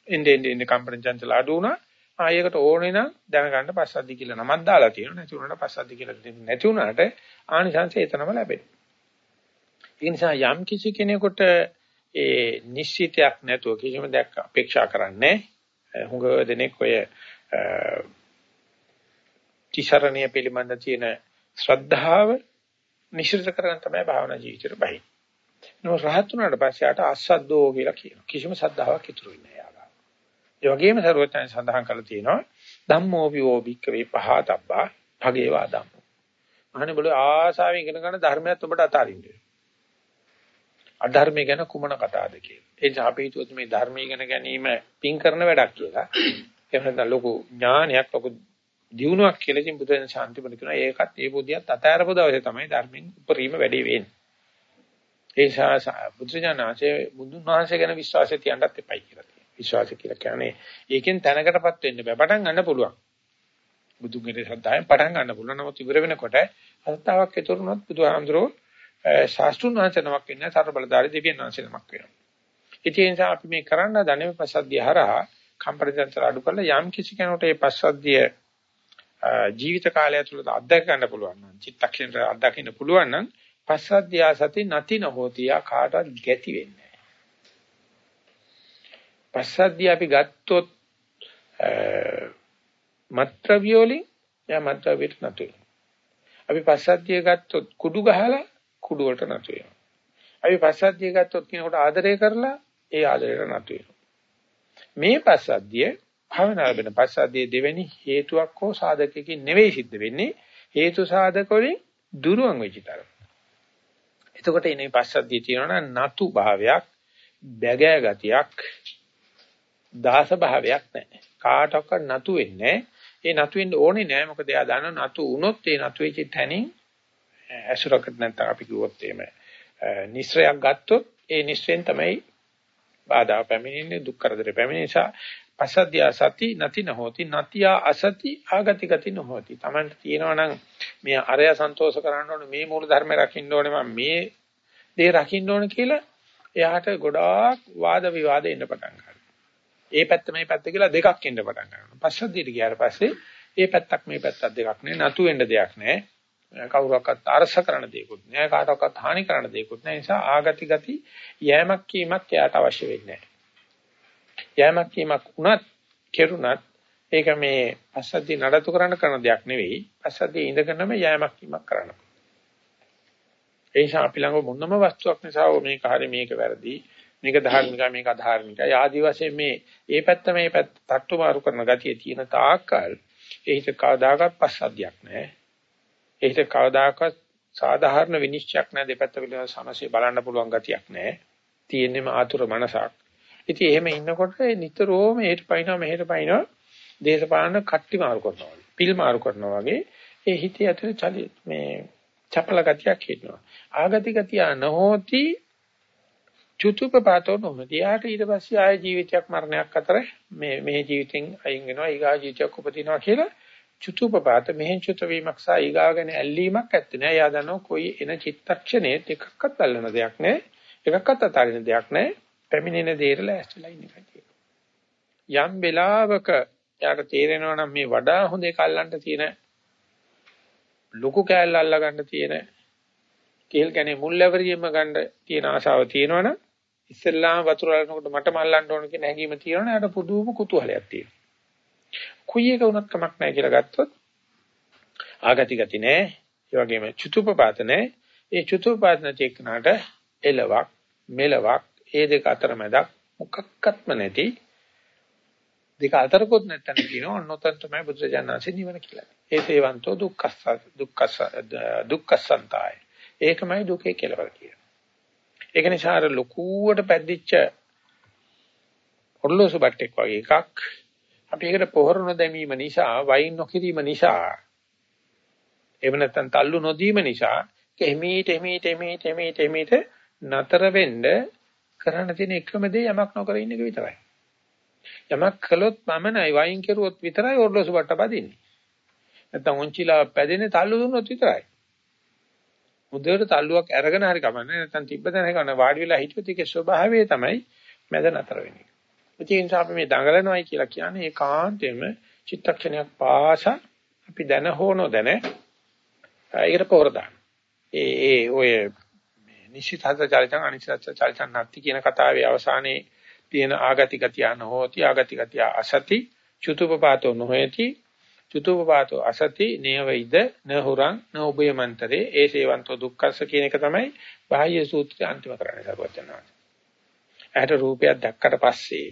එන්නේ එන්නේ කම්පන චංචල අඩු වුණා. ආයෙකට ඕනේ නම් දැනගන්න පස්සද්දි කියලා නමක් දාලා තියෙනවා. නැති වුණාට පස්සද්දි කියලා නැති වුණාට ආනිසංසය එතනම ලැබෙනවා. ඒ නිසා යම් කිසි කෙනෙකුට ඒ නිශ්චිතයක් නැතුව කිසිම දෙයක් අපේක්ෂා කරන්නේ හුඟ දෙනෙක් ඔය තිසරණිය පිළිබඳ තියෙන ශ්‍රද්ධාව නිශ්චිත කරගෙන තමයි භාවනා ජීවිතේට බහි. නෝ රහත් වුණාට පස්සේ ආට අසද්දෝ කියලා කියනවා. කිසිම සද්ධාාවක් ඉතුරු වෙන්නේ නැහැ යාගා. ඒ වගේම සරුවචන සඳහන් කරලා තියෙනවා ධම්මෝ විෝ භික්කවේ පහතබ්බා භගේවා ධම්මෝ. අහන්නේ බල ආසාවෙන් ඉගෙන ගන්න ධර්මයක් ඔබට අතාරින්න. අධර්මය ගැන කුමන කතාවද කියලා. ඒ නිසා අපි හිතුවොත් මේ ධර්මය ඉගෙන ගැනීම පින් කරන වැඩක් කියලා. එහෙම නැත්නම් ලොකු ඥානයක් ලොකු දියුණුවක් කියලා ඉතින් බුදුන් ශාන්තිපද කියනවා ඒකත් ඒ බුදියත් අතෑරපු දවසේ තමයි ධර්මෙන් උපරිම වැඩි වෙන්නේ. ඒ නිසා බුදුජානනාංශයේ බුදුන් වහන්සේ ගැන විශ්වාසය තියන්නත් එපයි කියලා තියෙනවා. විශ්වාසය කියලා කියන්නේ ඒකෙන් තැනකටපත් වෙන්න බෑ. පටන් ගන්න පුළුවන්. බුදුන්ගේ ශ්‍රද්ධාවෙන් පටන් ගන්න පුළුවන්. නමුත් ඉවර වෙනකොට අත්තාවක් ඒතරුණොත් බුදුහාමුදුරෝ ශාස්ත්‍රුන් වහන්සේනමක් වෙන්නේ සතර බලධාරී දෙවියන් වහන්සේනමක් වෙනවා. ඒ නිසා අපි මේ කරන්න ධනෙම පසද්දිය හරහා කම්පරිදන්තර අඩු කරලා යම් කිසි කෙනෙකුට මේ පසද්දිය ජීවිත කාලය ඇතුළත අත්දැක ගන්න පුළුවන් නම් චිත්තක්ෂණයට අත්දකින්න පුළුවන් නම් පස්සද්ධියා සති නැති නොහොතිය කාටවත් ගැති වෙන්නේ නැහැ. පස්සද්ධිය අපි ගත්තොත් මත්ද්‍රව්‍ය වලින් එයා මත්ද්‍රව්‍යට නැතු වෙනවා. අපි පස්සද්ධිය ගත්තොත් කුඩු ගහලා කුඩු වලට නැතු වෙනවා. අපි පස්සද්ධිය ගත්තොත් කෙනෙකුට ආදරය කරලා ඒ ආදරයට නැතු වෙනවා. මේ පස්සද්ධිය භාවනා වෙන පස්සද්ධියේ දෙවෙනි හේතුවක් හෝ සාධකයකින් නෙවෙයි සිද්ධ වෙන්නේ හේතු සාධක වලින් දුරුවන් වෙච්ච තරම. එතකොට එනේ පස්සද්ධිය තියෙනවා නතු භාවයක්, බැගෑ ගතියක්, දාස භාවයක් නැහැ. කාටවත් නතු වෙන්නේ ඒ නතු වෙන්න ඕනේ නැහැ. මොකද එයා දන්නවා නතු වුණොත් ඒ නතු වෙච්ච තැනින් ඇසුරකට නැත්නම් අපි කිව්වොත් එහෙම නිස්සයක් ගත්තොත් ඒ නිස්සෙන් තමයි බාධා පැමිණෙන්නේ දුක් කරදර පැමිණෙන නිසා පසද්‍ය සති නැති නොහොති නතියා අසති ආගති ගති නොහොති Tamanට තියෙනවා නම් මේ අරය සන්තෝෂ කරන්න ඕනේ මේ මූල ධර්ම රකින්න ඕනේ මම මේ දේ රකින්න ඕනේ කියලා එයාට ගොඩාක් වාද විවාද එන්න පටන් ගන්නවා. ඒ පැත්ත මේ පැත්ත කියලා දෙකක් එන්න පටන් ගන්නවා. පස්සද්ධියට ගියාට පස්සේ ඒ පැත්තක් මේ පැත්තක් දෙකක් නේ නතු වෙන්න දෙයක් නෑ. කවුරක්වත් අරස කරන දෙයක්වත් නෑ කාටවත් හානි කරන දෙයක්වත් නෑ නිසා ආගති ගති යෑමක් කීමක් එයාට අවශ්‍ය වෙන්නේ නෑ. යෑමක් කීමක් වුණත් කෙරුණත් ඒක මේ පස්සද්ධිය නඩත්තු කරන්න කරන දෙයක් නෙවෙයි. පස්සද්ධිය ඉඳගෙනම යෑමක් කීමක් කරන්න. ඒ නිසා අපි ළඟ මොනම වස්තුවක් නිසා මේක හරි මේක වැරදි මේක ධාර්මිකයි මේක අධාර්මිකයි ආදි වශයෙන් මේ ඒ පැත්ත මේ පැත්ත තට්ටු මාරු කරන ගතිය තියෙන තාක්කල් ඒ හිත කවදාකවත් පස්සද්ධියක් නැහැ. ඒ හිත කවදාකවත් සාධාරණ විනිශ්චයක් නැහැ දෙපැත්ත පිළිබඳ සමස්ය බලන්න පුළුවන් ගතියක් නැහැ. තියෙන්නේම ආතුර මනසක්. ඉතින් එහෙම ඉන්නකොට නිතරම එහෙට පයින්නවා මෙහෙට පයින්නවා දේශපාලන කට්ටි මාරු කරනවා වගේ. පිල් මාරු කරනවා වගේ ඒ හිතේ ඇතුලේ චලි මේ චපල ගතියක් හිටිනවා. ආගති ගතිය නොහොති චුතුපපාතෝ නොමැති. යාට ඊට පස්සේ ආය ජීවිතයක් මරණයක් අතර මේ මේ ජීවිතෙන් අයින් වෙනවා ඊගා ජීවිතයක් උපදිනවා කියලා චුතුපපාත මෙහෙන් චුත වීමක් සහ ඊගා ගැන ඇල්ලීමක් ඇත්තේ නෑ. යා දන්නවා කොයි එන චිත්තක්ෂණේ එකක්වත් අල්ලන දෙයක් නෑ. එකක්වත් අතාරින දෙයක් නෑ. පැමිණෙන දේට ලෑස්තිලා ඉන්න කතිය. යම් වෙලාවක යාට තේරෙනවා නම් මේ වඩා හොඳ එක අල්ලන්න තියෙන ලොකු කෑල්ල අල්ල ගන්න තියෙන කේල් කනේ මුල්වැවරියෙම ගන්න තියෙන ආශාව තියෙනවනම් ඉස්සෙල්ලාම වතුර අරනකොට මට මල්ලන්න ඕන කියන හැඟීම තියෙනවනේ යාට පුදුම කුතුහලයක් තියෙනවා. කුයි එක වුණත් කමක් නැහැ කියලා ගත්තොත් ආගති ගති නැහැ. ඒ වගේම චුතුපපාත නැහැ. ඒ චුතුපපාත නැති එක්කනට එලවක් මෙලවක් ඒ දෙක අතරමැදක් මොකක්වත්ම නැති දෙක අතරකොත් නැත්තන කියනවා ඔන්නතන තමයි බුදුරජාණන්සේ නිවන කියලා. ඒ සේවන්තෝ දුක්ඛස්ස දුක්ඛස්ස දුක්ඛසන්තය. ඒකමයි දුකේ කෙලවර කියන්නේ. ඒක නිසා අර ලකුවට පැද්දිච්ච ඔර්ලෝසු බට්ටෙක් වගේ එකක් අපි ඒකට පොහොර නොදැමීම නිසා වයින් නොකිරීම නිසා එහෙම නැත්නම් තල්ලු නොදීම නිසා එමීට එමීට එමීට එමීට එමීට නතර වෙන්න කරන්න තියෙන එකම දේ යමක් නොකර ඉන්න එක විතරයි. යමක් කළොත් මමනයි වයින් කෙරුවොත් විතරයි ඔර්ලෝසු බට්ට පදින්නේ. නැත්තම් උන්චිලා පැදෙන්නේ තල්ලු දුන්නොත් විතරයි. මුදේට තල්ලුවක් අරගෙන හරි කමන්නේ නැත්තම් තිබ්බතන කරන වාඩි වෙලා හිටියොත් ඒකේ ස්වභාවය තමයි මැද නතර වෙන්නේ. ඒ නිසා අපි මේ දඟලනවායි කියලා කියන්නේ ඒකාන්තයෙන්ම චිත්තක්ෂණයක් පාසා අපි දැන හෝ නොදැන ඒකට පොර දාන. ඒ ඒ ඔය නිශ්චිතත චරිතං අනිශ්චිත චරිතං නැති කියන කතාවේ අවසානයේ තියෙන ආගති ගතිය නොහොති ආගති ගතිය අසති චුතුපපාතෝ නොහෙති චුතුපපාතෝ අසති නේවයිද නහුරං නෝබයමන්තරේ ඒ සේවන්තෝ දුක්ඛස්ස කියන එක තමයි බාහ්‍ය සූත්‍රයේ අන්තිම කරන්නේ සර්වඥාන්සේ. ඇහැට රූපයක් දැක්කට පස්සේ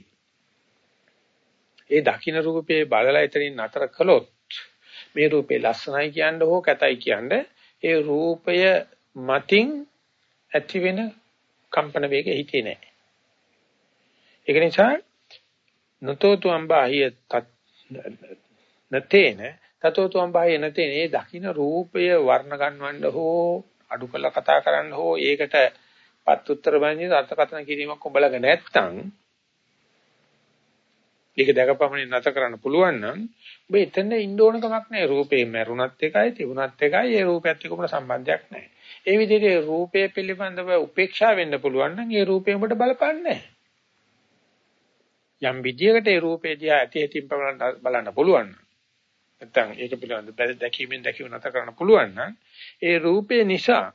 ඒ දකින්න රූපේ බලලා එතනින් නතර කළොත් මේ රූපේ ලස්සනයි කියන්න හෝ කැතයි කියන්න ඒ රූපය මතින් ඇති වෙන කම්පන වේගය හිතේ නැහැ. ඒක නිසා නතෝතු අම්බාහිය නතේන තතෝතු අම්බාහිය නතේන ඒ දකින්න රූපය වර්ණ ගන්නවන්න හෝ අඩු කළ කතා කරන්න හෝ ඒකට පත් උත්තර බඳින අර්ථකථන කිරීමක් උඹලග නැත්තම් ඒක දැකපමණින් නැත කරන්න පුළුවන් නම් ඔබ එතන ඉන්න ඕන කමක් නැහැ රූපේ මැරුණත් එකයි තිබුණත් එකයි ඒ රූපයත් එක්ක මොන සම්බන්ධයක් නැහැ ඒ විදිහට රූපය පිළිබඳව උපේක්ෂා වෙන්න පුළුවන් නම් ඒ රූපය උඹට බලපන්නේ යම් විදියකට ඒ රූපේ දිහා ඇති ඇතින් බලන්න පුළුවන් නැත්නම් ඒක පිළිබඳව දැකීමෙන් දැකීම නැත කරන්න පුළුවන් නම් ඒ රූපේ නිසා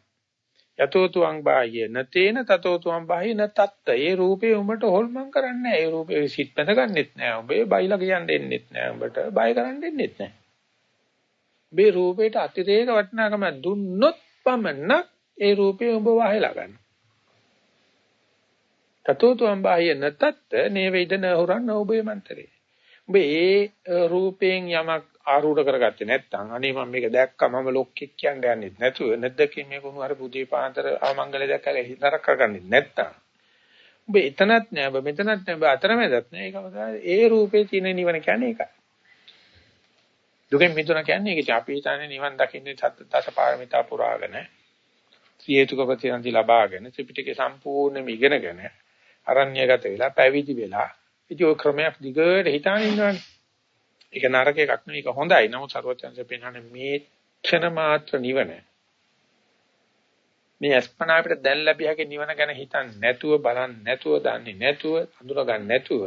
යතෝතුං බාහ්‍ය නතේන තතෝතුං බාහ්‍ය නතත්ත ඒ රූපේ උඹට හොල්මන් කරන්නේ ඒ රූපේ සිත් බඳ ගන්නෙත් නෑ උඹේ බයිලා කියන්න දෙන්නෙත් නෑ උඹට බය කරන්න දෙන්නෙත් නෑ මේ රූපේට අතිරේක වටිනාකම දුන්නොත් පමණක් ඒ රූපේ ඔබ වහලා ගන්න. තතෝතු අම්බාහිය නැතත් නේ වේදන හොරන්න ඔබේ මන්තරේ. ඔබ ඒ රූපයෙන් යමක් ආරූඪ කරගත්තේ නැත්නම් අනේ මම මේක දැක්කා මම ලොක්ෙක් කියන්න යන්නේ නැතුව නැද්දකින් මේ කුණු හරි පුදී පාන්තර ආමංගල දැක්කලා හිතරක් කරගන්නේ නැත්නම් ඔබ එතනත් නෑ ඔබ මෙතනත් නෑ ඔබ අතරමැදත් නෑ ඒක ඒ රූපේ තියෙන නිවන කියන්නේ ඒකයි දුකෙන් මිදුණ කියන්නේ ඒක අපි හිතන්නේ නිවන් දකින්නේ දසපාරමිතා පුරාගෙන ත්‍රිේතුක ප්‍රතිසන්දි ලබාගෙන ත්‍රිපිටකේ සම්පූර්ණයෙන්ම ඉගෙනගෙන අරණ්‍යගත වෙලා පැවිදි වෙලා ඉතින් ඔය ක්‍රමයක් දිගට හිතාගෙන ඉන්නවනේ. ඒක නරක එකක් නෙවෙයි ඒක හොඳයි. නමුත් සර්වඥයන්සේ පෙන්වන්නේ මේ ක්ෂණ මාත්‍ර නිවන. මේ අස්පනා අපිට දැන් ලැබියගේ නිවන ගැන හිතන්නේ නැතුව බලන්නේ නැතුව දන්නේ නැතුව අඳුර ගන්න නැතුව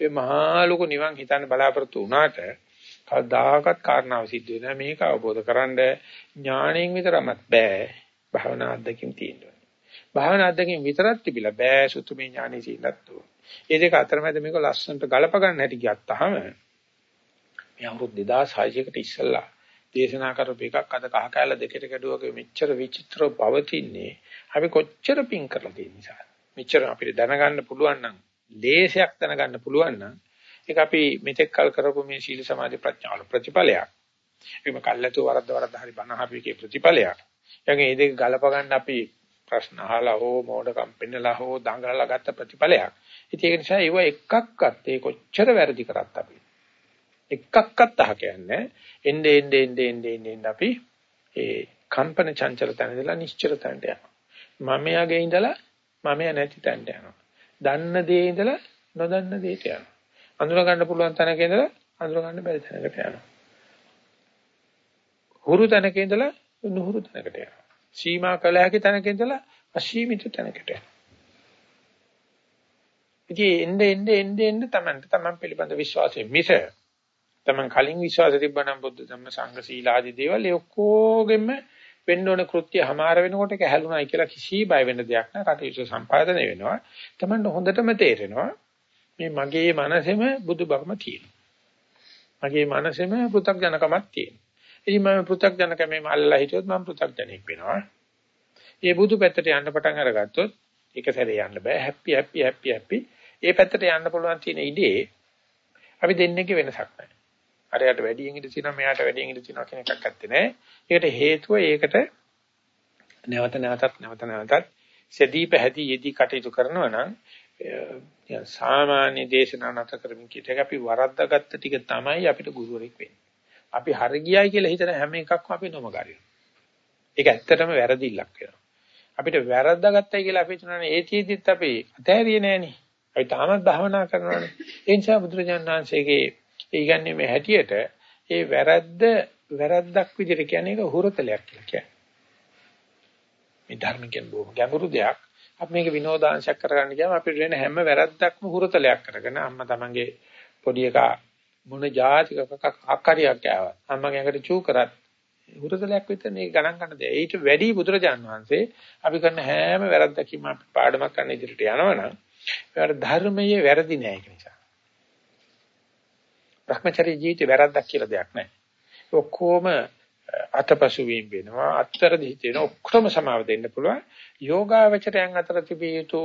ඔය මහා ලොකු නිවන් හිතන්න බලාපොරොත්තු වුණාට කවදාකවත් කාරණාව සිද්ධ වෙනවා මේක අවබෝධ කරගන්න ඥාණයෙන් විතරමත් බෑ. භවනා අධ්‍යක්ෂින් තියෙනවා. භවනා අධ්‍යක්ෂින් විතරක් තිබිලා බෑ සුතුමේ ඥානෙ තියෙනත් ඕන ඒ දෙක අතරමැද මේක ලස්සනට ගලප ගන්න හැටි ගත්තාම මේ අවුරුදු 2600කට ඉස්සෙල්ලා දේශනා කරපු එකක් අද කහ කැල දෙකට කැඩුවක මෙච්චර විචිත්‍රව පවතින්නේ අපි කොච්චර පිං කරලා තියෙන නිසා. මෙච්චර අපිට දැනගන්න පුළුවන් නම් දේශයක් දැනගන්න පුළුවන් නම් ඒක අපි මෙතෙක් කල් කරපු මේ සීල සමාධි ප්‍රඥාවල ප්‍රතිඵලයක්. ඒකම කල්ලාතු වරද්ද වරද්ද හරි බනහපිකේ ප්‍රතිඵලයක්. එයාගේ මේ දෙක ගලප ගන්න අපි ප්‍රශ්න අහලා හෝ මෝඩකම් පෙන්නලා හෝ දඟලලා ගත්ත ප්‍රතිඵලයක්. ඉතින් ඒක නිසා ඒව එකක්වත් ඒ කොච්චර වැරදි කරත් අපි එකක්වත් අහ කියන්නේ එnde ende ende ende ende අපි ඒ කම්පන චංචල තැන ඉඳලා නිශ්චල තැනට යනවා. මම යගේ ඉඳලා මම නැති තැනට යනවා. දන්න දේ ඉඳලා නොදන්න දේට යනවා. අඳුර ගන්න පුළුවන් තැනක ඉඳලා අඳුර ගන්න බැරි තැනකට යනවා. හුරු තැනක ඉඳලා නුහුරු තැනකට යනවා. සීමා කළ හැකි තැනක ඉඳලා අසීමිත තැනකට යනවා. ඉතින් එnde එnde එnde එnde Tamanට Taman පිළිබඳ විශ්වාසයෙන් මිස Taman කලින් විශ්වාසය තිබ්බනම් බුද්ධ ධම්ම සංඝ සීල ආදී දේවල් ඒ ඔක්කොගෙම වෙන්න ඕන කෘත්‍ය හමාර වෙනකොට ඒක හැලුණායි කියලා කිසි බය වෙන්න දෙයක් නැහැ. කටයුතු සම්පාදනය වෙනවා. Tamanට හොඳටම තේරෙනවා මේ මගේ මනසෙම බුදුබවම තියෙනවා. මගේ මනසෙම පෘථග්ජනකමක් තියෙනවා. ඉතින් මම පෘථග්ජනකමෙන් අල්ලලා හිටියොත් මම පෘථග්ජනෙක් වෙනවා. ඒ බුදු පැත්තට යන්න පටන් අරගත්තොත් ඒක සැරේ යන්න බෑ. හැපි හැපි හැපි හැපි ඒ පැත්තට යන්න පුළුවන් තියෙන ඉඩේ අපි දෙන්නේක වෙනසක් නැහැ. අරයට වැඩියෙන් ඉඳ තියෙනවා මෙයාට වැඩියෙන් ඉඳ තියෙනවා කියන එකක් ඇත්තේ නැහැ. ඒකට හේතුව ඒකට නැවත නැවතත් නැවත නැවතත් සෙදී පැහැදී යෙදී කටයුතු කරනවා නම් සාමාන්‍ය දේශනා නැත කරමින් කියට අපි වරද්දාගත්ත ටික තමයි අපිට ගුරුවරෙක් වෙන්නේ. අපි හරි ගියයි කියලා හිතන හැම එකක්ම අපි නොමගරිනවා. ඒක ඇත්තටම වැරදිල්ලක් වෙනවා. අපිට වැරද්දාගත්තයි කියලා අපි හිතනනේ ඒතිෙදිත් අපි අතහැරියේ නෑනේ. අපි තාමත් භාවනා කරනවානේ. ඒ නිසා බුදුරජාණන් වහන්සේගේ ඒ කියන්නේ මේ හැටියට ඒ වැරද්ද වැරද්දක් විදිහට කියන්නේ ඒක හුරතලයක් කියලා කියන්නේ. මේ ධර්ම කියන්නේ බොහොම ගැඹුරු දෙයක්. අපි මේක විනෝදාංශයක් කරගන්න ගියාම අපිට වෙන හැම වැරද්දක්ම හුරතලයක් කරගෙන අම්මා තමන්ගේ පොඩි එකා මොන જાතික ආකාරයක් ආවා. අම්මගේ ඇඟට චූ කරත් හුරතලයක් විතර මේ ගණන් ගන්න දෙය. ඊට වැඩි බුදුරජාණන් වහන්සේ අපි කරන හැම වැරද්දකින්ම අපි පාඩමක් ගන්න ඉදිරියට යනවනම් ඒකට ධර්මයේ වැරදි නෑ ඒක නිසා. Brahmacharya ජීවිතේ වැරද්දක් කියලා දෙයක් නෑ. ඔක්කොම අතපසු වීම වෙනවා අත්තර දිහිත වෙන ඔක්කොම සමාව දෙන්න පුළුවන් යෝගාවචරයන් අතර තිබිය යුතු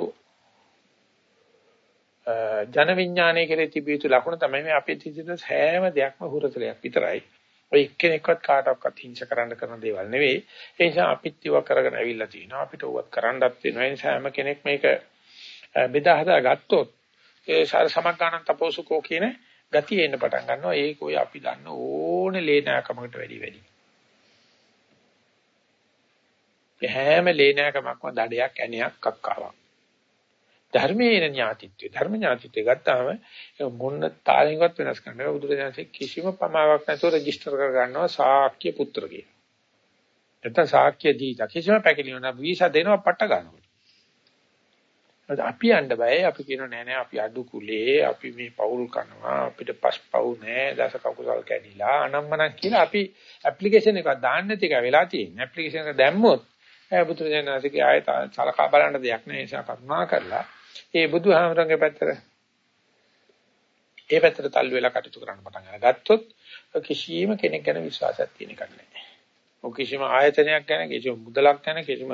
ජන විඥානයේ කෙරේ තිබිය යුතු ලක්ෂණ තමයි මේ අපේ තිබෙන හැම දෙයක්ම හුරතලයක් විතරයි. ඔය එක්කෙනෙක්වත් කාටවත් හිංස කරන්න කරන දේවල් නෙවෙයි. ඒ නිසා අපිත් ඒවා කරගෙන ඇවිල්ලා තිනවා. අපිට ඕවත් කරන්නත් වෙනවා. ඒ නිසා හැම කෙනෙක් මේක බෙදා හදා ගත්තොත් ඒ සාර සමග්ගානන් තපෝසුකෝ කියන ගතිය එන්න පටන් ගන්නවා. ඒක ඔය අපි දන්න ඕනේ ලේනාකමකට වැඩි වැඩි. හැම ලේනාකමක්ම දඩයක් ඇණයක් කක්කාවක්. ධර්මයේ ඥාතිත්වය ධර්ම ඥාතිත්වය ගත්තාම මොන්න තාලෙන්වත් වෙනස් කරන්න බෑ. බුදුරජාණන්සේ කිසිම පමාවක් නැතුව රෙජිස්ටර් කර ගන්නවා සාක්‍ය පුත්‍ර කියලා. නැත්නම් සාක්‍ය දීලා කිසිම පැකිලියක් නෑ වීසා දෙනවා පට්ට ගන්නවා. අපි යන්න බෑ අපි කියනවා නෑ නෑ අපි අඩු කුලේ අපි මේ පවුල් කරනවා අපිට පස් පවු නෑ දස කකුසල් කැඩිලා අනම්මනම් කියලා අපි ඇප්ලිකේෂන් එකක් දාන්න නැති එක වෙලා තියෙන්නේ ඇප්ලිකේෂන් එක දැම්මොත් බුදුරජාණන්සේගේ ආයත සලකා බලන්න දෙයක් නෑ ඒ නිසා කරුණා කරලා ඒ බුදුහාමරංගේ පැත්තට ඒ පැත්තට තල්ලු වෙලා කටයුතු කරන්න පටන් අරගත්තොත් කිසියම් කෙනෙක් ගැන විශ්වාසයක් තියෙන එකක් නෑ ඔය කිසිම ආයතනයක් ගැන කිසිම මුදලක් ගැන කිසිම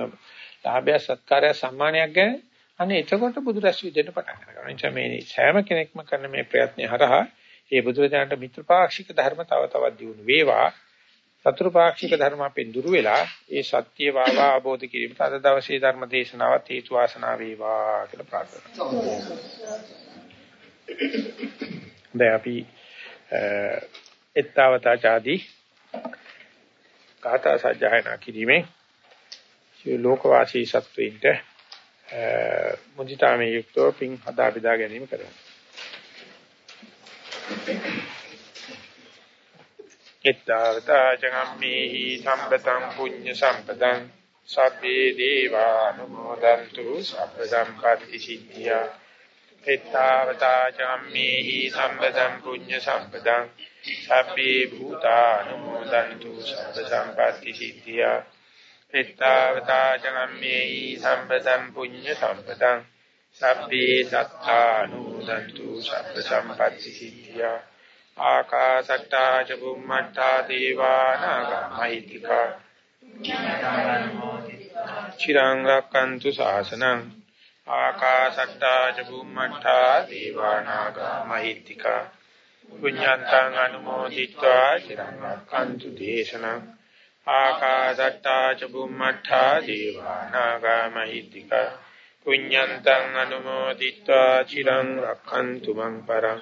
ලාභය සත්කාරය සම්මානයක් ගැන අනේ එතකොට බුදු රැස් විදෙන්න පටන් ගන්නවා. එනිසා මේ සෑම කෙනෙක්ම කරන මේ ප්‍රයත්නය හරහා ඒ බුදුරජාණන්ට මිත්‍රපාක්ෂික ධර්ම තව තවත් දියුණු වේවා. සතුරුපාක්ෂික ධර්ම අපෙන් දුරු වෙලා ඒ සත්‍ය වාවා අවබෝධ කිරීමට අද දවසේ ධර්ම දේශනාවත් හේතු වාසනා වේවා කියලා ප්‍රාර්ථනා කරනවා. දැන් අපි එත්තවතා ආදී කාථා සජ්ජායනා කිරීමෙන් ලෝකවාසී සත්වයින්ට මුදිතාමේ යුක්තව පින් හදා බෙදා ගැනීම කරනවා. එත්තවතා ජගම්මේහි සම්පතං පුඤ්ඤ සම්පතං සබ්බේ දේවානුමෝදන්තු සබ්බ සම්පatti සිද්ධියා. එත්තවතා ජගම්මේහි සම්පතං පුඤ්ඤ සම්පතං සබ්බේ භූතානුමෝදන්තු සබ්බ සම්පatti සිද්ධියා. එත්තවතා ජගම්මේහි සම්පතං පුඤ්ඤ සම්පතං සබ්බේ සත්තානුමෝදන්තු සබ්බ සම්පatti සිද්ධියා. ආකාසට්ටා ච බුම්මට්ටා දේවානාගමයිතික චිරං රක්칸තු සාසනං. ආකාසට්ටා ච බුම්මට්ටා දේවානාගමයිතික පුඤ්ඤන්තං අනුමෝදිත්වා චිරං රක්칸තු දේශනං. ආකාසට්ටා ච බුම්මට්ටා දේවානාගමයිතික පුඤ්ඤන්තං අනුමෝදිත්වා චිරං රක්칸තු මං පරං.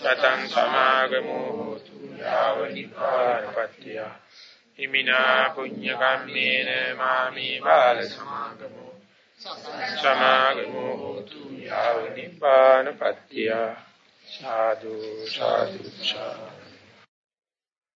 සතං සමාගමෝ හෝතු යාව නිපාතපත්තිය හිමිනා පුඤ්ඤ කම්මේන මාමි බාල සමාගමෝ සමාගමෝ හෝතු යාව නිපාතපත්තිය සාදු සාදු සාදු.